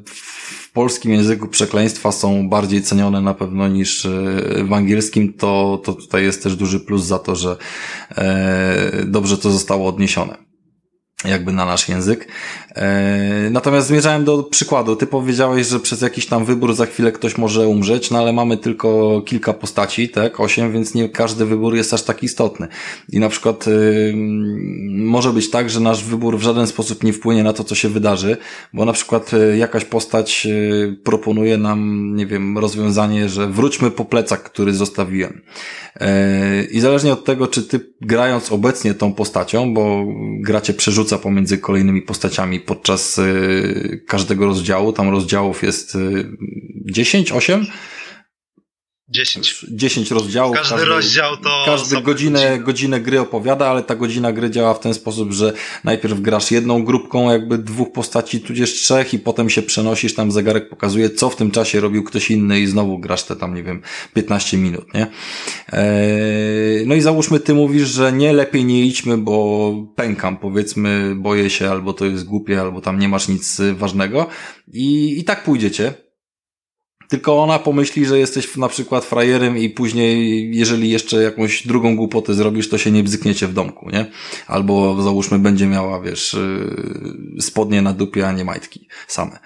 polskim języku przekleństwa są bardziej cenione na pewno niż e, w angielskim, to, to tutaj jest też duży plus za to, że e, dobrze to zostało odniesione jakby na nasz język. E, natomiast zmierzałem do przykładu. Ty powiedziałeś, że przez jakiś tam wybór za chwilę ktoś może umrzeć, no ale mamy tylko kilka postaci, tak? Osiem, więc nie każdy wybór jest aż tak istotny. I na przykład y, może być tak, że nasz wybór w żaden sposób nie wpłynie na to, co się wydarzy, bo na przykład y, jakaś postać y, proponuje nam, nie wiem, rozwiązanie, że wróćmy po plecak, który zostawiłem. I zależnie od tego, czy ty grając obecnie tą postacią, bo gracie przerzuca pomiędzy kolejnymi postaciami podczas y, każdego rozdziału, tam rozdziałów jest 10, y, 8? 10. 10 rozdziałów. Każdy, każdy rozdział to. Każdy godzinę, godzinę gry opowiada, ale ta godzina gry działa w ten sposób, że najpierw grasz jedną grupką, jakby dwóch postaci, tudzież trzech, i potem się przenosisz, tam zegarek pokazuje, co w tym czasie robił ktoś inny, i znowu grasz te tam, nie wiem, 15 minut, nie? Eee, no i załóżmy, ty mówisz, że nie lepiej nie idźmy, bo pękam, powiedzmy, boję się, albo to jest głupie, albo tam nie masz nic ważnego. I, i tak pójdziecie tylko ona pomyśli, że jesteś na przykład frajerem i później, jeżeli jeszcze jakąś drugą głupotę zrobisz, to się nie bzykniecie w domku, nie? Albo załóżmy będzie miała, wiesz, y, spodnie na dupie, a nie majtki same.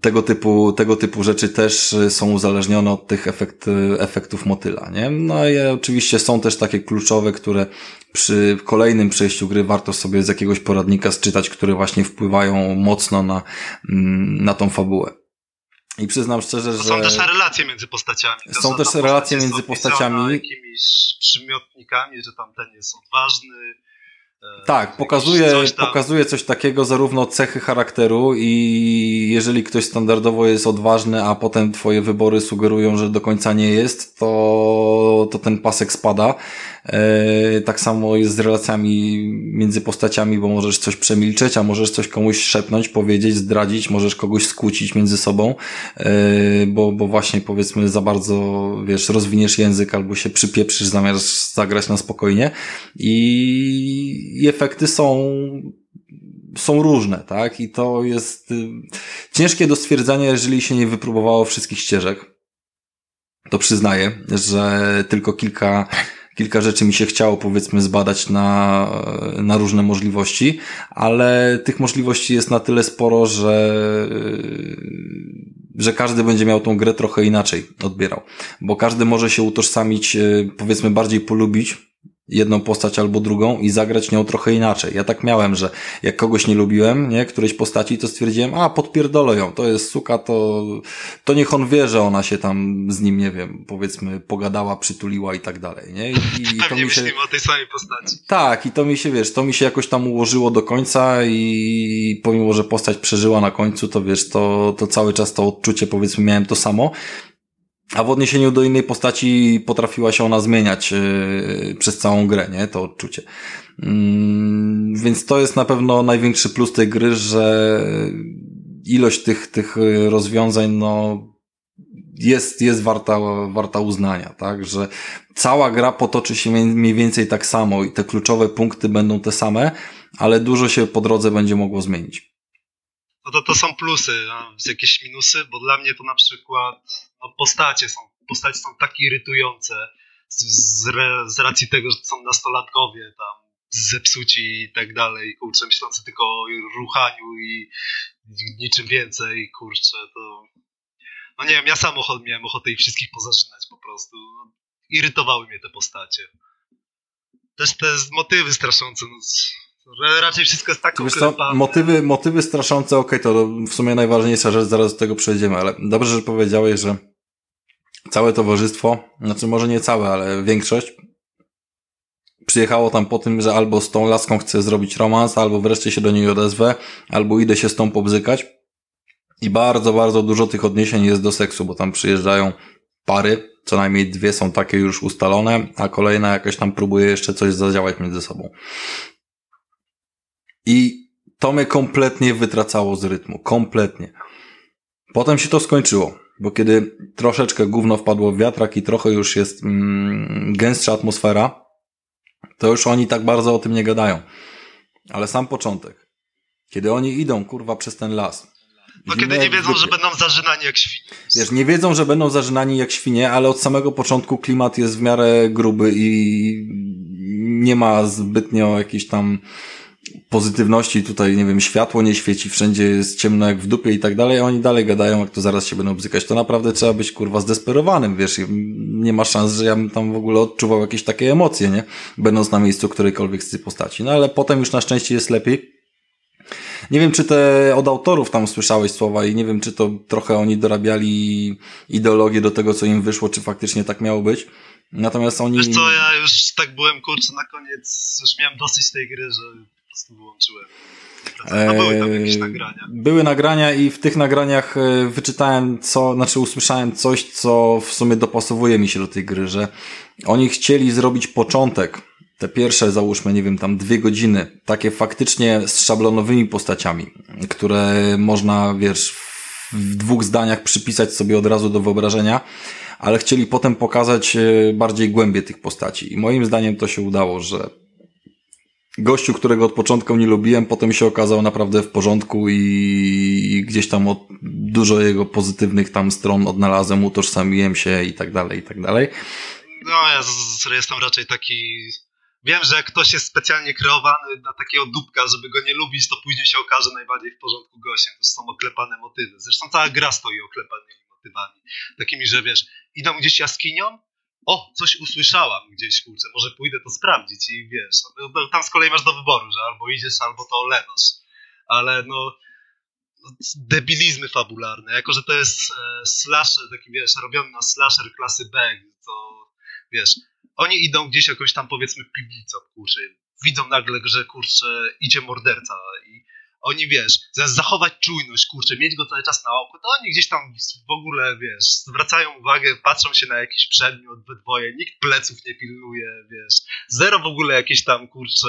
Tego typu, tego typu rzeczy też są uzależnione od tych efekt, efektów motyla, nie? No i oczywiście są też takie kluczowe, które przy kolejnym przejściu gry warto sobie z jakiegoś poradnika czytać, które właśnie wpływają mocno na, mm, na tą fabułę. I przyznam szczerze, że... Są też relacje między postaciami. To są też relacje między postaciami. jakimiś przymiotnikami, że tamten jest odważny. E, tak, pokazuje coś, pokazuje coś takiego, zarówno cechy charakteru i jeżeli ktoś standardowo jest odważny, a potem twoje wybory sugerują, że do końca nie jest, to, to ten pasek spada. E, tak samo jest z relacjami między postaciami, bo możesz coś przemilczeć, a możesz coś komuś szepnąć, powiedzieć, zdradzić, możesz kogoś skłócić między sobą, e, bo, bo właśnie powiedzmy za bardzo, wiesz, rozwiniesz język albo się przypieprzysz zamiast zagrać na spokojnie i, efekty są są różne, tak? I to jest y, ciężkie do stwierdzenia, jeżeli się nie wypróbowało wszystkich ścieżek. To przyznaję, że tylko kilka kilka rzeczy mi się chciało powiedzmy zbadać na, na różne możliwości, ale tych możliwości jest na tyle sporo, że, że każdy będzie miał tą grę trochę inaczej odbierał, bo każdy może się utożsamić, powiedzmy bardziej polubić jedną postać albo drugą i zagrać nią trochę inaczej. Ja tak miałem, że jak kogoś nie lubiłem, nie, którejś postaci, to stwierdziłem, a podpierdolę ją, to jest suka, to, to niech on wie, że ona się tam z nim, nie wiem, powiedzmy, pogadała, przytuliła i tak dalej, nie? I, i to mi się... o tej samej postaci. Tak, i to mi się, wiesz, to mi się jakoś tam ułożyło do końca i pomimo, że postać przeżyła na końcu, to wiesz, to, to cały czas to odczucie, powiedzmy, miałem to samo a w odniesieniu do innej postaci potrafiła się ona zmieniać yy, przez całą grę, nie? To odczucie. Yy, więc to jest na pewno największy plus tej gry, że ilość tych, tych rozwiązań, no, jest, jest warta, warta uznania, tak, że cała gra potoczy się mniej więcej tak samo i te kluczowe punkty będą te same, ale dużo się po drodze będzie mogło zmienić. No to, to są plusy, a jakieś minusy, bo dla mnie to na przykład postacie są, postacie są tak irytujące z, z, z racji tego, że są nastolatkowie tam zepsuci i tak dalej, kurczę, myślący tylko o ruchaniu i niczym więcej, kurczę, to no nie wiem, ja sam ochot, miałem ochotę ich wszystkich pozażynać po prostu. No, irytowały mnie te postacie. Też te motywy straszące, no, raczej wszystko jest tak co, motywy, motywy straszące, okej, okay, to w sumie najważniejsza rzecz, zaraz do tego przejdziemy, ale dobrze, że powiedziałeś, że całe towarzystwo, znaczy może nie całe, ale większość przyjechało tam po tym, że albo z tą laską chcę zrobić romans, albo wreszcie się do niej odezwę, albo idę się z tą pobzykać. I bardzo, bardzo dużo tych odniesień jest do seksu, bo tam przyjeżdżają pary, co najmniej dwie są takie już ustalone, a kolejna jakaś tam próbuje jeszcze coś zadziałać między sobą. I to mnie kompletnie wytracało z rytmu. Kompletnie. Potem się to skończyło, bo kiedy troszeczkę gówno wpadło w wiatrak i trochę już jest mm, gęstsza atmosfera, to już oni tak bardzo o tym nie gadają. Ale sam początek. Kiedy oni idą, kurwa, przez ten las, no kiedy nie wiedzą, że będą zażynani jak świnie. Wiesz, nie wiedzą, że będą zażynani jak świnie, ale od samego początku klimat jest w miarę gruby i nie ma zbytnio jakiejś tam pozytywności tutaj, nie wiem, światło nie świeci, wszędzie jest ciemno jak w dupie i tak dalej, a oni dalej gadają, jak to zaraz się będą bzykać. To naprawdę trzeba być, kurwa, zdesperowanym, wiesz, nie ma szans, że ja bym tam w ogóle odczuwał jakieś takie emocje, nie? Będąc na miejscu którejkolwiek z tych postaci. No ale potem już na szczęście jest lepiej nie wiem, czy te od autorów tam słyszałeś słowa i nie wiem, czy to trochę oni dorabiali ideologię do tego, co im wyszło, czy faktycznie tak miało być. Natomiast oni... Wiesz co, ja już tak byłem, kurczę, na koniec już miałem dosyć tej gry, że prostu wyłączyłem. No, były tam jakieś nagrania. Były nagrania i w tych nagraniach e, wyczytałem co, znaczy usłyszałem coś, co w sumie dopasowuje mi się do tej gry, że oni chcieli zrobić początek te pierwsze, załóżmy, nie wiem, tam dwie godziny, takie faktycznie z szablonowymi postaciami, które można, wiesz, w dwóch zdaniach przypisać sobie od razu do wyobrażenia, ale chcieli potem pokazać e, bardziej głębie tych postaci. I moim zdaniem to się udało, że gościu, którego od początku nie lubiłem, potem się okazał naprawdę w porządku i gdzieś tam od, dużo jego pozytywnych tam stron odnalazłem, utożsamiłem się i tak dalej, i tak dalej. No, ja jestem raczej taki Wiem, że jak ktoś jest specjalnie kreowany na takiego dupka, żeby go nie lubić, to później się okaże najbardziej w porządku gościem. To są oklepane motywy. Zresztą cała gra stoi oklepanymi motywami. Takimi, że wiesz, idą gdzieś jaskinią, o, coś usłyszałam gdzieś, kurczę, może pójdę to sprawdzić i wiesz, no, no, tam z kolei masz do wyboru, że albo idziesz, albo to olewasz. Ale no, debilizmy fabularne, jako że to jest e, slasher, taki wiesz, robiony na slasher klasy B, to wiesz, oni idą gdzieś jakąś tam powiedzmy piwnicą, kurczę, widzą nagle, że kurczę idzie morderca i oni, wiesz, zamiast zachować czujność, kurczę, mieć go cały czas na oku, to oni gdzieś tam w ogóle, wiesz, zwracają uwagę, patrzą się na jakiś przedmiot we dwoje, nikt pleców nie pilnuje, wiesz, zero w ogóle jakieś tam, kurczę,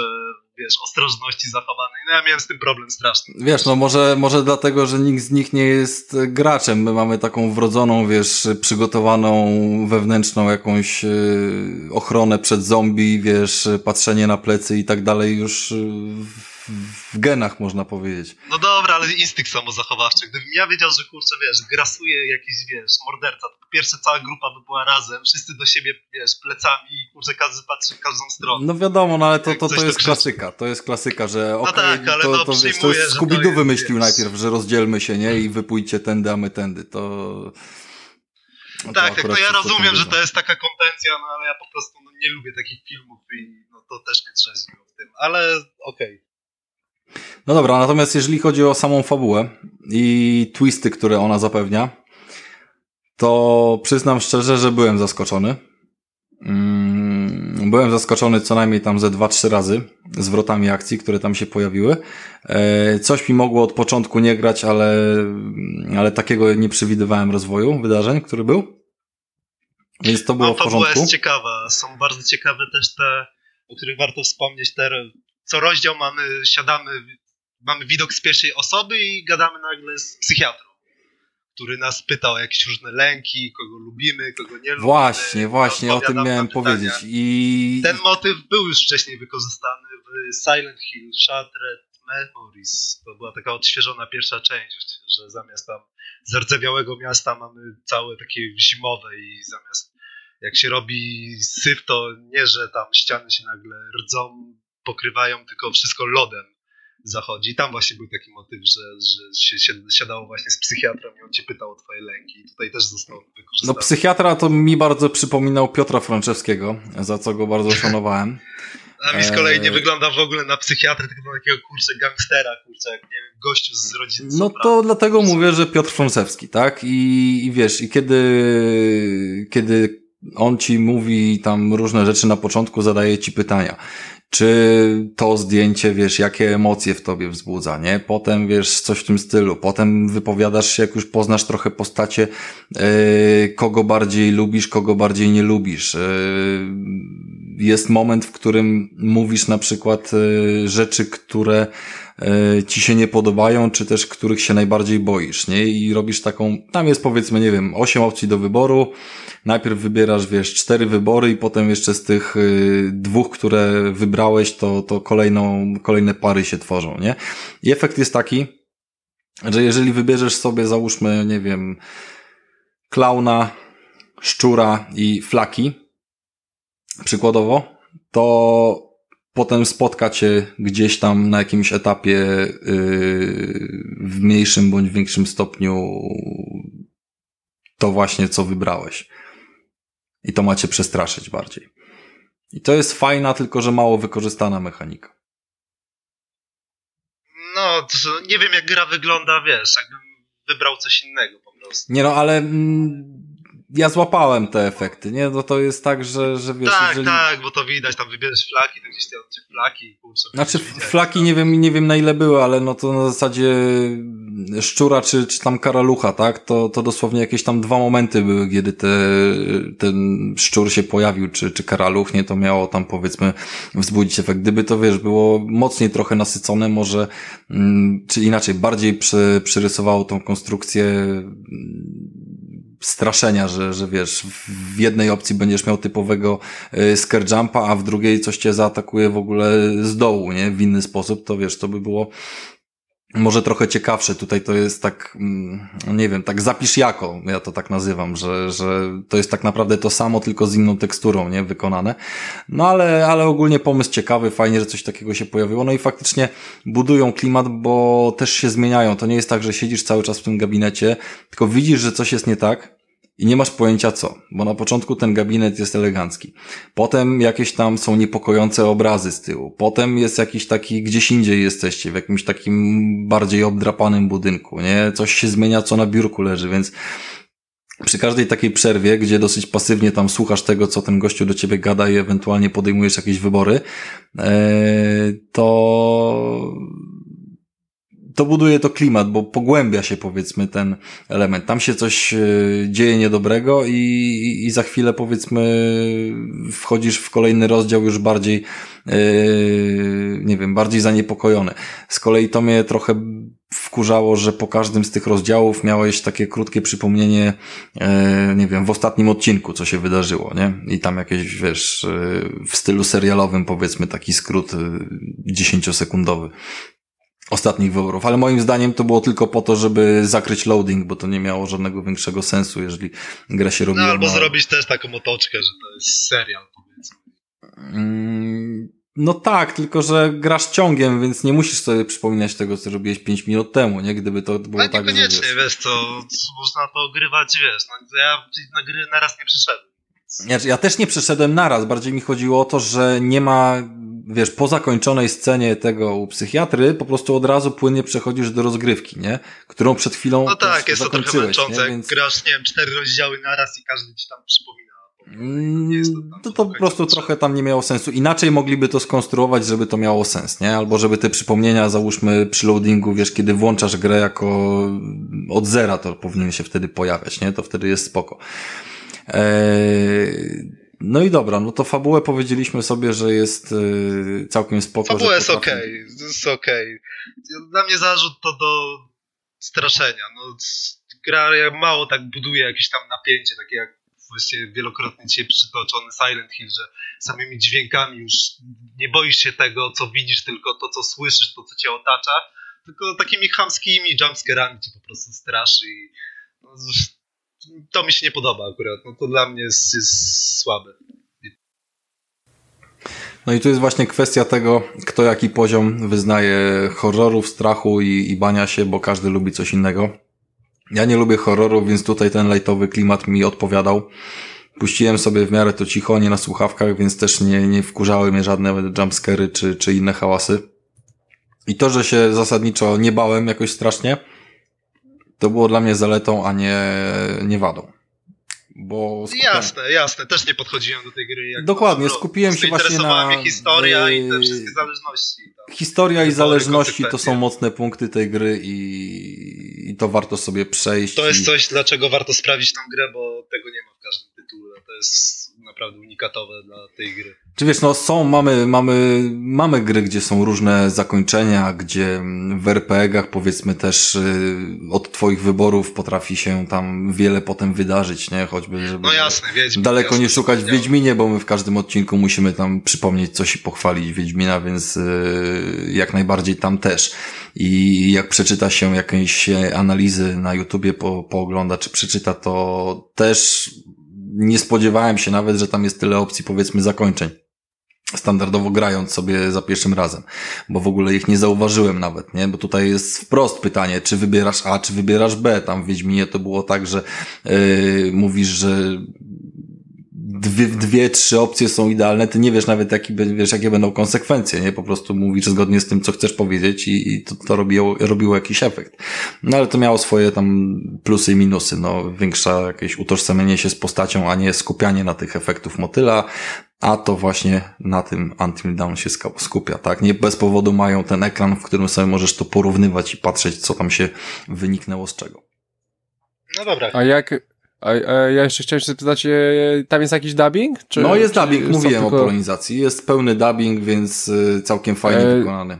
wiesz, ostrożności zachowanej. No ja miałem z tym problem straszny. Wiesz, no może, może dlatego, że nikt z nich nie jest graczem. My mamy taką wrodzoną, wiesz, przygotowaną wewnętrzną jakąś yy, ochronę przed zombie, wiesz, patrzenie na plecy i tak dalej już yy, w genach, można powiedzieć. No dobra, ale instynkt samozachowawczy. Gdybym ja wiedział, że kurczę, wiesz, grasuje jakiś, wiesz, morderca, to pierwsze cała grupa by była razem, wszyscy do siebie, wiesz, plecami i kurczę, każdy patrzy w każdą stronę. No wiadomo, no ale to, to, to, to jest klasyka, to jest klasyka, że okay, no tak, ale to, no, to, wiesz, to jest Scooby-Doo wymyślił najpierw, że rozdzielmy się, nie, i wypójcie tędy, a my tędy, to... No tak, tak, no ja rozumiem, że to jest taka kontencja, no ale ja po prostu no, nie lubię takich filmów i no, to też mnie trzeźwiło w tym, ale okej. Okay. No dobra, natomiast jeżeli chodzi o samą fabułę i twisty, które ona zapewnia, to przyznam szczerze, że byłem zaskoczony. Mm, byłem zaskoczony co najmniej tam ze dwa, trzy razy zwrotami akcji, które tam się pojawiły. E, coś mi mogło od początku nie grać, ale, ale takiego nie przewidywałem rozwoju wydarzeń, który był. Więc to było no, w porządku. Fabuła jest ciekawa. Są bardzo ciekawe też te, o których warto wspomnieć, te co rozdział mamy, siadamy, mamy widok z pierwszej osoby i gadamy nagle z psychiatrą, który nas pyta o jakieś różne lęki, kogo lubimy, kogo nie lubimy. Właśnie, właśnie, o tym miałem powiedzieć. I... Ten motyw był już wcześniej wykorzystany w Silent Hill Shattered Memories. To była taka odświeżona pierwsza część, że zamiast tam zardzewiałego miasta mamy całe takie zimowe i zamiast jak się robi syf, to nie, że tam ściany się nagle rdzą, pokrywają, tylko wszystko lodem zachodzi. Tam właśnie był taki motyw, że, że się, siadało właśnie z psychiatrą i on cię pytał o twoje lęki. I tutaj też został wykorzystany. No psychiatra to mi bardzo przypominał Piotra Franczewskiego, za co go bardzo szanowałem. A mi z kolei nie eee. wygląda w ogóle na psychiatrę, tylko na takiego kurczę gangstera, kurczę, jak nie wiem, gościu z rodziny. No to dlatego mówię, że Piotr Frącewski, tak? I, I wiesz, i kiedy, kiedy on ci mówi tam różne rzeczy na początku, zadaje ci pytania czy to zdjęcie, wiesz, jakie emocje w tobie wzbudza, nie? Potem, wiesz, coś w tym stylu. Potem wypowiadasz się, jak już poznasz trochę postacie, yy, kogo bardziej lubisz, kogo bardziej nie lubisz. Yy, jest moment, w którym mówisz na przykład yy, rzeczy, które ci się nie podobają, czy też których się najbardziej boisz, nie? I robisz taką, tam jest powiedzmy, nie wiem, osiem opcji do wyboru. Najpierw wybierasz, wiesz, cztery wybory i potem jeszcze z tych y, dwóch, które wybrałeś, to, to kolejną, kolejne pary się tworzą, nie? I efekt jest taki, że jeżeli wybierzesz sobie, załóżmy, nie wiem, klauna, szczura i flaki, przykładowo, to potem spotka cię gdzieś tam na jakimś etapie yy, w mniejszym bądź większym stopniu to właśnie, co wybrałeś. I to macie przestraszyć bardziej. I to jest fajna, tylko że mało wykorzystana mechanika. No, nie wiem jak gra wygląda, wiesz, jakbym wybrał coś innego po prostu. Nie no, ale mm, ja złapałem te efekty, nie? No to jest tak, że, że wiesz... Tak, jeżeli... tak, bo to widać, tam wybierzesz flaki, to gdzieś tam flaki, kurczę. Znaczy flaki nie wiem, nie wiem na ile były, ale no to na zasadzie szczura czy, czy tam karalucha, tak? To, to dosłownie jakieś tam dwa momenty były, kiedy te, ten szczur się pojawił, czy, czy karaluch, nie? To miało tam powiedzmy wzbudzić efekt. Gdyby to, wiesz, było mocniej trochę nasycone, może, mm, czy inaczej, bardziej przy, przyrysowało tą konstrukcję straszenia, że, że wiesz, w jednej opcji będziesz miał typowego y, scare jumpa, a w drugiej coś cię zaatakuje w ogóle z dołu, nie? W inny sposób, to wiesz, to by było może trochę ciekawsze. Tutaj to jest tak, mm, nie wiem, tak zapisz jako, ja to tak nazywam, że, że to jest tak naprawdę to samo, tylko z inną teksturą, nie, wykonane. No ale, ale ogólnie pomysł ciekawy, fajnie, że coś takiego się pojawiło. No i faktycznie budują klimat, bo też się zmieniają. To nie jest tak, że siedzisz cały czas w tym gabinecie, tylko widzisz, że coś jest nie tak i nie masz pojęcia co, bo na początku ten gabinet jest elegancki. Potem jakieś tam są niepokojące obrazy z tyłu. Potem jest jakiś taki, gdzieś indziej jesteście, w jakimś takim bardziej obdrapanym budynku, nie? Coś się zmienia, co na biurku leży, więc przy każdej takiej przerwie, gdzie dosyć pasywnie tam słuchasz tego, co ten gościu do ciebie gada i ewentualnie podejmujesz jakieś wybory, e, to to buduje to klimat, bo pogłębia się powiedzmy ten element. Tam się coś e, dzieje niedobrego i, i za chwilę powiedzmy wchodzisz w kolejny rozdział już bardziej, yy, nie wiem, bardziej zaniepokojony. Z kolei to mnie trochę wkurzało, że po każdym z tych rozdziałów miałeś takie krótkie przypomnienie, e, nie wiem, w ostatnim odcinku, co się wydarzyło, nie? I tam jakieś, wiesz, w stylu serialowym powiedzmy taki skrót dziesięciosekundowy ostatnich wyborów, ale moim zdaniem to było tylko po to, żeby zakryć loading, bo to nie miało żadnego większego sensu, jeżeli gra się robi. No albo na... zrobić też taką otoczkę, że to jest serial, powiedzmy. Mm, no tak, tylko że grasz ciągiem, więc nie musisz sobie przypominać tego, co robiłeś 5 minut temu, nie? Gdyby to było no, tak, że wiesz... wiesz, to można to ogrywać, wiesz, no, ja na gry naraz nie przyszedłem. Ja, ja też nie przeszedłem naraz, bardziej mi chodziło o to, że nie ma wiesz, po zakończonej scenie tego u psychiatry, po prostu od razu płynnie przechodzisz do rozgrywki, nie? Którą przed chwilą No tak, jest to trochę męczące? Więc... grasz, nie wiem, cztery rozdziały naraz i każdy ci tam przypomina. Mm, to, to po prostu trochę tam nie miało sensu. Inaczej mogliby to skonstruować, żeby to miało sens, nie? Albo żeby te przypomnienia, załóżmy przy loadingu, wiesz, kiedy włączasz grę jako od zera, to powinien się wtedy pojawiać, nie? To wtedy jest spoko. Eee no i dobra, no to fabułę powiedzieliśmy sobie, że jest yy, całkiem spoko. Fabuła jest okej, okay, jest okej. Okay. Dla mnie zarzut to do straszenia. No, gra mało tak buduje jakieś tam napięcie, takie jak właśnie wielokrotnie dzisiaj przytoczony Silent Hill, że samymi dźwiękami już nie boisz się tego, co widzisz, tylko to, co słyszysz, to, co cię otacza, tylko takimi chamskimi jumpscarami cię po prostu straszy i no, to mi się nie podoba akurat, no to dla mnie jest, jest słabe. No i tu jest właśnie kwestia tego, kto jaki poziom wyznaje horrorów, strachu i, i bania się, bo każdy lubi coś innego. Ja nie lubię horroru, więc tutaj ten lightowy klimat mi odpowiadał. Puściłem sobie w miarę to cicho, nie na słuchawkach, więc też nie, nie wkurzały mnie żadne jumpscary czy, czy inne hałasy. I to, że się zasadniczo nie bałem jakoś strasznie, to było dla mnie zaletą, a nie, nie wadą. Bo. Jasne, jasne, też nie podchodziłem do tej gry. Dokładnie, skupiłem się właśnie na... mnie historia i te wszystkie zależności. Tam. Historia i zależności to są mocne punkty tej gry i, i to warto sobie przejść. To jest i... coś, dlaczego warto sprawić tą grę, bo tego nie ma w każdym tytule. To jest naprawdę unikatowe dla tej gry. Czy wiesz, no są, mamy, mamy, mamy gry, gdzie są różne zakończenia, gdzie w RPG-ach powiedzmy też y, od twoich wyborów potrafi się tam wiele potem wydarzyć, nie? Choćby, żeby no jasne, Wiedźmin, daleko jasne, nie szukać w Wiedźminie, bo my w każdym odcinku musimy tam przypomnieć coś i pochwalić Wiedźmina, więc y, jak najbardziej tam też. I jak przeczyta się jakieś analizy na YouTubie, po, poogląda, czy przeczyta, to też nie spodziewałem się nawet, że tam jest tyle opcji, powiedzmy, zakończeń. Standardowo grając sobie za pierwszym razem, bo w ogóle ich nie zauważyłem nawet, nie? Bo tutaj jest wprost pytanie, czy wybierasz A, czy wybierasz B. Tam w Wiedźminie to było tak, że yy, mówisz, że dwie, dwie, trzy opcje są idealne, ty nie wiesz nawet, jaki, wiesz, jakie będą konsekwencje, nie? Po prostu mówisz zgodnie z tym, co chcesz powiedzieć i, i to, to robiło, robiło jakiś efekt. No ale to miało swoje tam plusy i minusy, no. Większa jakieś utożsamienie się z postacią, a nie skupianie na tych efektów motyla, a to właśnie na tym Until Dawn się skupia, tak? Nie bez powodu mają ten ekran, w którym sobie możesz to porównywać i patrzeć, co tam się wyniknęło z czego. No dobra. A jak, a, a ja jeszcze chciałem się zapytać, e, tam jest jakiś dubbing? Czy, no jest dubbing, mówiłem tylko... o polonizacji. Jest pełny dubbing, więc e, całkiem fajnie e... wykonany.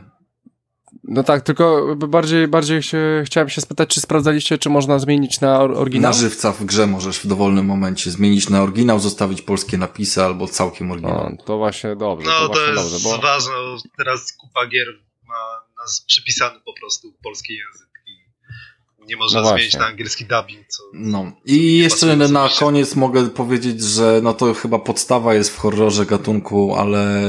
No tak, tylko bardziej, bardziej się, chciałem się spytać, czy sprawdzaliście, czy można zmienić na oryginał? Na żywca w grze możesz w dowolnym momencie zmienić na oryginał, zostawić polskie napisy albo całkiem oryginał. No, to właśnie dobrze. No to, to jest dobrze, bo... ważne, teraz kupa gier ma nas przypisany po prostu polski język nie można no zmienić na angielski dubbing. Co, no i jeszcze na koniec mogę powiedzieć, że no to chyba podstawa jest w horrorze gatunku, ale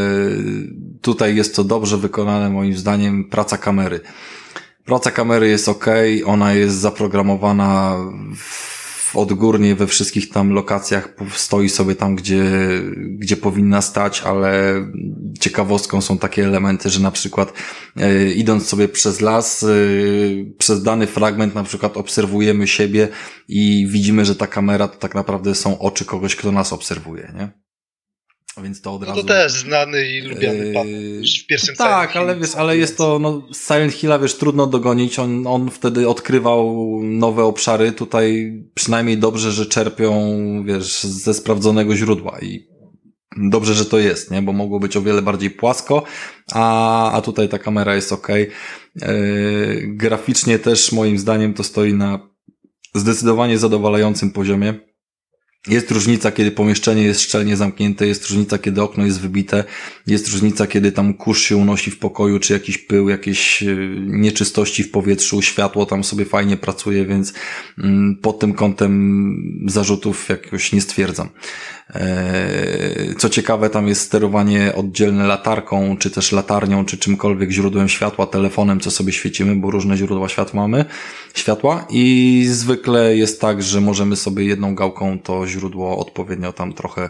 tutaj jest to dobrze wykonane moim zdaniem praca kamery. Praca kamery jest ok, ona jest zaprogramowana w odgórnie we wszystkich tam lokacjach stoi sobie tam, gdzie, gdzie powinna stać, ale ciekawostką są takie elementy, że na przykład e, idąc sobie przez las, e, przez dany fragment na przykład obserwujemy siebie i widzimy, że ta kamera to tak naprawdę są oczy kogoś, kto nas obserwuje, nie? Więc to od razu. No to też znany i lubiany pan już w pierwszym Tak, ale wiesz, ale jest to, no, Silent Hilla, wiesz, trudno dogonić. On, on wtedy odkrywał nowe obszary. Tutaj przynajmniej dobrze, że czerpią, wiesz, ze sprawdzonego źródła i dobrze, że to jest, nie? Bo mogło być o wiele bardziej płasko, a, a tutaj ta kamera jest ok. Yy, graficznie też moim zdaniem to stoi na zdecydowanie zadowalającym poziomie. Jest różnica, kiedy pomieszczenie jest szczelnie zamknięte, jest różnica, kiedy okno jest wybite, jest różnica, kiedy tam kurz się unosi w pokoju, czy jakiś pył, jakieś e, nieczystości w powietrzu, światło tam sobie fajnie pracuje, więc mm, pod tym kątem zarzutów jakoś nie stwierdzam. E, co ciekawe, tam jest sterowanie oddzielne latarką, czy też latarnią, czy czymkolwiek źródłem światła, telefonem, co sobie świecimy, bo różne źródła światła mamy, światła i zwykle jest tak, że możemy sobie jedną gałką to źródło odpowiednio tam trochę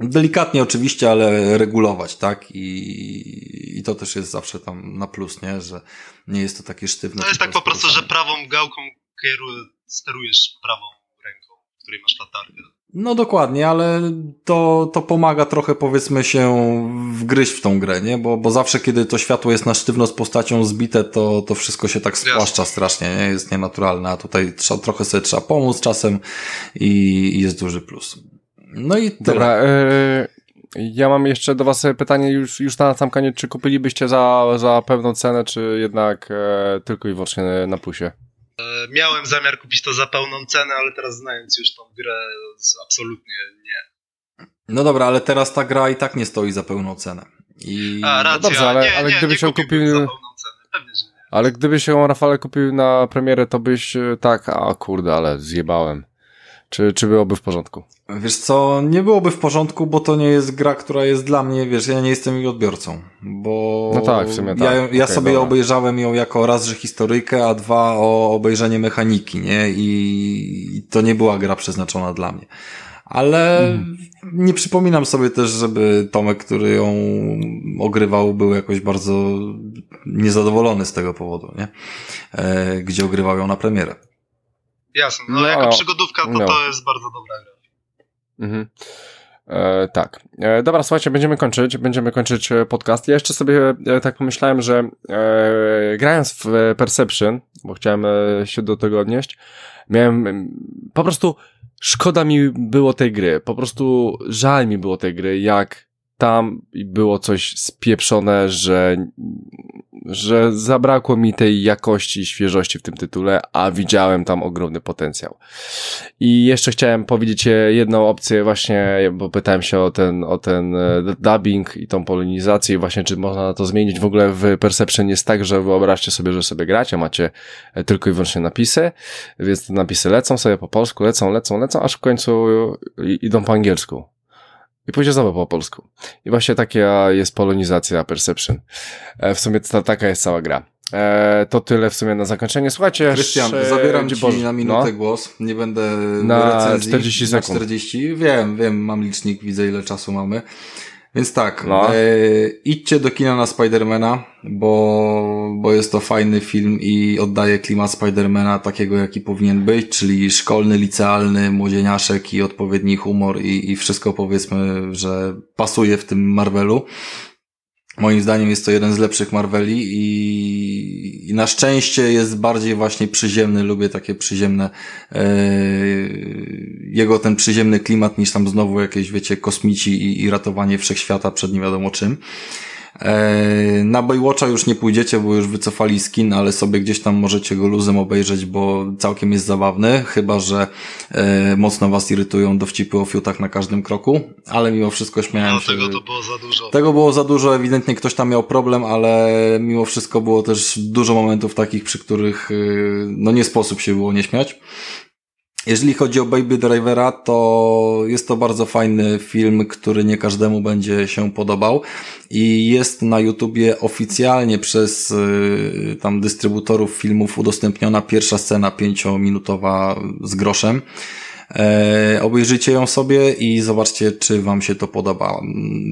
Delikatnie oczywiście, ale regulować, tak? I, I to też jest zawsze tam na plus, nie? Że nie jest to takie sztywne. To jest tak po prostu, że prawą gałką kieru, sterujesz prawą ręką, w której masz latarkę. No dokładnie, ale to, to pomaga trochę powiedzmy się wgryźć w tą grę, nie? Bo, bo zawsze kiedy to światło jest na sztywno z postacią zbite, to, to wszystko się tak spłaszcza strasznie, nie? Jest nienaturalne, a tutaj trzeba, trochę sobie trzeba pomóc czasem i, i jest duży plus. No i tyle. Dobra, yy, ja mam jeszcze do was pytanie już, już na sam koniec, czy kupilibyście za, za pewną cenę, czy jednak yy, tylko i wyłącznie na plusie? Miałem zamiar kupić to za pełną cenę, ale teraz znając już tą grę, absolutnie nie. No dobra, ale teraz ta gra i tak nie stoi za pełną cenę. I... A, racja. No dobrze, ale, nie, ale nie, gdybyś ją kupił... Za pełną cenę. Pewnie, że nie. Ale gdybyś ją, Rafale, kupił na premierę, to byś e, tak, a kurde, ale zjebałem. Czy, czy byłoby w porządku? Wiesz co, nie byłoby w porządku, bo to nie jest gra, która jest dla mnie, wiesz, ja nie jestem jej odbiorcą, bo no tak, w sumie tak. ja, ja okay, sobie dobra. obejrzałem ją jako raz, że historyjkę, a dwa o obejrzenie mechaniki, nie? I to nie była gra przeznaczona dla mnie. Ale mm. nie przypominam sobie też, żeby Tomek, który ją ogrywał, był jakoś bardzo niezadowolony z tego powodu, nie? E, gdzie ogrywał ją na premierę. Jasne, no, no jako przygodówka to no. to jest bardzo dobra gra. Mhm. E, tak. E, dobra, słuchajcie, będziemy kończyć, będziemy kończyć e, podcast. Ja jeszcze sobie e, tak pomyślałem, że e, grając w Perception, bo chciałem e, się do tego odnieść, miałem po prostu szkoda mi było tej gry, po prostu żal mi było tej gry, jak tam było coś spieprzone, że że zabrakło mi tej jakości i świeżości w tym tytule, a widziałem tam ogromny potencjał. I jeszcze chciałem powiedzieć jedną opcję właśnie, bo pytałem się o ten, o ten e, dubbing i tą polonizację właśnie, czy można to zmienić. W ogóle w Perception jest tak, że wyobraźcie sobie, że sobie gracie, macie e, tylko i wyłącznie napisy, więc te napisy lecą sobie po polsku, lecą, lecą, lecą, aż w końcu idą po angielsku. I pójdzie znowu po polsku. I właśnie taka jest polonizacja Perception. E, w sumie ta, taka jest cała gra. E, to tyle w sumie na zakończenie. Słuchajcie, Krystian, zabieram ci Boże, na minutę no? głos. Nie będę na recenzji. 40 sekund. Na 40. Wiem, wiem, mam licznik, widzę ile czasu mamy. Więc tak, no. e, idźcie do kina na Spidermana, bo, bo jest to fajny film i oddaje klimat Spidermana takiego, jaki powinien być, czyli szkolny, licealny, młodzieniaszek i odpowiedni humor i, i wszystko powiedzmy, że pasuje w tym Marvelu. Moim zdaniem jest to jeden z lepszych Marveli i, i na szczęście jest bardziej właśnie przyziemny. Lubię takie przyziemne, e, jego ten przyziemny klimat niż tam znowu jakieś, wiecie, kosmici i, i ratowanie wszechświata przed nie wiadomo czym. E, na Baywatcha już nie pójdziecie, bo już wycofali skin, ale sobie gdzieś tam możecie go luzem obejrzeć, bo całkiem jest zabawny, chyba że e, mocno was irytują dowcipy o fiutach na każdym kroku, ale mimo wszystko śmiałem no, się. tego to było za dużo. Tego było za dużo, ewidentnie ktoś tam miał problem, ale mimo wszystko było też dużo momentów takich, przy których e, no nie sposób się było nie śmiać. Jeżeli chodzi o Baby Drivera, to jest to bardzo fajny film, który nie każdemu będzie się podobał i jest na YouTubie oficjalnie przez y, tam dystrybutorów filmów udostępniona pierwsza scena pięciominutowa z groszem. E, obejrzyjcie ją sobie i zobaczcie, czy wam się to podoba.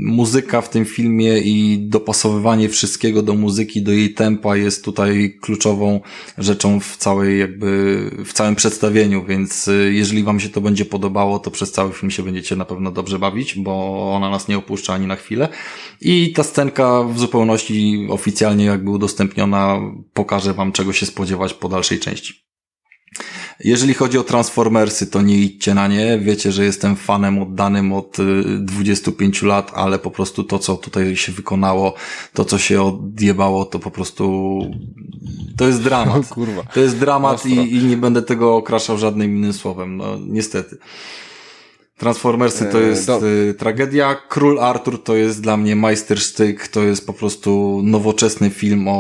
Muzyka w tym filmie i dopasowywanie wszystkiego do muzyki, do jej tempa jest tutaj kluczową rzeczą w całej jakby, w całym przedstawieniu, więc e, jeżeli wam się to będzie podobało, to przez cały film się będziecie na pewno dobrze bawić, bo ona nas nie opuszcza ani na chwilę. I ta scenka w zupełności oficjalnie jakby udostępniona pokaże wam czego się spodziewać po dalszej części. Jeżeli chodzi o Transformersy, to nie idźcie na nie. Wiecie, że jestem fanem oddanym od 25 y, lat, ale po prostu to, co tutaj się wykonało, to, co się odjebało, to po prostu to jest dramat. kurwa. To jest dramat i, i nie będę tego okraszał żadnym innym słowem. No, niestety. Transformersy to e, jest Do... Y, tragedia. Król Artur to jest dla mnie majstersztyk, to jest po prostu nowoczesny film o,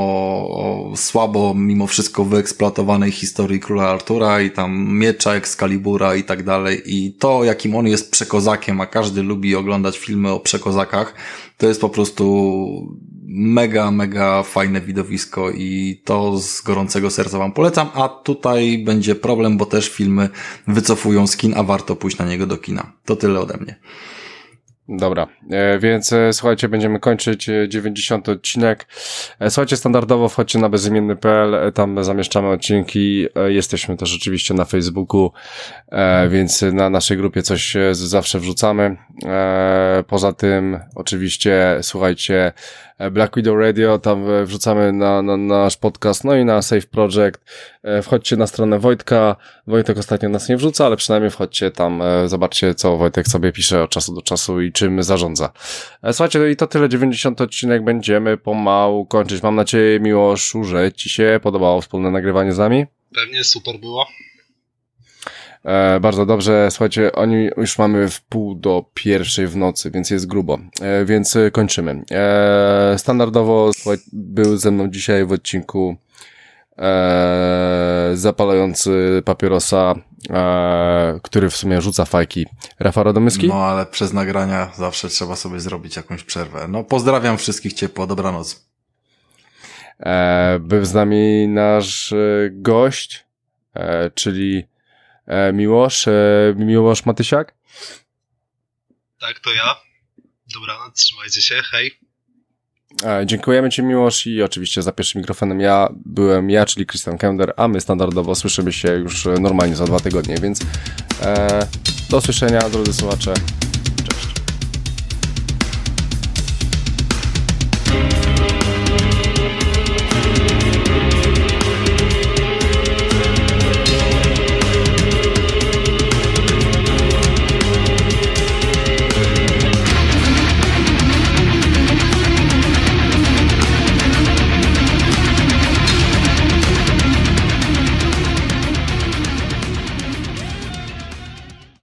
o słabo, mimo wszystko wyeksploatowanej historii króla Artura i tam miecza, Excalibura i tak dalej. I to, jakim on jest przekozakiem, a każdy lubi oglądać filmy o przekozakach, to jest po prostu mega, mega fajne widowisko i to z gorącego serca Wam polecam, a tutaj będzie problem, bo też filmy wycofują z kin, a warto pójść na niego do kina. To tyle ode mnie. Dobra, e, więc e, słuchajcie, będziemy kończyć 90 e, odcinek. Słuchajcie, standardowo wchodźcie na bezimienny.pl, tam zamieszczamy odcinki. Jesteśmy też oczywiście na Facebooku, więc na naszej grupie coś zawsze wrzucamy. Poza tym, oczywiście, słuchajcie, Black Widow Radio, tam e, wrzucamy na, na, na nasz podcast, no i na Safe Project. E, wchodźcie na stronę Wojtka. Wojtek ostatnio nas nie wrzuca, ale przynajmniej wchodźcie tam, zobaczcie, co Wojtek sobie pisze od czasu do czasu i czym zarządza. Słuchajcie, no i to tyle, 90 odcinek będziemy pomału kończyć. Mam nadzieję, Miłoszu, że Ci się podobało wspólne nagrywanie z nami. Pewnie super było. E, bardzo dobrze, słuchajcie, oni już mamy w pół do pierwszej w nocy, więc jest grubo, e, więc kończymy. E, standardowo był ze mną dzisiaj w odcinku e, zapalający papierosa, e, który w sumie rzuca fajki. Rafa Radomyski? No, ale przez nagrania zawsze trzeba sobie zrobić jakąś przerwę. No, pozdrawiam wszystkich ciepło, dobranoc. E, był z nami nasz e, gość, e, czyli Miłosz, e, Miłosz Matysiak. Tak, to ja. Dobranoc, trzymajcie się, hej. E, dziękujemy Ci Miłosz i oczywiście za pierwszym mikrofonem ja byłem ja, czyli Christian Kender, a my standardowo słyszymy się już normalnie za dwa tygodnie, więc e, do usłyszenia drodzy słuchacze.